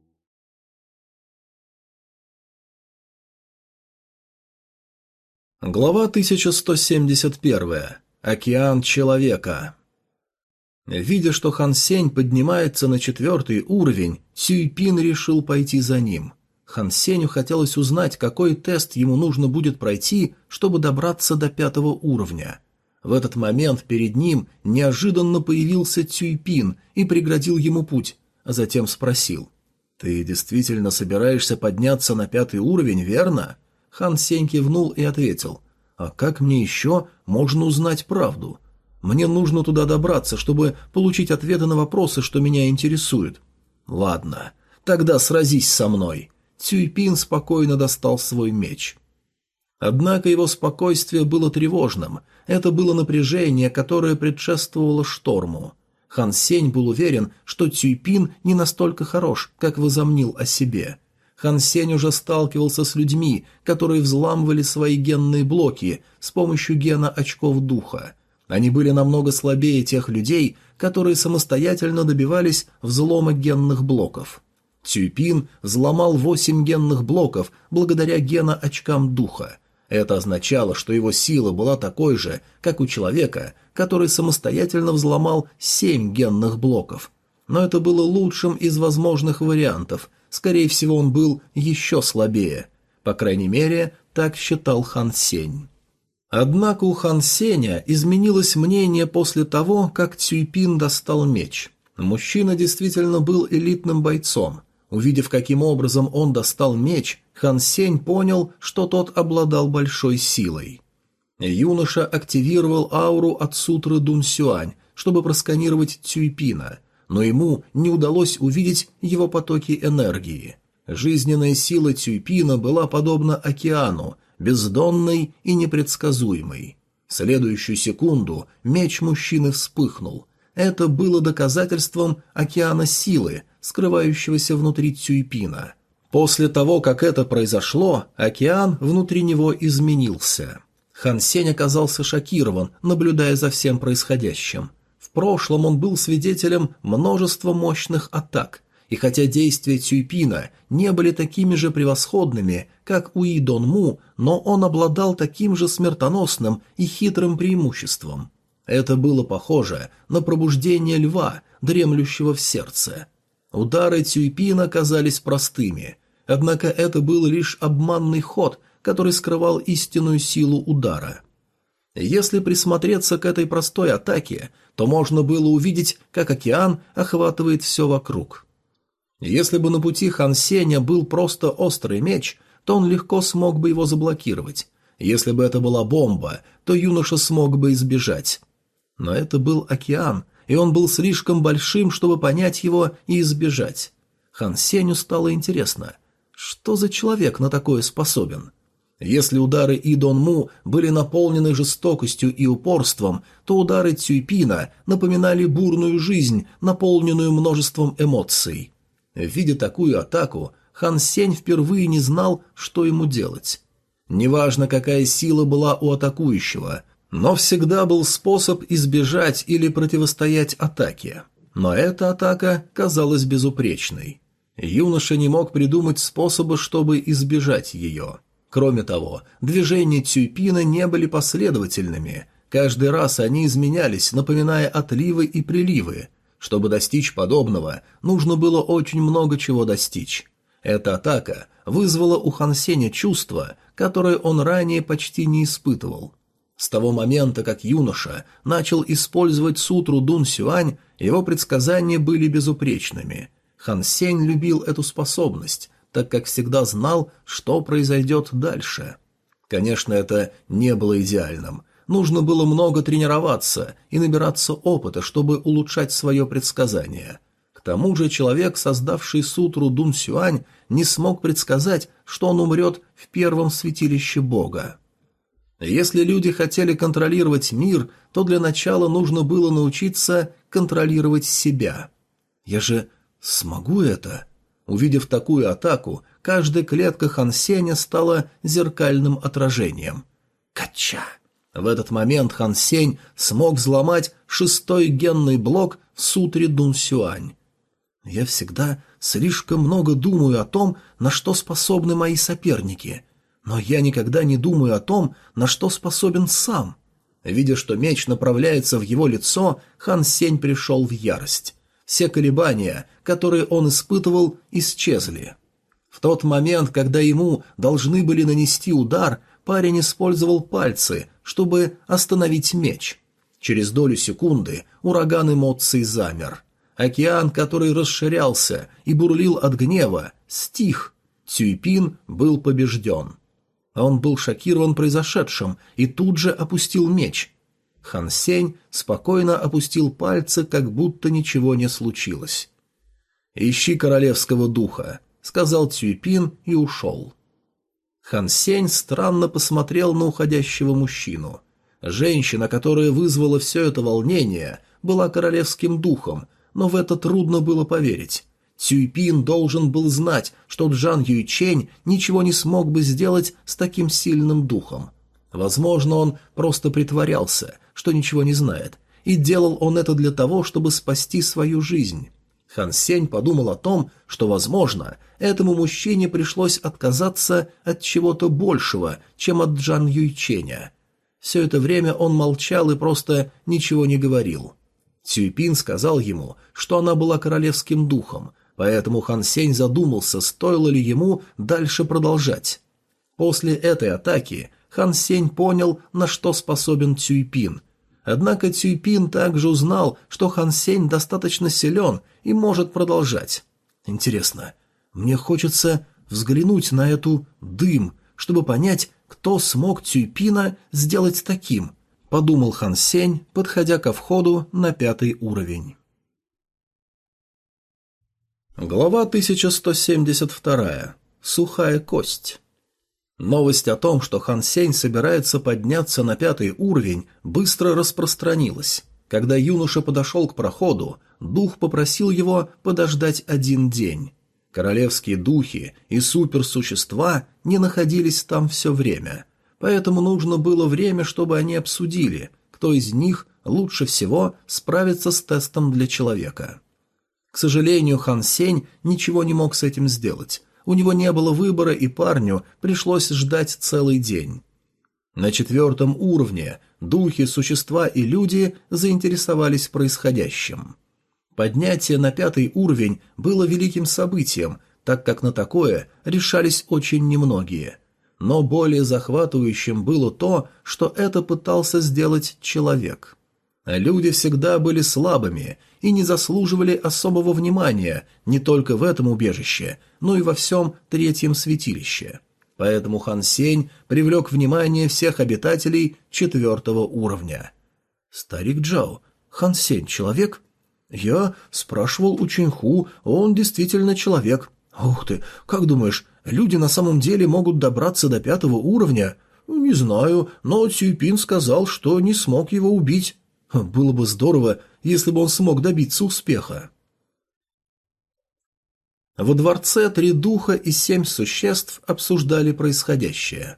Глава 1171. Океан человека. Видя, что Хан Сень поднимается на четвертый уровень, Сюйпин решил пойти за ним. Хан Сенью хотелось узнать, какой тест ему нужно будет пройти, чтобы добраться до пятого уровня. В этот момент перед ним неожиданно появился Цюйпин и преградил ему путь, а затем спросил. «Ты действительно собираешься подняться на пятый уровень, верно?» Хан Сень кивнул и ответил. А как мне еще можно узнать правду? Мне нужно туда добраться, чтобы получить ответы на вопросы, что меня интересуют. Ладно, тогда сразись со мной. Цюйпин спокойно достал свой меч. Однако его спокойствие было тревожным. Это было напряжение, которое предшествовало шторму. Хан Сень был уверен, что Цюйпин не настолько хорош, как возомнил о себе. Хан Сень уже сталкивался с людьми, которые взламывали свои генные блоки с помощью гена очков духа. Они были намного слабее тех людей, которые самостоятельно добивались взлома генных блоков. Цюйпин взломал восемь генных блоков благодаря гена-очкам духа. Это означало, что его сила была такой же, как у человека, который самостоятельно взломал семь генных блоков. Но это было лучшим из возможных вариантов. Скорее всего, он был еще слабее. По крайней мере, так считал Хан Сень. Однако у Хан Сеня изменилось мнение после того, как Цюйпин достал меч. Мужчина действительно был элитным бойцом. Увидев, каким образом он достал меч, Хан Сень понял, что тот обладал большой силой. Юноша активировал ауру от сутры Дун Сюань, чтобы просканировать Цюйпина, но ему не удалось увидеть его потоки энергии. Жизненная сила Цюйпина была подобна океану, бездонной и непредсказуемой. В следующую секунду меч мужчины вспыхнул. Это было доказательством океана силы, скрывающегося внутри Цюйпина. После того, как это произошло, океан внутри него изменился. Хан Сень оказался шокирован, наблюдая за всем происходящим. В прошлом он был свидетелем множества мощных атак, и хотя действия Цюйпина не были такими же превосходными, как у И Дон Му, но он обладал таким же смертоносным и хитрым преимуществом. Это было похоже на пробуждение льва, дремлющего в сердце. Удары Цюйпина казались простыми, однако это был лишь обманный ход, который скрывал истинную силу удара. Если присмотреться к этой простой атаке, то можно было увидеть, как океан охватывает все вокруг. Если бы на пути Хан Сеня был просто острый меч, то он легко смог бы его заблокировать. Если бы это была бомба, то юноша смог бы избежать. Но это был океан, и он был слишком большим, чтобы понять его и избежать. Хан Сеню стало интересно, что за человек на такое способен? Если удары Идон Му были наполнены жестокостью и упорством, то удары Цюйпина напоминали бурную жизнь, наполненную множеством эмоций. Видя такую атаку, Хан Сень впервые не знал, что ему делать. Неважно, какая сила была у атакующего, но всегда был способ избежать или противостоять атаке. Но эта атака казалась безупречной. Юноша не мог придумать способа, чтобы избежать ее. Кроме того, движения Цюйпина не были последовательными. Каждый раз они изменялись, напоминая отливы и приливы. Чтобы достичь подобного, нужно было очень много чего достичь. Эта атака вызвала у Хан Сеня чувство, которое он ранее почти не испытывал. С того момента, как юноша начал использовать сутру Дун Сюань, его предсказания были безупречными. Хан Сень любил эту способность, так как всегда знал, что произойдет дальше. Конечно, это не было идеальным. Нужно было много тренироваться и набираться опыта, чтобы улучшать свое предсказание. К тому же человек, создавший сутру Дун Сюань, не смог предсказать, что он умрет в первом святилище Бога. Если люди хотели контролировать мир, то для начала нужно было научиться контролировать себя. Я же смогу это? Увидев такую атаку, каждая клетка Хансеня стала зеркальным отражением. Кача! В этот момент Хан Сень смог взломать шестой генный блок в сутре Дун Сюань. Я всегда слишком много думаю о том, на что способны мои соперники. Но я никогда не думаю о том, на что способен сам. Видя, что меч направляется в его лицо, Хан Сень пришел в ярость. Все колебания, которые он испытывал, исчезли. В тот момент, когда ему должны были нанести удар, парень использовал пальцы, чтобы остановить меч. Через долю секунды ураган эмоций замер. Океан, который расширялся и бурлил от гнева, стих. Цюйпин был побежден. Он был шокирован произошедшим и тут же опустил меч. Хан Сень спокойно опустил пальцы, как будто ничего не случилось. «Ищи королевского духа», — сказал Цюйпин и ушел. Хан Сень странно посмотрел на уходящего мужчину. Женщина, которая вызвала все это волнение, была королевским духом, но в это трудно было поверить. Цюйпин должен был знать, что Джан Юйчень ничего не смог бы сделать с таким сильным духом. Возможно, он просто притворялся, что ничего не знает, и делал он это для того, чтобы спасти свою жизнь. Хан Сень подумал о том, что, возможно, этому мужчине пришлось отказаться от чего-то большего, чем от Джан Юйченя. Все это время он молчал и просто ничего не говорил. Цюйпин сказал ему, что она была королевским духом, поэтому Хан Сень задумался, стоило ли ему дальше продолжать. После этой атаки Хан Сень понял, на что способен Цюйпин – Однако Цюйпин также узнал, что Хан Сень достаточно силен и может продолжать. Интересно, мне хочется взглянуть на эту дым, чтобы понять, кто смог Цюйпина сделать таким, подумал Хан Сень, подходя ко входу на пятый уровень. Глава 1172. Сухая кость. Новость о том, что Хан Сень собирается подняться на пятый уровень, быстро распространилась. Когда юноша подошел к проходу, дух попросил его подождать один день. Королевские духи и суперсущества не находились там все время, поэтому нужно было время, чтобы они обсудили, кто из них лучше всего справится с тестом для человека. К сожалению, Хан Сень ничего не мог с этим сделать, у него не было выбора, и парню пришлось ждать целый день. На четвертом уровне духи, существа и люди заинтересовались происходящим. Поднятие на пятый уровень было великим событием, так как на такое решались очень немногие. Но более захватывающим было то, что это пытался сделать человек. А люди всегда были слабыми и не заслуживали особого внимания не только в этом убежище, но и во всем третьем святилище. Поэтому Хан Сень привлек внимание всех обитателей четвертого уровня. «Старик Джао, Хан Сень человек?» «Я спрашивал у Чинху, он действительно человек». «Ух ты, как думаешь, люди на самом деле могут добраться до пятого уровня?» «Не знаю, но Цюйпин сказал, что не смог его убить». Было бы здорово, если бы он смог добиться успеха. Во дворце три духа и семь существ обсуждали происходящее.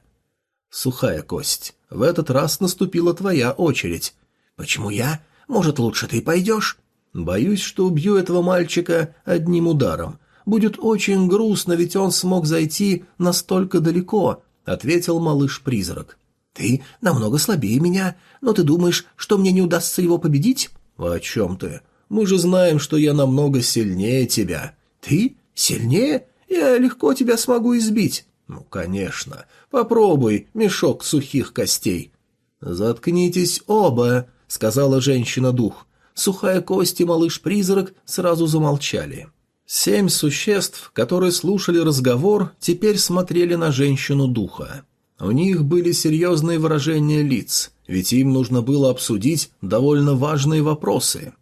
«Сухая кость, в этот раз наступила твоя очередь. Почему я? Может, лучше ты пойдешь?» «Боюсь, что убью этого мальчика одним ударом. Будет очень грустно, ведь он смог зайти настолько далеко», — ответил малыш-призрак. «Ты намного слабее меня, но ты думаешь, что мне не удастся его победить?» «О чем ты? Мы же знаем, что я намного сильнее тебя». «Ты? Сильнее? Я легко тебя смогу избить». «Ну, конечно. Попробуй, мешок сухих костей». «Заткнитесь оба», — сказала женщина-дух. Сухая кость и малыш-призрак сразу замолчали. Семь существ, которые слушали разговор, теперь смотрели на женщину-духа. У них были серьезные выражения лиц, ведь им нужно было обсудить довольно важные вопросы.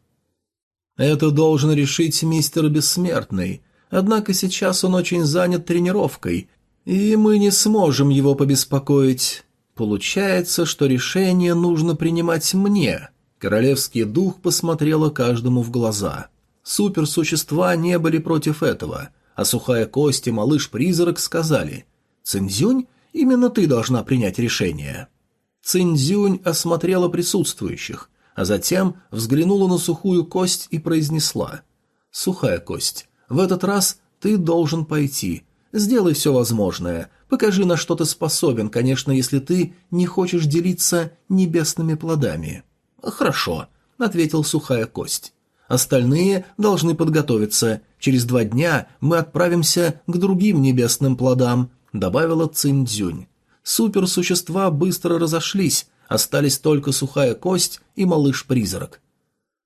Это должен решить мистер Бессмертный, однако сейчас он очень занят тренировкой, и мы не сможем его побеспокоить. Получается, что решение нужно принимать мне. Королевский дух посмотрела каждому в глаза. Суперсущества не были против этого, а сухая кость и малыш-призрак сказали «Цинзюнь Именно ты должна принять решение». Цинзюнь осмотрела присутствующих, а затем взглянула на сухую кость и произнесла. «Сухая кость, в этот раз ты должен пойти. Сделай все возможное. Покажи, на что ты способен, конечно, если ты не хочешь делиться небесными плодами». «Хорошо», — ответил сухая кость. «Остальные должны подготовиться. Через два дня мы отправимся к другим небесным плодам добавила Циндзюнь. Суперсущества быстро разошлись, остались только сухая кость и малыш-призрак.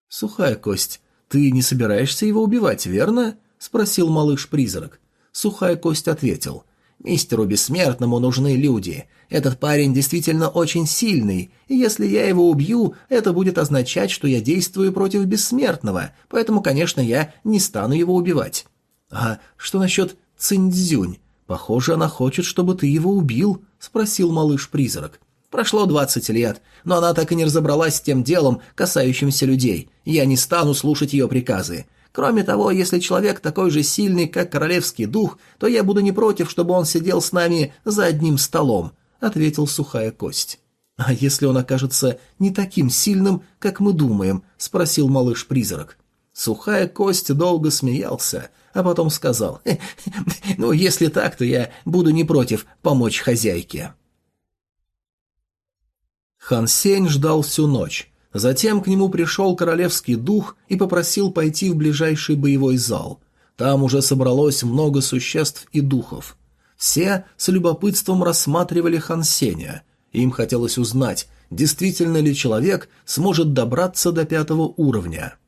«Сухая кость, ты не собираешься его убивать, верно?» — спросил малыш-призрак. Сухая кость ответил. «Мистеру Бессмертному нужны люди. Этот парень действительно очень сильный, и если я его убью, это будет означать, что я действую против Бессмертного, поэтому, конечно, я не стану его убивать». «А что насчет Циндзюнь? «Похоже, она хочет, чтобы ты его убил», — спросил малыш-призрак. «Прошло двадцать лет, но она так и не разобралась с тем делом, касающимся людей. Я не стану слушать ее приказы. Кроме того, если человек такой же сильный, как королевский дух, то я буду не против, чтобы он сидел с нами за одним столом», — ответил сухая кость. «А если он окажется не таким сильным, как мы думаем?» — спросил малыш-призрак. Сухая кость долго смеялся, а потом сказал, «Ну, если так, то я буду не против помочь хозяйке». Хан Сень ждал всю ночь. Затем к нему пришел королевский дух и попросил пойти в ближайший боевой зал. Там уже собралось много существ и духов. Все с любопытством рассматривали Хан Сеня. Им хотелось узнать, действительно ли человек сможет добраться до пятого уровня.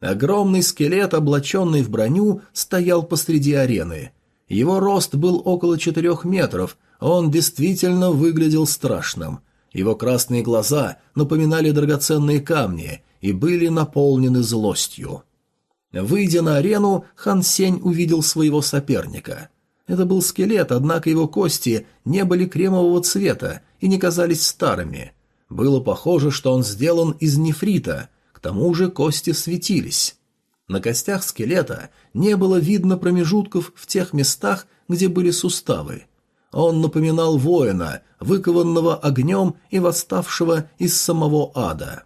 Огромный скелет, облаченный в броню, стоял посреди арены. Его рост был около четырех метров, он действительно выглядел страшным. Его красные глаза напоминали драгоценные камни и были наполнены злостью. Выйдя на арену, Хан Сень увидел своего соперника. Это был скелет, однако его кости не были кремового цвета и не казались старыми. Было похоже, что он сделан из нефрита, тому же кости светились. На костях скелета не было видно промежутков в тех местах, где были суставы – он напоминал воина, выкованного огнем и восставшего из самого ада.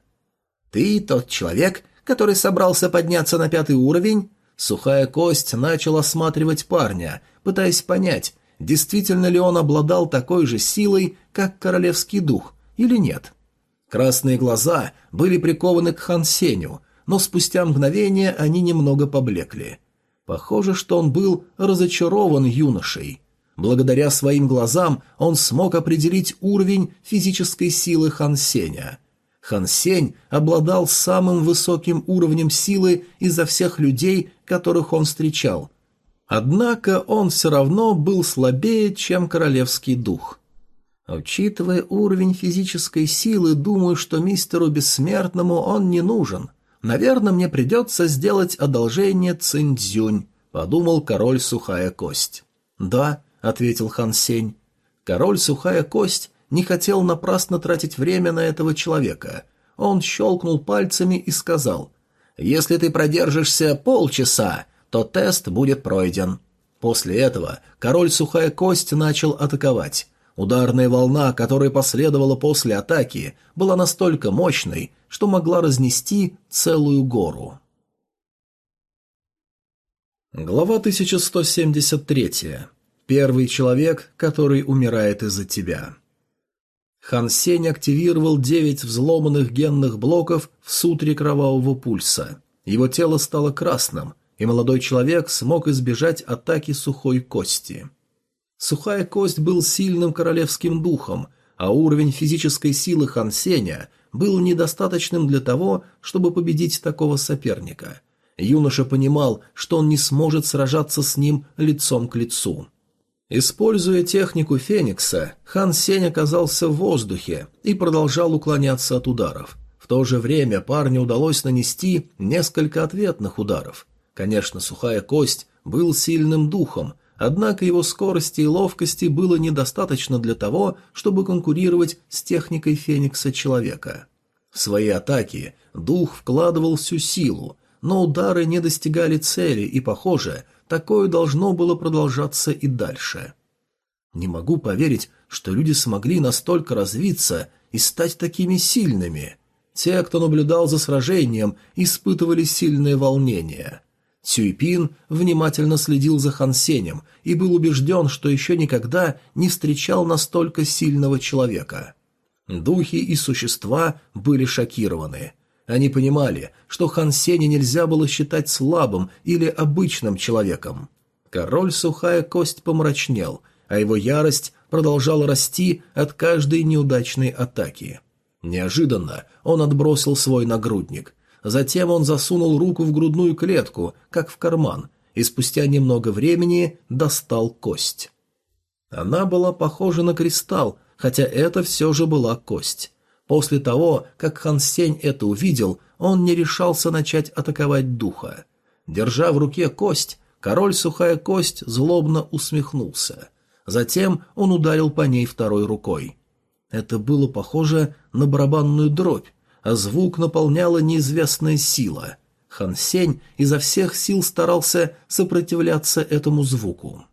«Ты тот человек, который собрался подняться на пятый уровень?» Сухая кость начал осматривать парня, пытаясь понять, действительно ли он обладал такой же силой, как королевский дух, или нет. Красные глаза были прикованы к Хансеню, но спустя мгновение они немного поблекли. Похоже, что он был разочарован юношей. Благодаря своим глазам он смог определить уровень физической силы Хан Сеня. Хан Сень обладал самым высоким уровнем силы изо всех людей, которых он встречал. Однако он все равно был слабее, чем королевский дух. Учитывая уровень физической силы, думаю, что мистеру Бессмертному он не нужен. Наверное, мне придется сделать одолжение Циндзюнь, подумал король Сухая Кость. Да, — ответил Хан Сень. Король Сухая Кость не хотел напрасно тратить время на этого человека. Он щелкнул пальцами и сказал, «Если ты продержишься полчаса, то тест будет пройден». После этого король Сухая Кость начал атаковать. Ударная волна, которая последовала после атаки, была настолько мощной, что могла разнести целую гору. Глава 1173. Первый человек, который умирает из-за тебя. Хан Сень активировал девять взломанных генных блоков в сутре кровавого пульса. Его тело стало красным, и молодой человек смог избежать атаки сухой кости. Сухая кость был сильным королевским духом, а уровень физической силы Хан Сеня был недостаточным для того, чтобы победить такого соперника. Юноша понимал, что он не сможет сражаться с ним лицом к лицу. Используя технику Феникса, Хан Сень оказался в воздухе и продолжал уклоняться от ударов. В то же время парню удалось нанести несколько ответных ударов. Конечно, сухая кость был сильным духом, однако его скорости и ловкости было недостаточно для того, чтобы конкурировать с техникой Феникса человека. В свои атаки дух вкладывал всю силу, но удары не достигали цели, и, похоже, такое должно было продолжаться и дальше. Не могу поверить, что люди смогли настолько развиться и стать такими сильными. Те, кто наблюдал за сражением, испытывали сильное волнение. Цюйпин внимательно следил за Хансенем и был убежден, что еще никогда не встречал настолько сильного человека. Духи и существа были шокированы. Они понимали, что Хан Сеня нельзя было считать слабым или обычным человеком. Король Сухая Кость помрачнел, а его ярость продолжала расти от каждой неудачной атаки. Неожиданно он отбросил свой нагрудник. Затем он засунул руку в грудную клетку, как в карман, и спустя немного времени достал кость. Она была похожа на кристалл, хотя это все же была кость. После того, как Хан Сень это увидел, он не решался начать атаковать духа. Держа в руке кость, король Сухая Кость злобно усмехнулся. Затем он ударил по ней второй рукой. Это было похоже на барабанную дробь, а звук наполняла неизвестная сила. Хан Сень изо всех сил старался сопротивляться этому звуку.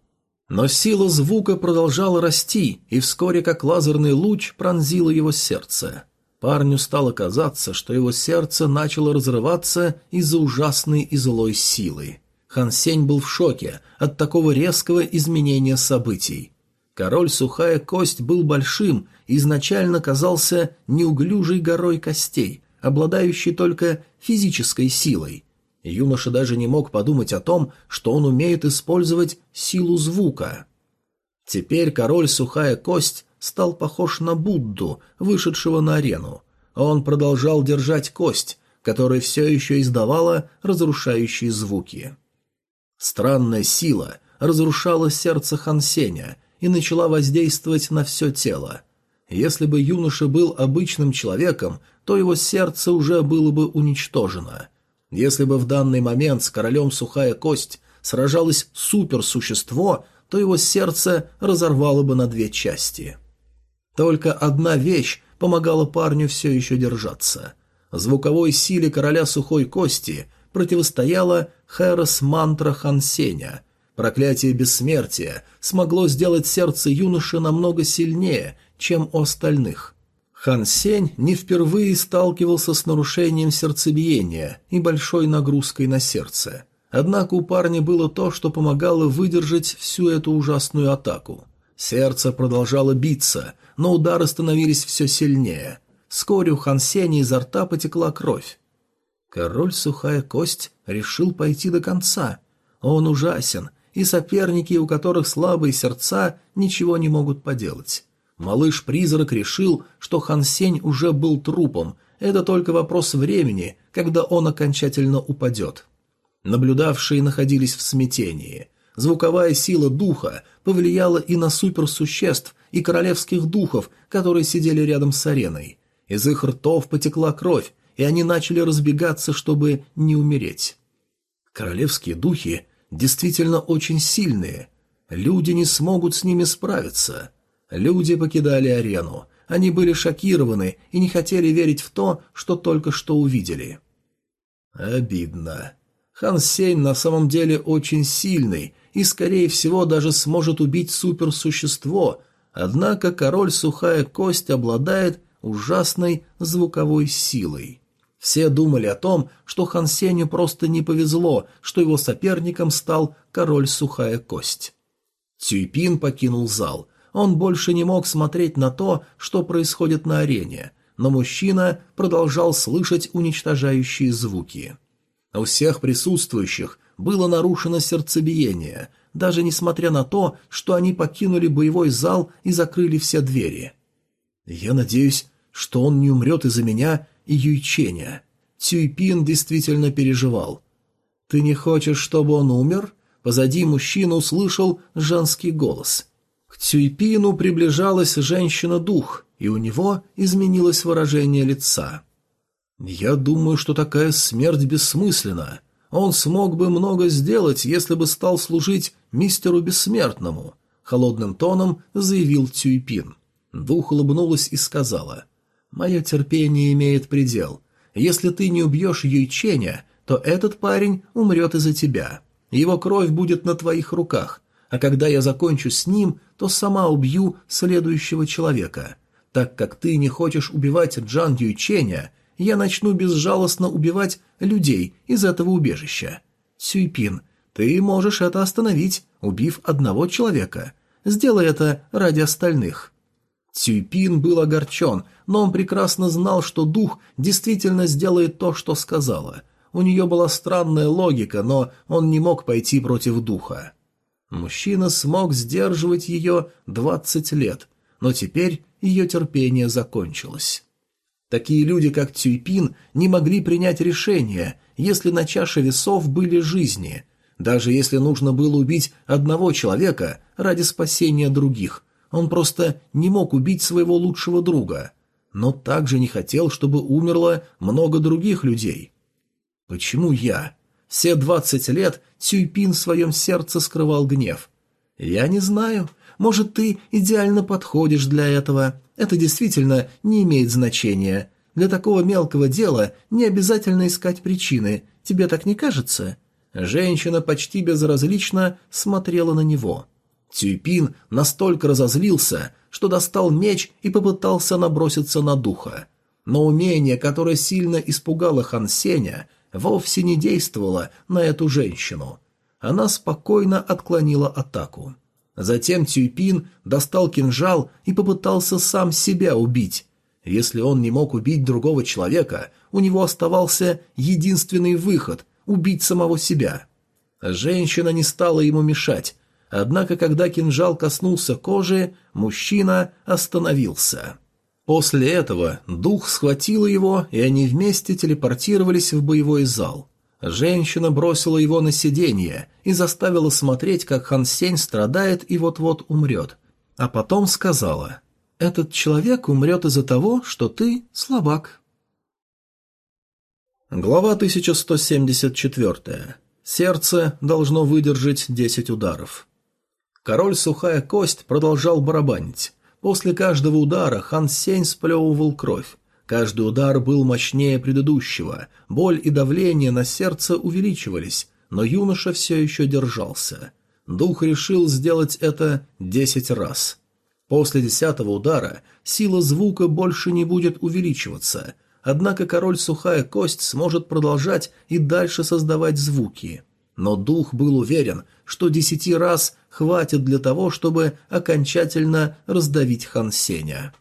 Но сила звука продолжала расти, и вскоре как лазерный луч пронзило его сердце. Парню стало казаться, что его сердце начало разрываться из-за ужасной и злой силы. Хан Сень был в шоке от такого резкого изменения событий. Король Сухая Кость был большим изначально казался неуглюжей горой костей, обладающей только физической силой. Юноша даже не мог подумать о том, что он умеет использовать силу звука. Теперь король Сухая Кость стал похож на Будду, вышедшего на арену. Он продолжал держать кость, которая все еще издавала разрушающие звуки. Странная сила разрушала сердце Хансеня и начала воздействовать на все тело. Если бы юноша был обычным человеком, то его сердце уже было бы уничтожено. Если бы в данный момент с королем Сухая Кость сражалось суперсущество, то его сердце разорвало бы на две части. Только одна вещь помогала парню все еще держаться. Звуковой силе короля Сухой Кости противостояла Хэрос Мантра Хансеня. Проклятие бессмертия смогло сделать сердце юноши намного сильнее, чем у остальных. Хан Сень не впервые сталкивался с нарушением сердцебиения и большой нагрузкой на сердце. Однако у парня было то, что помогало выдержать всю эту ужасную атаку. Сердце продолжало биться, но удары становились все сильнее. Вскоре у Хан Сеня изо рта потекла кровь. Король Сухая Кость решил пойти до конца. Он ужасен, и соперники, у которых слабые сердца, ничего не могут поделать. Малыш-призрак решил, что Хан Сень уже был трупом, это только вопрос времени, когда он окончательно упадет. Наблюдавшие находились в смятении. Звуковая сила духа повлияла и на суперсуществ, и королевских духов, которые сидели рядом с ареной. Из их ртов потекла кровь, и они начали разбегаться, чтобы не умереть. Королевские духи действительно очень сильные. Люди не смогут с ними справиться. Люди покидали арену. Они были шокированы и не хотели верить в то, что только что увидели. Обидно. Хан Сень на самом деле очень сильный и, скорее всего, даже сможет убить суперсущество, однако король Сухая Кость обладает ужасной звуковой силой. Все думали о том, что Хан Сенью просто не повезло, что его соперником стал король Сухая Кость. Цюйпин покинул зал. Он больше не мог смотреть на то, что происходит на арене, но мужчина продолжал слышать уничтожающие звуки. У всех присутствующих было нарушено сердцебиение, даже несмотря на то, что они покинули боевой зал и закрыли все двери. «Я надеюсь, что он не умрет из-за меня и Юйченя». Цюйпин действительно переживал. «Ты не хочешь, чтобы он умер?» Позади мужчина услышал женский голос. К Цюйпину приближалась женщина-дух, и у него изменилось выражение лица. «Я думаю, что такая смерть бессмысленна. Он смог бы много сделать, если бы стал служить мистеру Бессмертному», — холодным тоном заявил Тюйпин. Дух улыбнулась и сказала, «Мое терпение имеет предел. Если ты не убьешь Юйченя, то этот парень умрет из-за тебя. Его кровь будет на твоих руках, а когда я закончу с ним, то сама убью следующего человека. Так как ты не хочешь убивать Джан Юйченя, я начну безжалостно убивать людей из этого убежища. Сюйпин, ты можешь это остановить, убив одного человека. Сделай это ради остальных». Цюйпин был огорчен, но он прекрасно знал, что дух действительно сделает то, что сказала. У нее была странная логика, но он не мог пойти против духа. Мужчина смог сдерживать ее двадцать лет, но теперь ее терпение закончилось. Такие люди, как Цюйпин, не могли принять решение, если на чаше весов были жизни. Даже если нужно было убить одного человека ради спасения других, он просто не мог убить своего лучшего друга. Но также не хотел, чтобы умерло много других людей. Почему я? Все двадцать лет Цюйпин в своем сердце скрывал гнев. Я не знаю. Может, ты идеально подходишь для этого. Это действительно не имеет значения. Для такого мелкого дела не обязательно искать причины. Тебе так не кажется?» Женщина почти безразлично смотрела на него. Цюйпин настолько разозлился, что достал меч и попытался наброситься на духа. Но умение, которое сильно испугало Хан Сеня, вовсе не действовало на эту женщину. Она спокойно отклонила атаку. Затем Цюйпин достал кинжал и попытался сам себя убить. Если он не мог убить другого человека, у него оставался единственный выход – убить самого себя. Женщина не стала ему мешать, однако когда кинжал коснулся кожи, мужчина остановился. После этого дух схватил его, и они вместе телепортировались в боевой зал. Женщина бросила его на сиденье и заставила смотреть, как Хан Сень страдает и вот-вот умрет. А потом сказала, «Этот человек умрет из-за того, что ты слабак». Глава 1174. Сердце должно выдержать 10 ударов. Король Сухая Кость продолжал барабанить. После каждого удара Хан Сень сплевывал кровь. Каждый удар был мощнее предыдущего, боль и давление на сердце увеличивались, но юноша все еще держался. Дух решил сделать это десять раз. После десятого удара сила звука больше не будет увеличиваться, однако король Сухая Кость сможет продолжать и дальше создавать звуки. Но дух был уверен, что десяти раз хватит для того, чтобы окончательно раздавить Хан Сеня.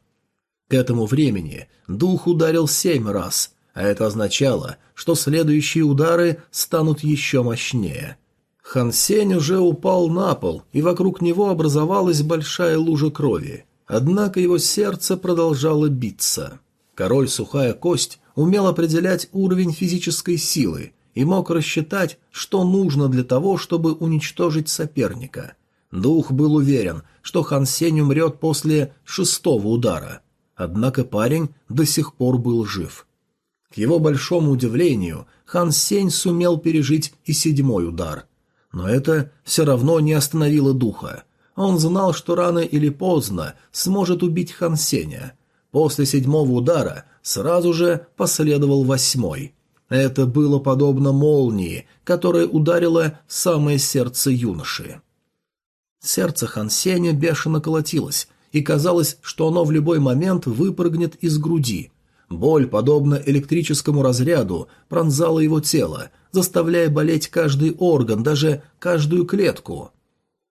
К этому времени дух ударил семь раз, а это означало, что следующие удары станут еще мощнее. Хан Сень уже упал на пол, и вокруг него образовалась большая лужа крови. Однако его сердце продолжало биться. Король Сухая Кость умел определять уровень физической силы и мог рассчитать, что нужно для того, чтобы уничтожить соперника. Дух был уверен, что Хан Сень умрет после шестого удара – Однако парень до сих пор был жив. К его большому удивлению, Хан Сень сумел пережить и седьмой удар. Но это все равно не остановило духа. Он знал, что рано или поздно сможет убить Хан Сеня. После седьмого удара сразу же последовал восьмой. Это было подобно молнии, которая ударила в самое сердце юноши. Сердце Хан Сеня бешено колотилось, и казалось, что оно в любой момент выпрыгнет из груди. Боль, подобно электрическому разряду, пронзала его тело, заставляя болеть каждый орган, даже каждую клетку.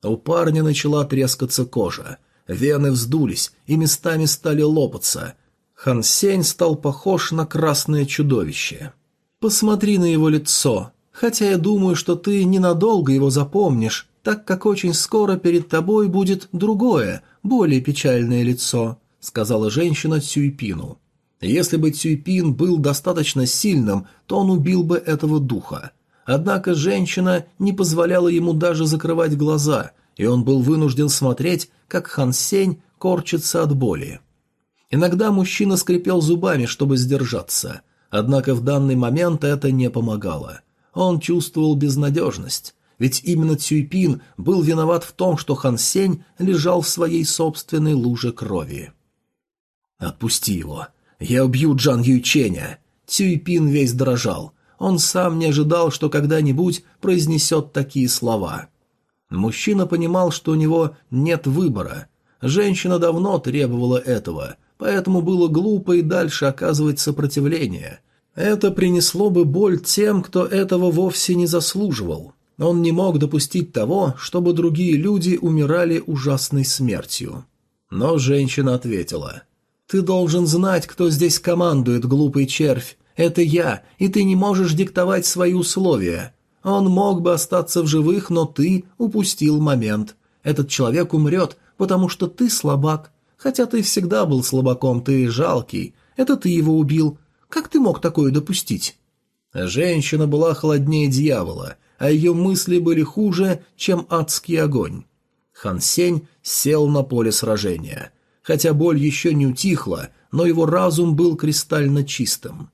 У парня начала трескаться кожа. Вены вздулись и местами стали лопаться. Хан Сень стал похож на красное чудовище. «Посмотри на его лицо. Хотя я думаю, что ты ненадолго его запомнишь, так как очень скоро перед тобой будет другое, более печальное лицо», — сказала женщина Цюйпину. Если бы Цюйпин был достаточно сильным, то он убил бы этого духа. Однако женщина не позволяла ему даже закрывать глаза, и он был вынужден смотреть, как Хан Сень корчится от боли. Иногда мужчина скрипел зубами, чтобы сдержаться, однако в данный момент это не помогало. Он чувствовал безнадежность. Ведь именно Цюйпин был виноват в том, что Хан Сень лежал в своей собственной луже крови. «Отпусти его. Я убью Джан Юйченя». Цюйпин весь дрожал. Он сам не ожидал, что когда-нибудь произнесет такие слова. Мужчина понимал, что у него нет выбора. Женщина давно требовала этого, поэтому было глупо и дальше оказывать сопротивление. Это принесло бы боль тем, кто этого вовсе не заслуживал. Он не мог допустить того, чтобы другие люди умирали ужасной смертью. Но женщина ответила. «Ты должен знать, кто здесь командует, глупый червь. Это я, и ты не можешь диктовать свои условия. Он мог бы остаться в живых, но ты упустил момент. Этот человек умрет, потому что ты слабак. Хотя ты всегда был слабаком, ты жалкий. Это ты его убил. Как ты мог такое допустить?» Женщина была холоднее дьявола, а ее мысли были хуже, чем адский огонь. Хан Сень сел на поле сражения. Хотя боль еще не утихла, но его разум был кристально чистым.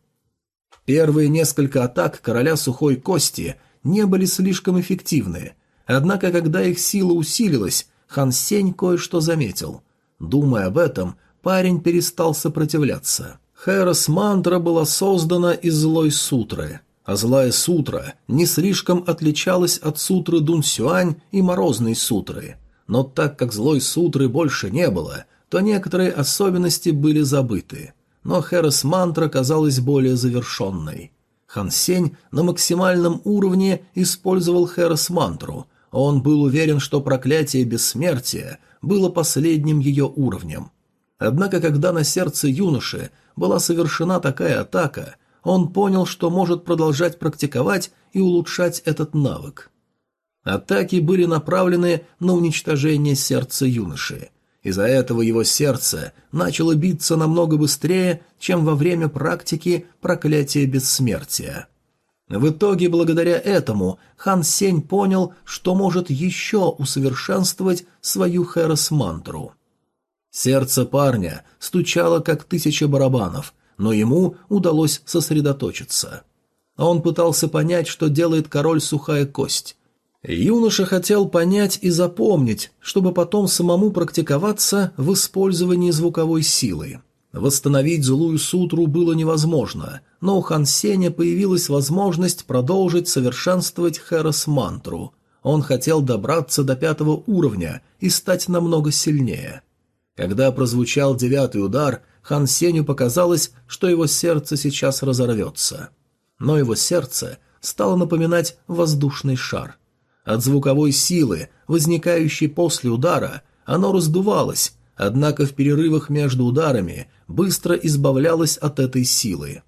Первые несколько атак короля сухой кости не были слишком эффективны, однако когда их сила усилилась, Хан Сень кое-что заметил. Думая об этом, парень перестал сопротивляться. Хэрос мантра была создана из злой сутры – а злая сутра не слишком отличалась от сутры Дун Сюань и Морозной сутры. но так как злой сутры больше не было, то некоторые особенности были забыты. Но Хэрос мантра казалась более завершенной. Хан Сень на максимальном уровне использовал Хэрос мантру. Он был уверен, что проклятие бессмертия было последним ее уровнем. Однако, когда на сердце юноши была совершена такая атака, он понял, что может продолжать практиковать и улучшать этот навык. Атаки были направлены на уничтожение сердца юноши. Из-за этого его сердце начало биться намного быстрее, чем во время практики проклятия бессмертия. В итоге, благодаря этому, Хан Сень понял, что может еще усовершенствовать свою Хэрос-мантру. Сердце парня стучало, как тысяча барабанов, но ему удалось сосредоточиться. Он пытался понять, что делает король сухая кость. Юноша хотел понять и запомнить, чтобы потом самому практиковаться в использовании звуковой силы. Восстановить злую сутру было невозможно, но у Хан Сеня появилась возможность продолжить совершенствовать Хэрос-мантру. Он хотел добраться до пятого уровня и стать намного сильнее. Когда прозвучал девятый удар, Хан Сеню показалось, что его сердце сейчас разорвется. Но его сердце стало напоминать воздушный шар. От звуковой силы, возникающей после удара, оно раздувалось, однако в перерывах между ударами быстро избавлялось от этой силы.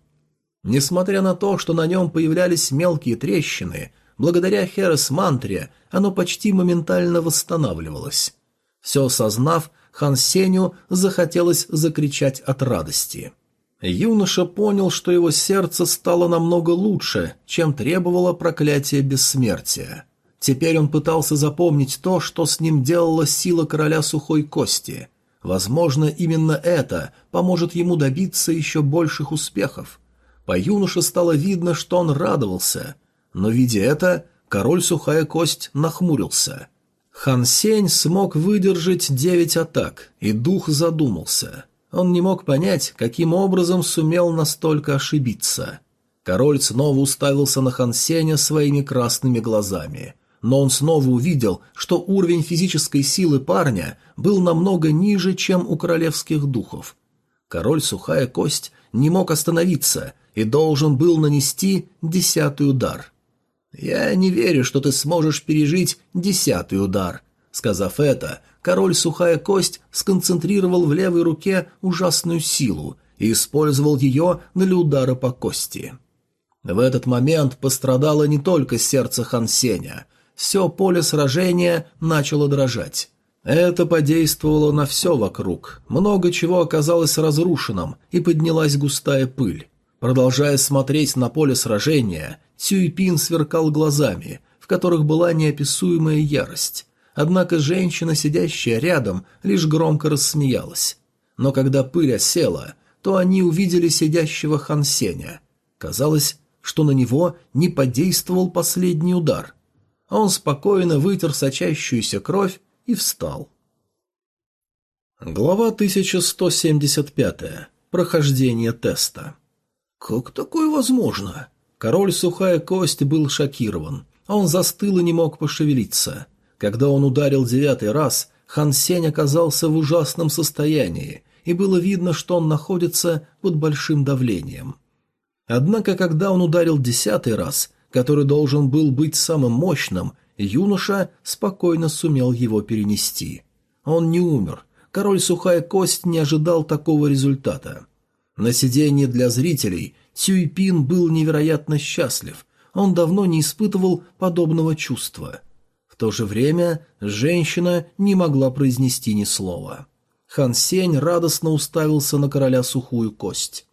Несмотря на то, что на нем появлялись мелкие трещины, благодаря Херес-мантре оно почти моментально восстанавливалось. Все осознав, Хан Сеню захотелось закричать от радости. Юноша понял, что его сердце стало намного лучше, чем требовало проклятие бессмертия. Теперь он пытался запомнить то, что с ним делала сила короля сухой кости. Возможно, именно это поможет ему добиться еще больших успехов. По юноше стало видно, что он радовался, но, видя это, король сухая кость нахмурился – Хан Сень смог выдержать девять атак, и дух задумался. Он не мог понять, каким образом сумел настолько ошибиться. Король снова уставился на Хан Сеня своими красными глазами. Но он снова увидел, что уровень физической силы парня был намного ниже, чем у королевских духов. Король Сухая Кость не мог остановиться и должен был нанести десятый удар. «Я не верю, что ты сможешь пережить десятый удар». Сказав это, король Сухая Кость сконцентрировал в левой руке ужасную силу и использовал ее для удара по кости. В этот момент пострадало не только сердце Хансеня. Все поле сражения начало дрожать. Это подействовало на все вокруг. Много чего оказалось разрушенным, и поднялась густая пыль. Продолжая смотреть на поле сражения, Цюйпин сверкал глазами, в которых была неописуемая ярость. Однако женщина, сидящая рядом, лишь громко рассмеялась. Но когда пыль осела, то они увидели сидящего Хансеня. Казалось, что на него не подействовал последний удар. Он спокойно вытер сочащуюся кровь и встал. Глава 1175. Прохождение теста. «Как такое возможно?» Король Сухая Кость был шокирован. Он застыл и не мог пошевелиться. Когда он ударил девятый раз, Хан Сень оказался в ужасном состоянии, и было видно, что он находится под большим давлением. Однако, когда он ударил десятый раз, который должен был быть самым мощным, юноша спокойно сумел его перенести. Он не умер. Король Сухая Кость не ожидал такого результата. На сиденье для зрителей Цюйпин был невероятно счастлив. Он давно не испытывал подобного чувства. В то же время женщина не могла произнести ни слова. Хан Сень радостно уставился на короля сухую кость.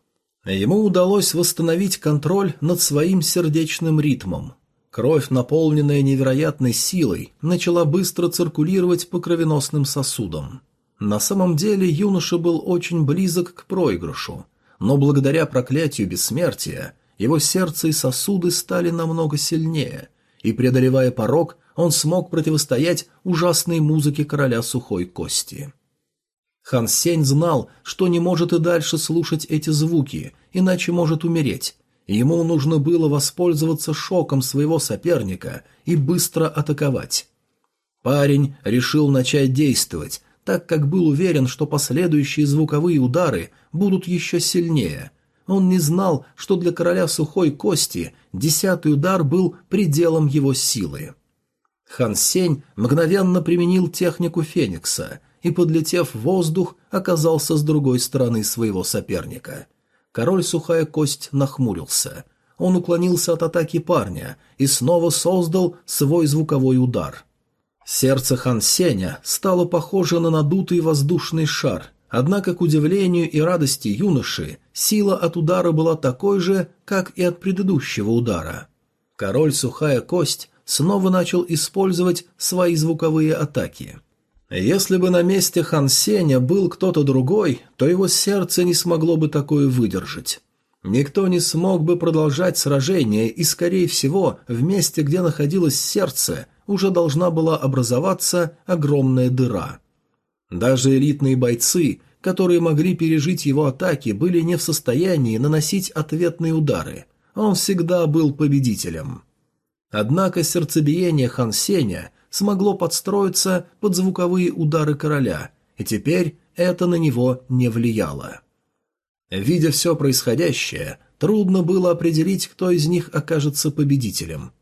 Ему удалось восстановить контроль над своим сердечным ритмом. Кровь, наполненная невероятной силой, начала быстро циркулировать по кровеносным сосудам. На самом деле юноша был очень близок к проигрышу но благодаря проклятию бессмертия его сердце и сосуды стали намного сильнее, и, преодолевая порог, он смог противостоять ужасной музыке короля сухой кости. Хан Сень знал, что не может и дальше слушать эти звуки, иначе может умереть. Ему нужно было воспользоваться шоком своего соперника и быстро атаковать. Парень решил начать действовать, так как был уверен, что последующие звуковые удары будут еще сильнее. Он не знал, что для короля сухой кости десятый удар был пределом его силы. Хан Сень мгновенно применил технику Феникса и, подлетев в воздух, оказался с другой стороны своего соперника. Король Сухая Кость нахмурился. Он уклонился от атаки парня и снова создал свой звуковой удар. Сердце Хан Сеня стало похоже на надутый воздушный шар, однако, к удивлению и радости юноши, сила от удара была такой же, как и от предыдущего удара. Король Сухая Кость снова начал использовать свои звуковые атаки. Если бы на месте Хан Сеня был кто-то другой, то его сердце не смогло бы такое выдержать. Никто не смог бы продолжать сражение, и, скорее всего, в месте, где находилось сердце, уже должна была образоваться огромная дыра. Даже элитные бойцы, которые могли пережить его атаки, были не в состоянии наносить ответные удары. Он всегда был победителем. Однако сердцебиение Хан Сеня смогло подстроиться под звуковые удары короля, и теперь это на него не влияло. Видя все происходящее, трудно было определить, кто из них окажется победителем.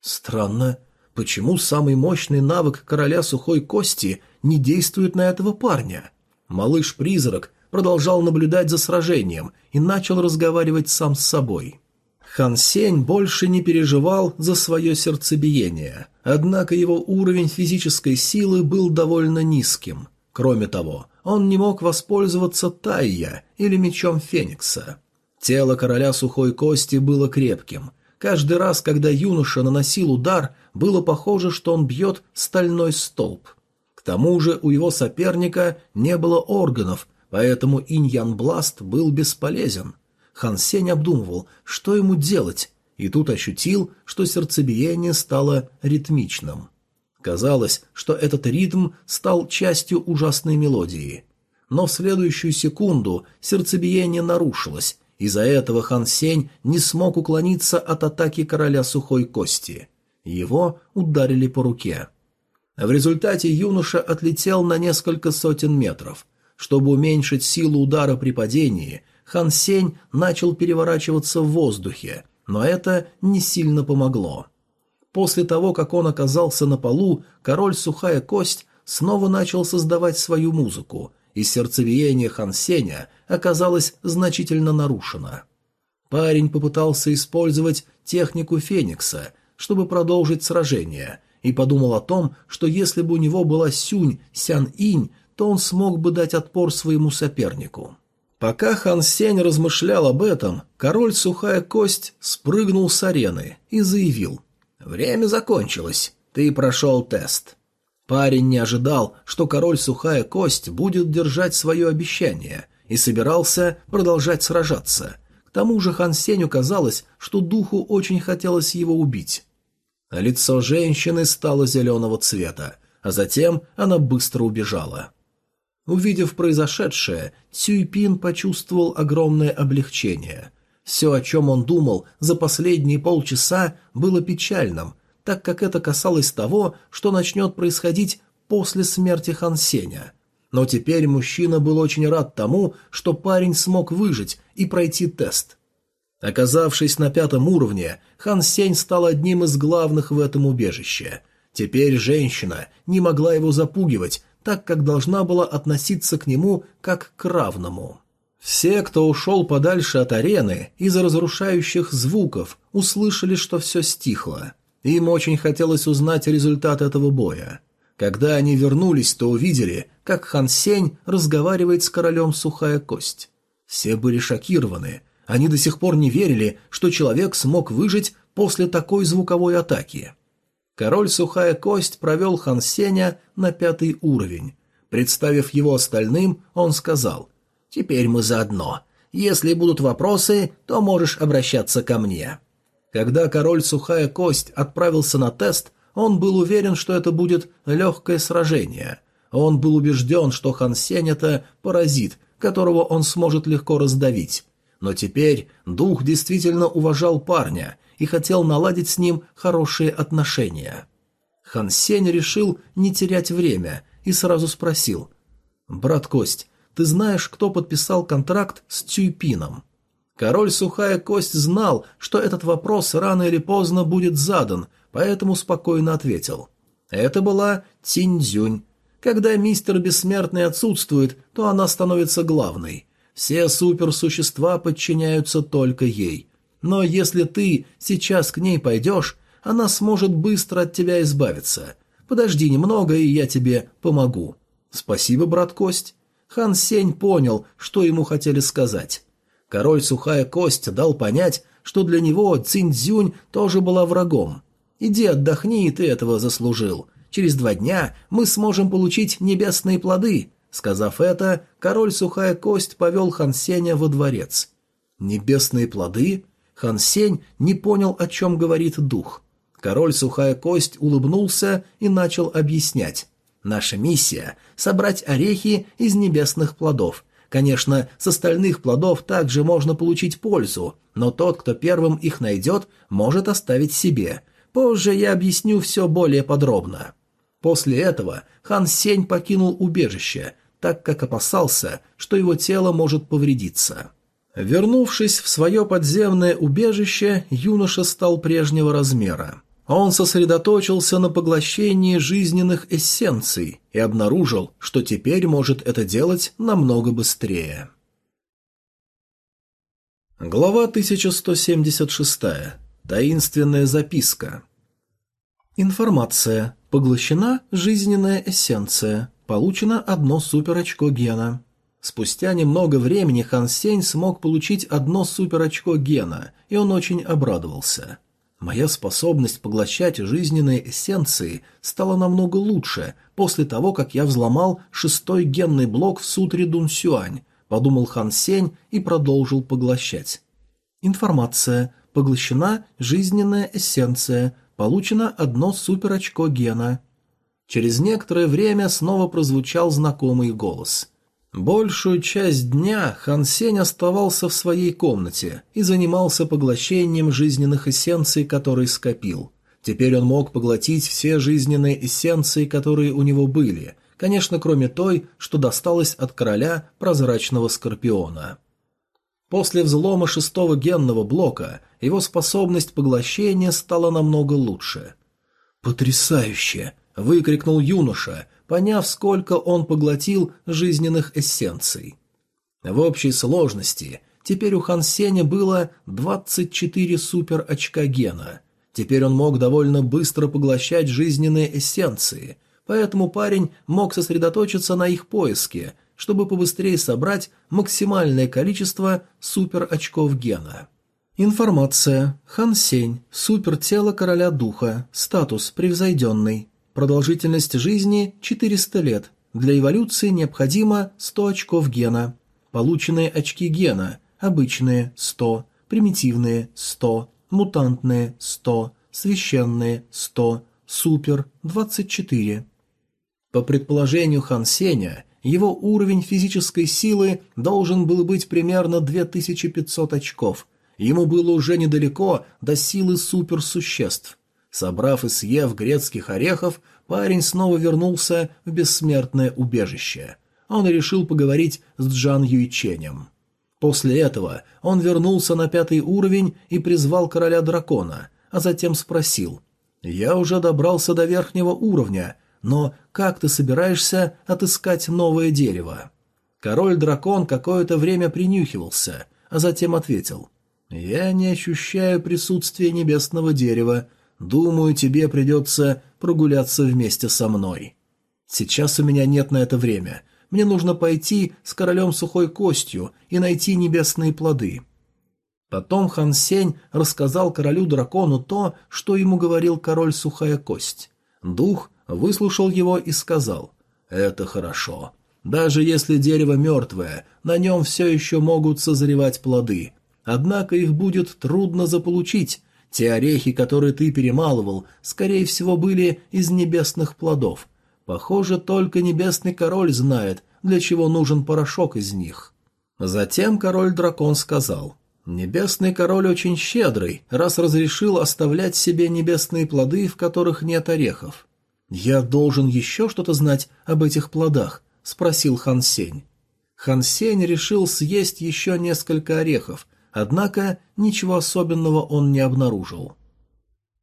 Странно, почему самый мощный навык короля сухой кости не действует на этого парня? Малыш-призрак продолжал наблюдать за сражением и начал разговаривать сам с собой. Хан Сень больше не переживал за свое сердцебиение, однако его уровень физической силы был довольно низким. Кроме того, он не мог воспользоваться Тайя или мечом Феникса. Тело короля сухой кости было крепким. Каждый раз, когда юноша наносил удар, было похоже, что он бьет стальной столб. К тому же у его соперника не было органов, поэтому иньян Бласт был бесполезен – Хан Сень обдумывал, что ему делать, и тут ощутил, что сердцебиение стало ритмичным. Казалось, что этот ритм стал частью ужасной мелодии. Но в следующую секунду сердцебиение нарушилось, из-за этого Хан Сень не смог уклониться от атаки короля сухой кости. Его ударили по руке. В результате юноша отлетел на несколько сотен метров. Чтобы уменьшить силу удара при падении, Хан Сень начал переворачиваться в воздухе, но это не сильно помогло. После того, как он оказался на полу, король Сухая Кость снова начал создавать свою музыку, и сердцевиение Хан Сеня оказалось значительно нарушено. Парень попытался использовать технику Феникса, чтобы продолжить сражение, и подумал о том, что если бы у него была Сюнь Сян-Инь, то он смог бы дать отпор своему сопернику. Пока Хан Сень размышлял об этом, король Сухая Кость спрыгнул с арены и заявил «Время закончилось, ты прошел тест». Парень не ожидал, что король Сухая Кость будет держать свое обещание и собирался продолжать сражаться. К тому же Хан Сенью казалось, что духу очень хотелось его убить. Лицо женщины стало зеленого цвета, а затем она быстро убежала. Увидев произошедшее, Цюйпин почувствовал огромное облегчение. Все, о чем он думал за последние полчаса, было печальным, так как это касалось того, что начнет происходить после смерти Хан Сеня. Но теперь мужчина был очень рад тому, что парень смог выжить и пройти тест. Оказавшись на пятом уровне, Хан Сень стал одним из главных в этом убежище. Теперь женщина не могла его запугивать, так как должна была относиться к нему как к равному. Все, кто ушел подальше от арены из-за разрушающих звуков, услышали, что все стихло. Им очень хотелось узнать результат этого боя. Когда они вернулись, то увидели, как Хан Сень разговаривает с королем Сухая Кость. Все были шокированы. Они до сих пор не верили, что человек смог выжить после такой звуковой атаки. Король Сухая Кость провел Хан Сеня на пятый уровень. Представив его остальным, он сказал, «Теперь мы заодно. Если будут вопросы, то можешь обращаться ко мне». Когда король Сухая Кость отправился на тест, он был уверен, что это будет легкое сражение. Он был убежден, что Хан Сень – это паразит, которого он сможет легко раздавить. Но теперь дух действительно уважал парня и хотел наладить с ним хорошие отношения. Хан Сень решил не терять время и сразу спросил. «Брат Кость, ты знаешь, кто подписал контракт с Тюйпином?» Король Сухая Кость знал, что этот вопрос рано или поздно будет задан, поэтому спокойно ответил. Это была Тиньцзюнь. Когда мистер Бессмертный отсутствует, то она становится главной. Все суперсущества подчиняются только ей. Но если ты сейчас к ней пойдешь, она сможет быстро от тебя избавиться. Подожди немного, и я тебе помогу. Спасибо, брат Кость. Хан Сень понял, что ему хотели сказать. Король Сухая Кость дал понять, что для него Цинцзюнь тоже была врагом. «Иди отдохни, и ты этого заслужил. Через два дня мы сможем получить небесные плоды». Сказав это, король Сухая Кость повел Хан Сеня во дворец. «Небесные плоды?» Хан Сень не понял, о чем говорит дух. Король Сухая Кость улыбнулся и начал объяснять. «Наша миссия — собрать орехи из небесных плодов. Конечно, с остальных плодов также можно получить пользу, но тот, кто первым их найдет, может оставить себе. Позже я объясню все более подробно». После этого хан Сень покинул убежище, так как опасался, что его тело может повредиться. Вернувшись в свое подземное убежище, юноша стал прежнего размера. Он сосредоточился на поглощении жизненных эссенций и обнаружил, что теперь может это делать намного быстрее. Глава 1176. Таинственная записка. Информация. Поглощена жизненная эссенция. Получено одно суперочко гена. Спустя немного времени Хан Сень смог получить одно суперочко гена, и он очень обрадовался. Моя способность поглощать жизненные эссенции стала намного лучше после того, как я взломал шестой генный блок в сутре Дун Сюань, подумал Хан Сень и продолжил поглощать. Информация. Поглощена жизненная эссенция. Получено одно суперочко гена. Через некоторое время снова прозвучал знакомый голос. Большую часть дня Хан Сень оставался в своей комнате и занимался поглощением жизненных эссенций, которые скопил. Теперь он мог поглотить все жизненные эссенции, которые у него были, конечно, кроме той, что досталось от короля прозрачного скорпиона. После взлома шестого генного блока его способность поглощения стала намного лучше. «Потрясающе!» — выкрикнул юноша, поняв, сколько он поглотил жизненных эссенций. В общей сложности теперь у Хан Сеня было 24 супер-очка гена. Теперь он мог довольно быстро поглощать жизненные эссенции, поэтому парень мог сосредоточиться на их поиске, чтобы побыстрее собрать максимальное количество супер-очков гена. Информация. Хан Сень. Супертело короля духа. Статус превзойденный. Продолжительность жизни 400 лет. Для эволюции необходимо 100 очков гена. Полученные очки гена. Обычные – 100, примитивные – 100, мутантные – 100, священные – 100, супер – 24. По предположению Хан Сеня, его уровень физической силы должен был быть примерно 2500 очков. Ему было уже недалеко до силы суперсуществ. Собрав и съев грецких орехов, парень снова вернулся в бессмертное убежище. Он решил поговорить с Джан Юйченем. После этого он вернулся на пятый уровень и призвал короля дракона, а затем спросил «Я уже добрался до верхнего уровня, но как ты собираешься отыскать новое дерево?» Король-дракон какое-то время принюхивался, а затем ответил «Я не ощущаю присутствия небесного дерева, Думаю, тебе придется прогуляться вместе со мной. Сейчас у меня нет на это время. Мне нужно пойти с королем сухой костью и найти небесные плоды». Потом Хан Сень рассказал королю-дракону то, что ему говорил король сухая кость. Дух выслушал его и сказал «Это хорошо. Даже если дерево мертвое, на нем все еще могут созревать плоды. Однако их будет трудно заполучить, те орехи, которые ты перемалывал, скорее всего, были из небесных плодов. Похоже, только небесный король знает, для чего нужен порошок из них. Затем король-дракон сказал, «Небесный король очень щедрый, раз разрешил оставлять себе небесные плоды, в которых нет орехов. «Я должен еще что-то знать об этих плодах?» – спросил Хан Сень. Хан Сень решил съесть еще несколько орехов, однако ничего особенного он не обнаружил.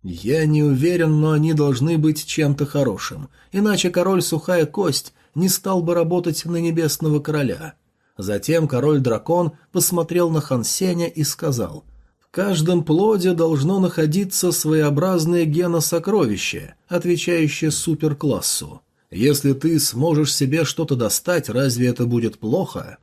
«Я не уверен, но они должны быть чем-то хорошим, иначе король Сухая Кость не стал бы работать на Небесного Короля». Затем король-дракон посмотрел на Хан Сеня и сказал, «В каждом плоде должно находиться своеобразное геносокровище, отвечающее суперклассу. Если ты сможешь себе что-то достать, разве это будет плохо?»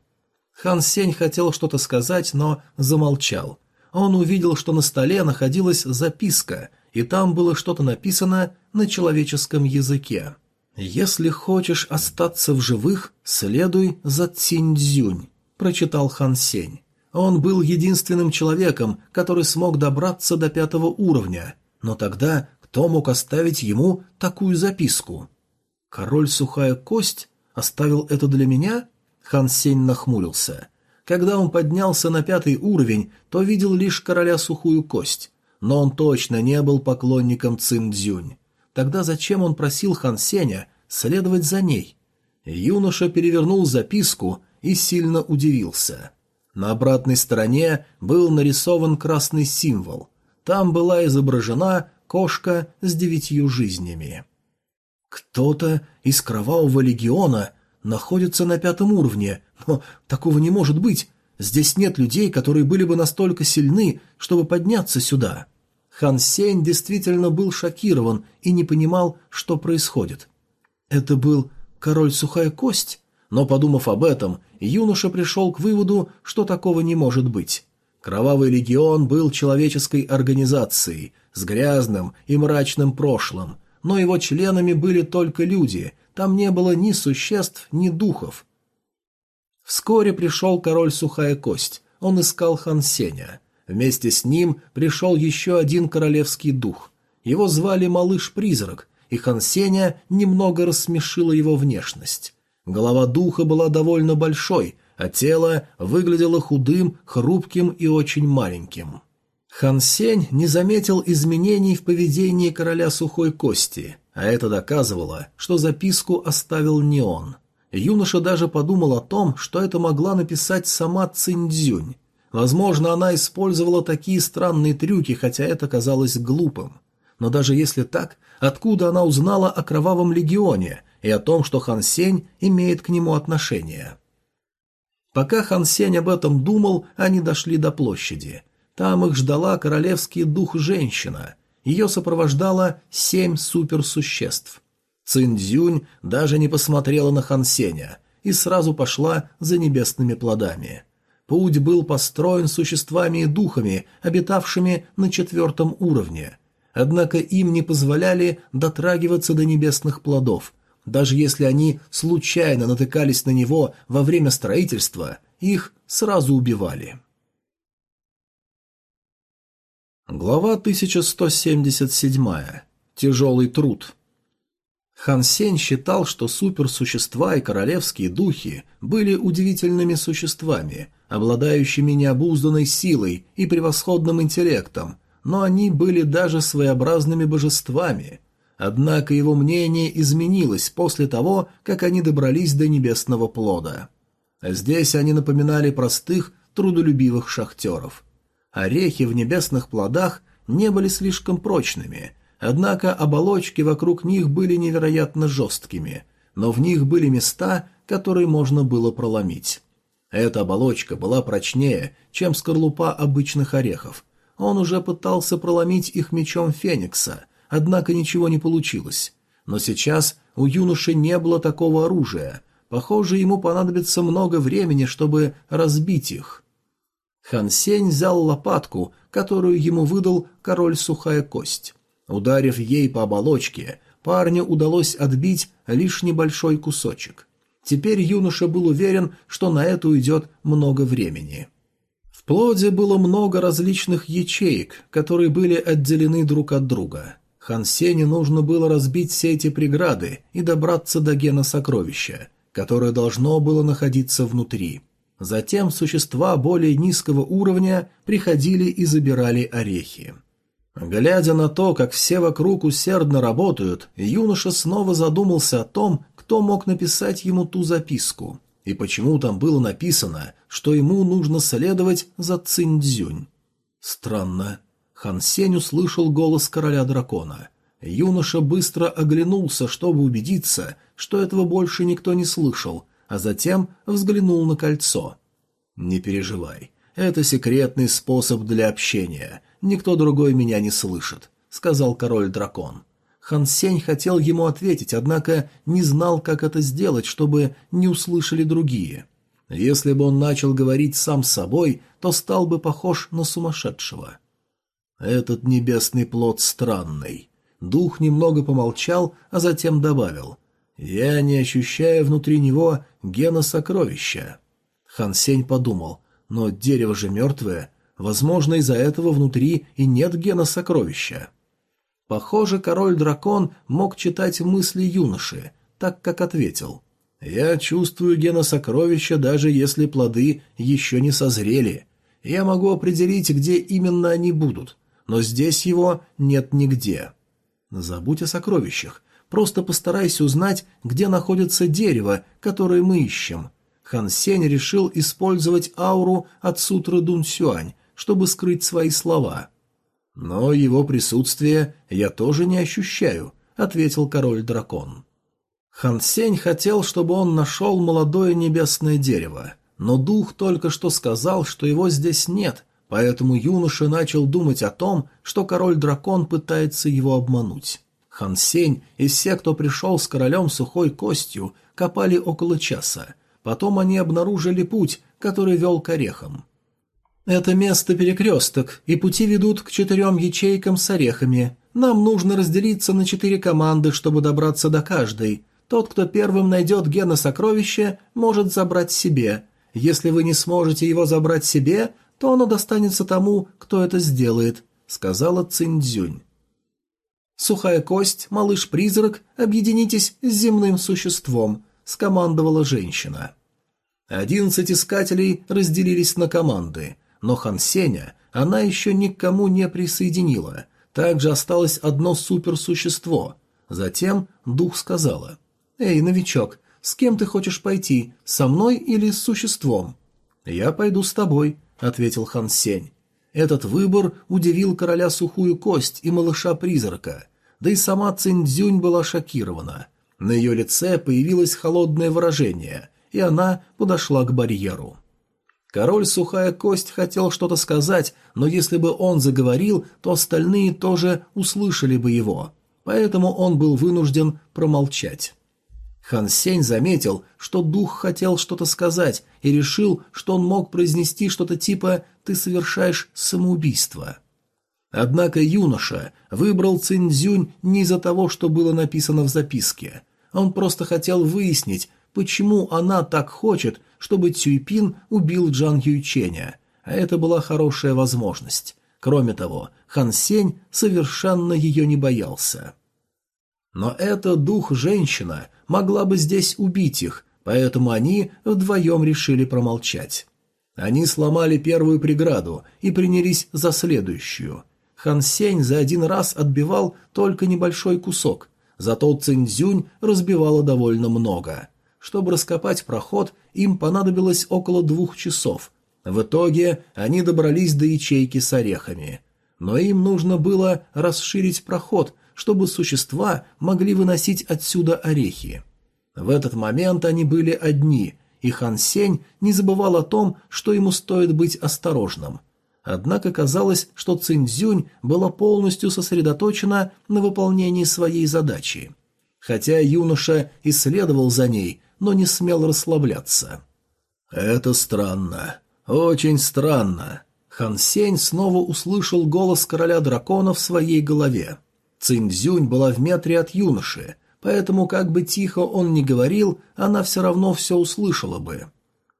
Хан Сень хотел что-то сказать, но замолчал. Он увидел, что на столе находилась записка, и там было что-то написано на человеческом языке. «Если хочешь остаться в живых, следуй за Циньцзюнь», – прочитал Хан Сень. Он был единственным человеком, который смог добраться до пятого уровня, но тогда кто мог оставить ему такую записку? Король Сухая Кость оставил это для меня? Хан Сень нахмурился. Когда он поднялся на пятый уровень, то видел лишь короля Сухую Кость, но он точно не был поклонником Циндзюнь. Тогда зачем он просил Хан Сеня следовать за ней? Юноша перевернул записку и сильно удивился. На обратной стороне был нарисован красный символ. Там была изображена кошка с девятью жизнями. Кто-то из Кровавого Легиона находится на пятом уровне, но такого не может быть. Здесь нет людей, которые были бы настолько сильны, чтобы подняться сюда. Хан Сень действительно был шокирован и не понимал, что происходит. Это был король Сухая Кость? Но, подумав об этом, юноша пришел к выводу, что такого не может быть. Кровавый легион был человеческой организацией с грязным и мрачным прошлым, но его членами были только люди, там не было ни существ, ни духов. Вскоре пришел король Сухая Кость, он искал Хан Сеня. Вместе с ним пришел еще один королевский дух. Его звали Малыш-призрак, и Хан Сеня немного рассмешила его внешность. Голова духа была довольно большой, а тело выглядело худым, хрупким и очень маленьким. Хан Сень не заметил изменений в поведении короля сухой кости, а это доказывало, что записку оставил не он. Юноша даже подумал о том, что это могла написать сама Циндзюнь. Возможно, она использовала такие странные трюки, хотя это казалось глупым. Но даже если так, откуда она узнала о Кровавом Легионе и о том, что Хан Сень имеет к нему отношение? Пока Хан Сень об этом думал, они дошли до площади. Там их ждала королевский дух-женщина. Ее сопровождало семь суперсуществ. Циндзюнь даже не посмотрела на Хансеня и сразу пошла за небесными плодами. Путь был построен существами и духами, обитавшими на четвертом уровне. Однако им не позволяли дотрагиваться до небесных плодов. Даже если они случайно натыкались на него во время строительства, их сразу убивали. Глава 1177. Тяжелый труд. Хан Сень считал, что суперсущества и королевские духи были удивительными существами, обладающими необузданной силой и превосходным интеллектом, но они были даже своеобразными божествами. Однако его мнение изменилось после того, как они добрались до небесного плода. Здесь они напоминали простых, трудолюбивых шахтеров. Орехи в небесных плодах не были слишком прочными – Однако оболочки вокруг них были невероятно жесткими, но в них были места, которые можно было проломить. Эта оболочка была прочнее, чем скорлупа обычных орехов. Он уже пытался проломить их мечом Феникса, однако ничего не получилось. Но сейчас у юноши не было такого оружия. Похоже, ему понадобится много времени, чтобы разбить их. Хан Сень взял лопатку, которую ему выдал король Сухая Кость. Ударив ей по оболочке, парню удалось отбить лишь небольшой кусочек. Теперь юноша был уверен, что на это уйдет много времени. В плоде было много различных ячеек, которые были отделены друг от друга. Хан Сене нужно было разбить все эти преграды и добраться до гена сокровища, которое должно было находиться внутри. Затем существа более низкого уровня приходили и забирали орехи. Глядя на то, как все вокруг усердно работают, юноша снова задумался о том, кто мог написать ему ту записку, и почему там было написано, что ему нужно следовать за Циндзюнь. Странно. Хан Сень услышал голос короля дракона. Юноша быстро оглянулся, чтобы убедиться, что этого больше никто не слышал, а затем взглянул на кольцо. «Не переживай, это секретный способ для общения. Никто другой меня не слышит», — сказал король-дракон. Хан Сень хотел ему ответить, однако не знал, как это сделать, чтобы не услышали другие. Если бы он начал говорить сам с собой, то стал бы похож на сумасшедшего. «Этот небесный плод странный». Дух немного помолчал, а затем добавил. «Я не ощущаю внутри него гена сокровища». Хан Сень подумал, но дерево же мертвое, возможно, из-за этого внутри и нет гена сокровища. Похоже, король-дракон мог читать мысли юноши, так как ответил. «Я чувствую гена сокровища, даже если плоды еще не созрели. Я могу определить, где именно они будут, но здесь его нет нигде». «Забудь о сокровищах. Просто постарайся узнать, где находится дерево, которое мы ищем. Хан Сень решил использовать ауру от сутры Дун Сюань, чтобы скрыть свои слова. «Но его присутствие я тоже не ощущаю», — ответил король-дракон. Хан Сень хотел, чтобы он нашел молодое небесное дерево, но дух только что сказал, что его здесь нет, поэтому юноша начал думать о том, что король-дракон пытается его обмануть. Хан Сень и все, кто пришел с королем сухой костью, копали около часа, Потом они обнаружили путь, который вел к орехам. «Это место перекресток, и пути ведут к четырем ячейкам с орехами. Нам нужно разделиться на четыре команды, чтобы добраться до каждой. Тот, кто первым найдет гена сокровища, может забрать себе. Если вы не сможете его забрать себе, то оно достанется тому, кто это сделает», — сказала Циндзюнь. «Сухая кость, малыш-призрак, объединитесь с земным существом», — скомандовала женщина. Одиннадцать искателей разделились на команды, но Хан Сеня она еще никому не присоединила. Также осталось одно суперсущество. Затем дух сказала. «Эй, новичок, с кем ты хочешь пойти, со мной или с существом?» «Я пойду с тобой», — ответил Хан Сень. Этот выбор удивил короля сухую кость и малыша-призрака. Да и сама Циндзюнь была шокирована. На ее лице появилось холодное выражение, и она подошла к барьеру. Король Сухая Кость хотел что-то сказать, но если бы он заговорил, то остальные тоже услышали бы его, поэтому он был вынужден промолчать. Хан Сень заметил, что дух хотел что-то сказать и решил, что он мог произнести что-то типа «ты совершаешь самоубийство». Однако юноша выбрал Цинзюнь не из-за того, что было написано в записке. Он просто хотел выяснить, почему она так хочет, чтобы Цюйпин убил Джан Юйченя, а это была хорошая возможность. Кроме того, Хан Сень совершенно ее не боялся. Но эта дух-женщина могла бы здесь убить их, поэтому они вдвоем решили промолчать. Они сломали первую преграду и принялись за следующую. Хан Сень за один раз отбивал только небольшой кусок, зато Цинзюнь разбивала довольно много. Чтобы раскопать проход, им понадобилось около двух часов. В итоге они добрались до ячейки с орехами. Но им нужно было расширить проход, чтобы существа могли выносить отсюда орехи. В этот момент они были одни, и Хан Сень не забывал о том, что ему стоит быть осторожным. Однако казалось, что Цинзюнь была полностью сосредоточена на выполнении своей задачи. Хотя юноша исследовал за ней, но не смел расслабляться. «Это странно. Очень странно». Хан Сень снова услышал голос короля дракона в своей голове. Цинь-Дзюнь была в метре от юноши, поэтому как бы тихо он ни говорил, она все равно все услышала бы.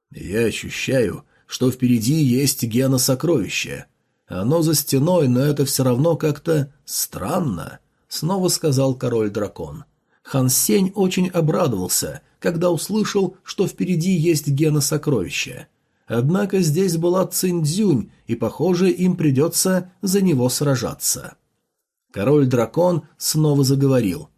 «Я ощущаю, что впереди есть гена сокровища. Оно за стеной, но это все равно как-то странно», — снова сказал король-дракон. Хан Сень очень обрадовался, когда услышал, что впереди есть гена сокровища. Однако здесь была Циндзюнь, и, похоже, им придется за него сражаться. Король-дракон снова заговорил.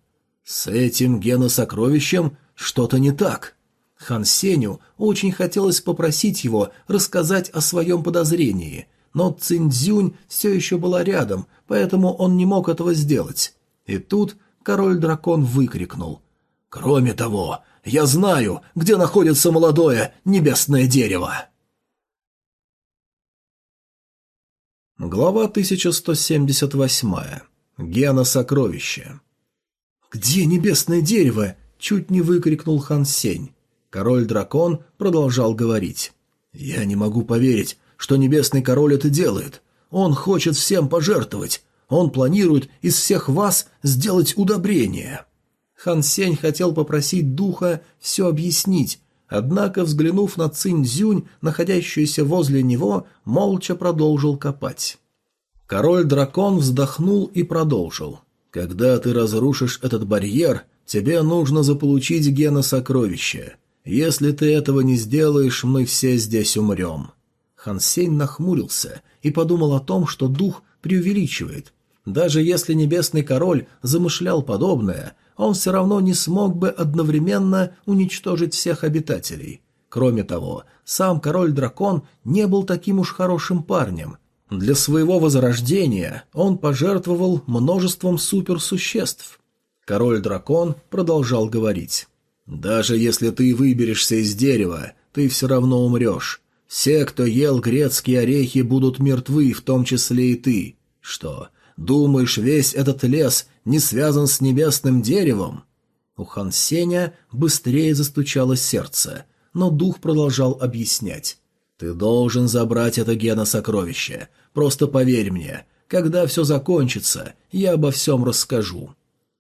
«С этим геносокровищем что-то не так». Хан Сеню очень хотелось попросить его рассказать о своем подозрении, но Цинцзюнь все еще была рядом, поэтому он не мог этого сделать. И тут король-дракон выкрикнул. «Кроме того, я знаю, где находится молодое небесное дерево!» Глава 1178. Гена сокровища. «Где небесное дерево?» – чуть не выкрикнул Хан Сень. Король-дракон продолжал говорить. «Я не могу поверить, что небесный король это делает. Он хочет всем пожертвовать. Он планирует из всех вас сделать удобрение». Хан Сень хотел попросить духа все объяснить, однако, взглянув на Цинь-Зюнь, находящуюся возле него, молча продолжил копать. Король-дракон вздохнул и продолжил. «Когда ты разрушишь этот барьер, тебе нужно заполучить гена сокровища. Если ты этого не сделаешь, мы все здесь умрем». Хан Сень нахмурился и подумал о том, что дух преувеличивает. Даже если Небесный Король замышлял подобное, он все равно не смог бы одновременно уничтожить всех обитателей. Кроме того, сам Король-Дракон не был таким уж хорошим парнем. Для своего возрождения он пожертвовал множеством суперсуществ. Король-Дракон продолжал говорить. «Даже если ты выберешься из дерева, ты все равно умрешь. Все, кто ел грецкие орехи, будут мертвы, в том числе и ты. Что, Думаешь, весь этот лес не связан с небесным деревом?» У Хан Сеня быстрее застучало сердце, но дух продолжал объяснять. «Ты должен забрать это гена-сокровище. Просто поверь мне, когда все закончится, я обо всем расскажу».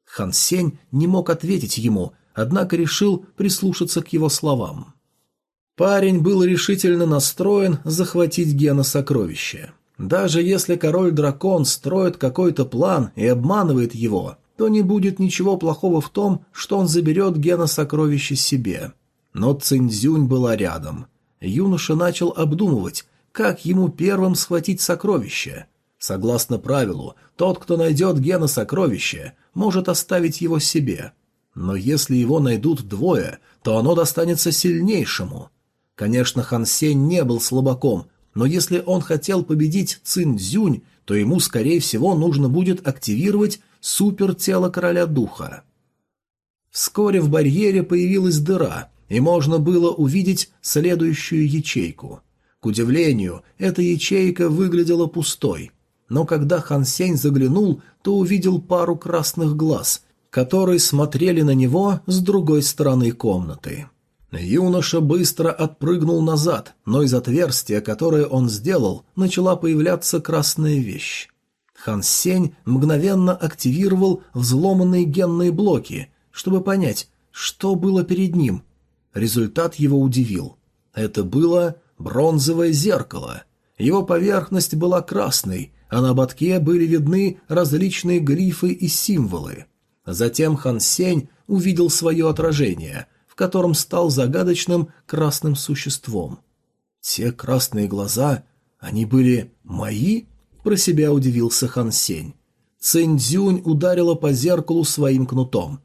Хан Сень не мог ответить ему, однако решил прислушаться к его словам. Парень был решительно настроен захватить гена-сокровище. Даже если король-дракон строит какой-то план и обманывает его, то не будет ничего плохого в том, что он заберет гена сокровища себе. Но Цинзюнь была рядом. Юноша начал обдумывать, как ему первым схватить сокровище. Согласно правилу, тот, кто найдет гена сокровища, может оставить его себе. Но если его найдут двое, то оно достанется сильнейшему. Конечно, Хан Сень не был слабаком, но если он хотел победить Цин Цзюнь, то ему, скорее всего, нужно будет активировать супертело короля духа. Вскоре в барьере появилась дыра, и можно было увидеть следующую ячейку. К удивлению, эта ячейка выглядела пустой, но когда Хан Сень заглянул, то увидел пару красных глаз, которые смотрели на него с другой стороны комнаты. Юноша быстро отпрыгнул назад, но из отверстия, которое он сделал, начала появляться красная вещь. Хан Сень мгновенно активировал взломанные генные блоки, чтобы понять, что было перед ним. Результат его удивил. Это было бронзовое зеркало. Его поверхность была красной, а на ободке были видны различные глифы и символы. Затем Хан Сень увидел свое отражение – котором стал загадочным красным существом. Те красные глаза, они были мои? Про себя удивился Хан Сень. Цинь-Дзюнь ударила по зеркалу своим кнутом.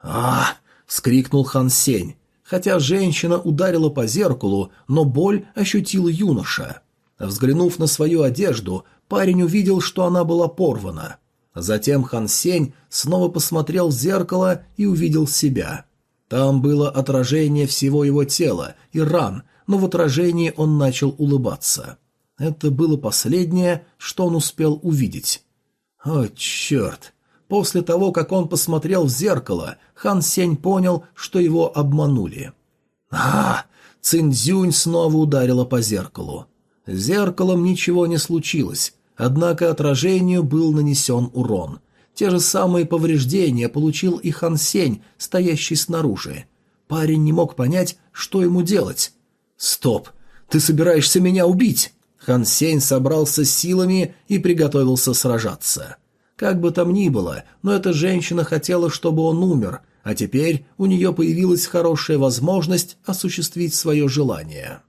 а вскрикнул Хан Сень. Хотя женщина ударила по зеркалу, но боль ощутил юноша. Взглянув на свою одежду, парень увидел, что она была порвана. Затем Хан Сень снова посмотрел в зеркало и увидел себя. Там было отражение всего его тела и ран, но в отражении он начал улыбаться. Это было последнее, что он успел увидеть. О, черт! После того, как он посмотрел в зеркало, Хан Сень понял, что его обманули. А! Цинзюнь снова ударила по зеркалу. Зеркалом ничего не случилось, однако отражению был нанесен урон – те же самые повреждения получил и Хан Сень, стоящий снаружи. Парень не мог понять, что ему делать. «Стоп! Ты собираешься меня убить!» Хан Сень собрался силами и приготовился сражаться. Как бы там ни было, но эта женщина хотела, чтобы он умер, а теперь у нее появилась хорошая возможность осуществить свое желание.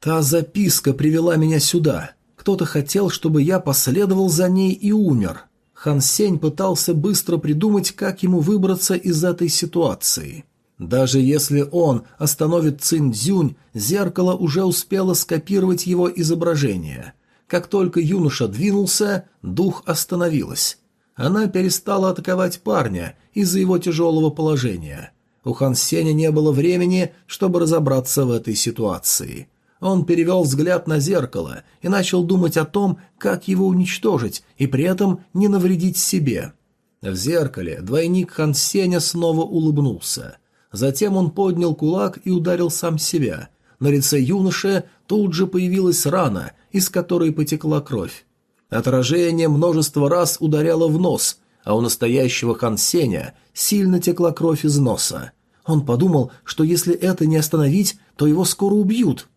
Та записка привела меня сюда. Кто-то хотел, чтобы я последовал за ней и умер. Хан Сень пытался быстро придумать, как ему выбраться из этой ситуации. Даже если он остановит Цин Цзюнь, зеркало уже успело скопировать его изображение. Как только юноша двинулся, дух остановилась. Она перестала атаковать парня из-за его тяжелого положения. У Хан Сеня не было времени, чтобы разобраться в этой ситуации. Он перевел взгляд на зеркало и начал думать о том, как его уничтожить и при этом не навредить себе. В зеркале двойник Хан Сеня снова улыбнулся. Затем он поднял кулак и ударил сам себя. На лице юноши тут же появилась рана, из которой потекла кровь. Отражение множество раз ударяло в нос, а у настоящего Хан Сеня сильно текла кровь из носа. Он подумал, что если это не остановить, то его скоро убьют.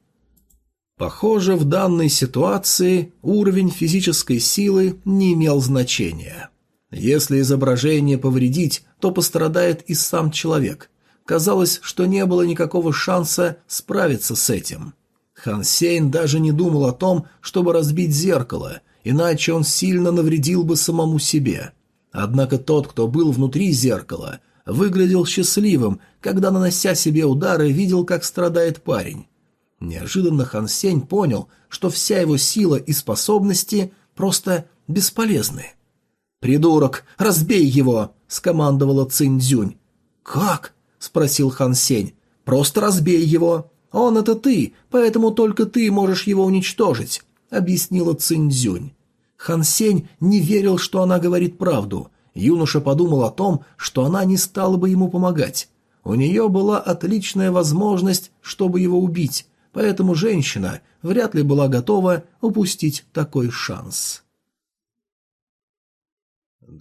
Похоже, в данной ситуации уровень физической силы не имел значения. Если изображение повредить, то пострадает и сам человек. Казалось, что не было никакого шанса справиться с этим. Хан Сейн даже не думал о том, чтобы разбить зеркало, иначе он сильно навредил бы самому себе. Однако тот, кто был внутри зеркала, выглядел счастливым, когда, нанося себе удары, видел, как страдает парень. Неожиданно Хан Сень понял, что вся его сила и способности просто бесполезны. «Придурок, разбей его!» — скомандовала Цинь Цзюнь. «Как?» — спросил Хан Сень. «Просто разбей его. Он — это ты, поэтому только ты можешь его уничтожить», — объяснила Цинь Цзюнь. Хан Сень не верил, что она говорит правду. Юноша подумал о том, что она не стала бы ему помогать. У нее была отличная возможность, чтобы его убить, поэтому женщина вряд ли была готова упустить такой шанс.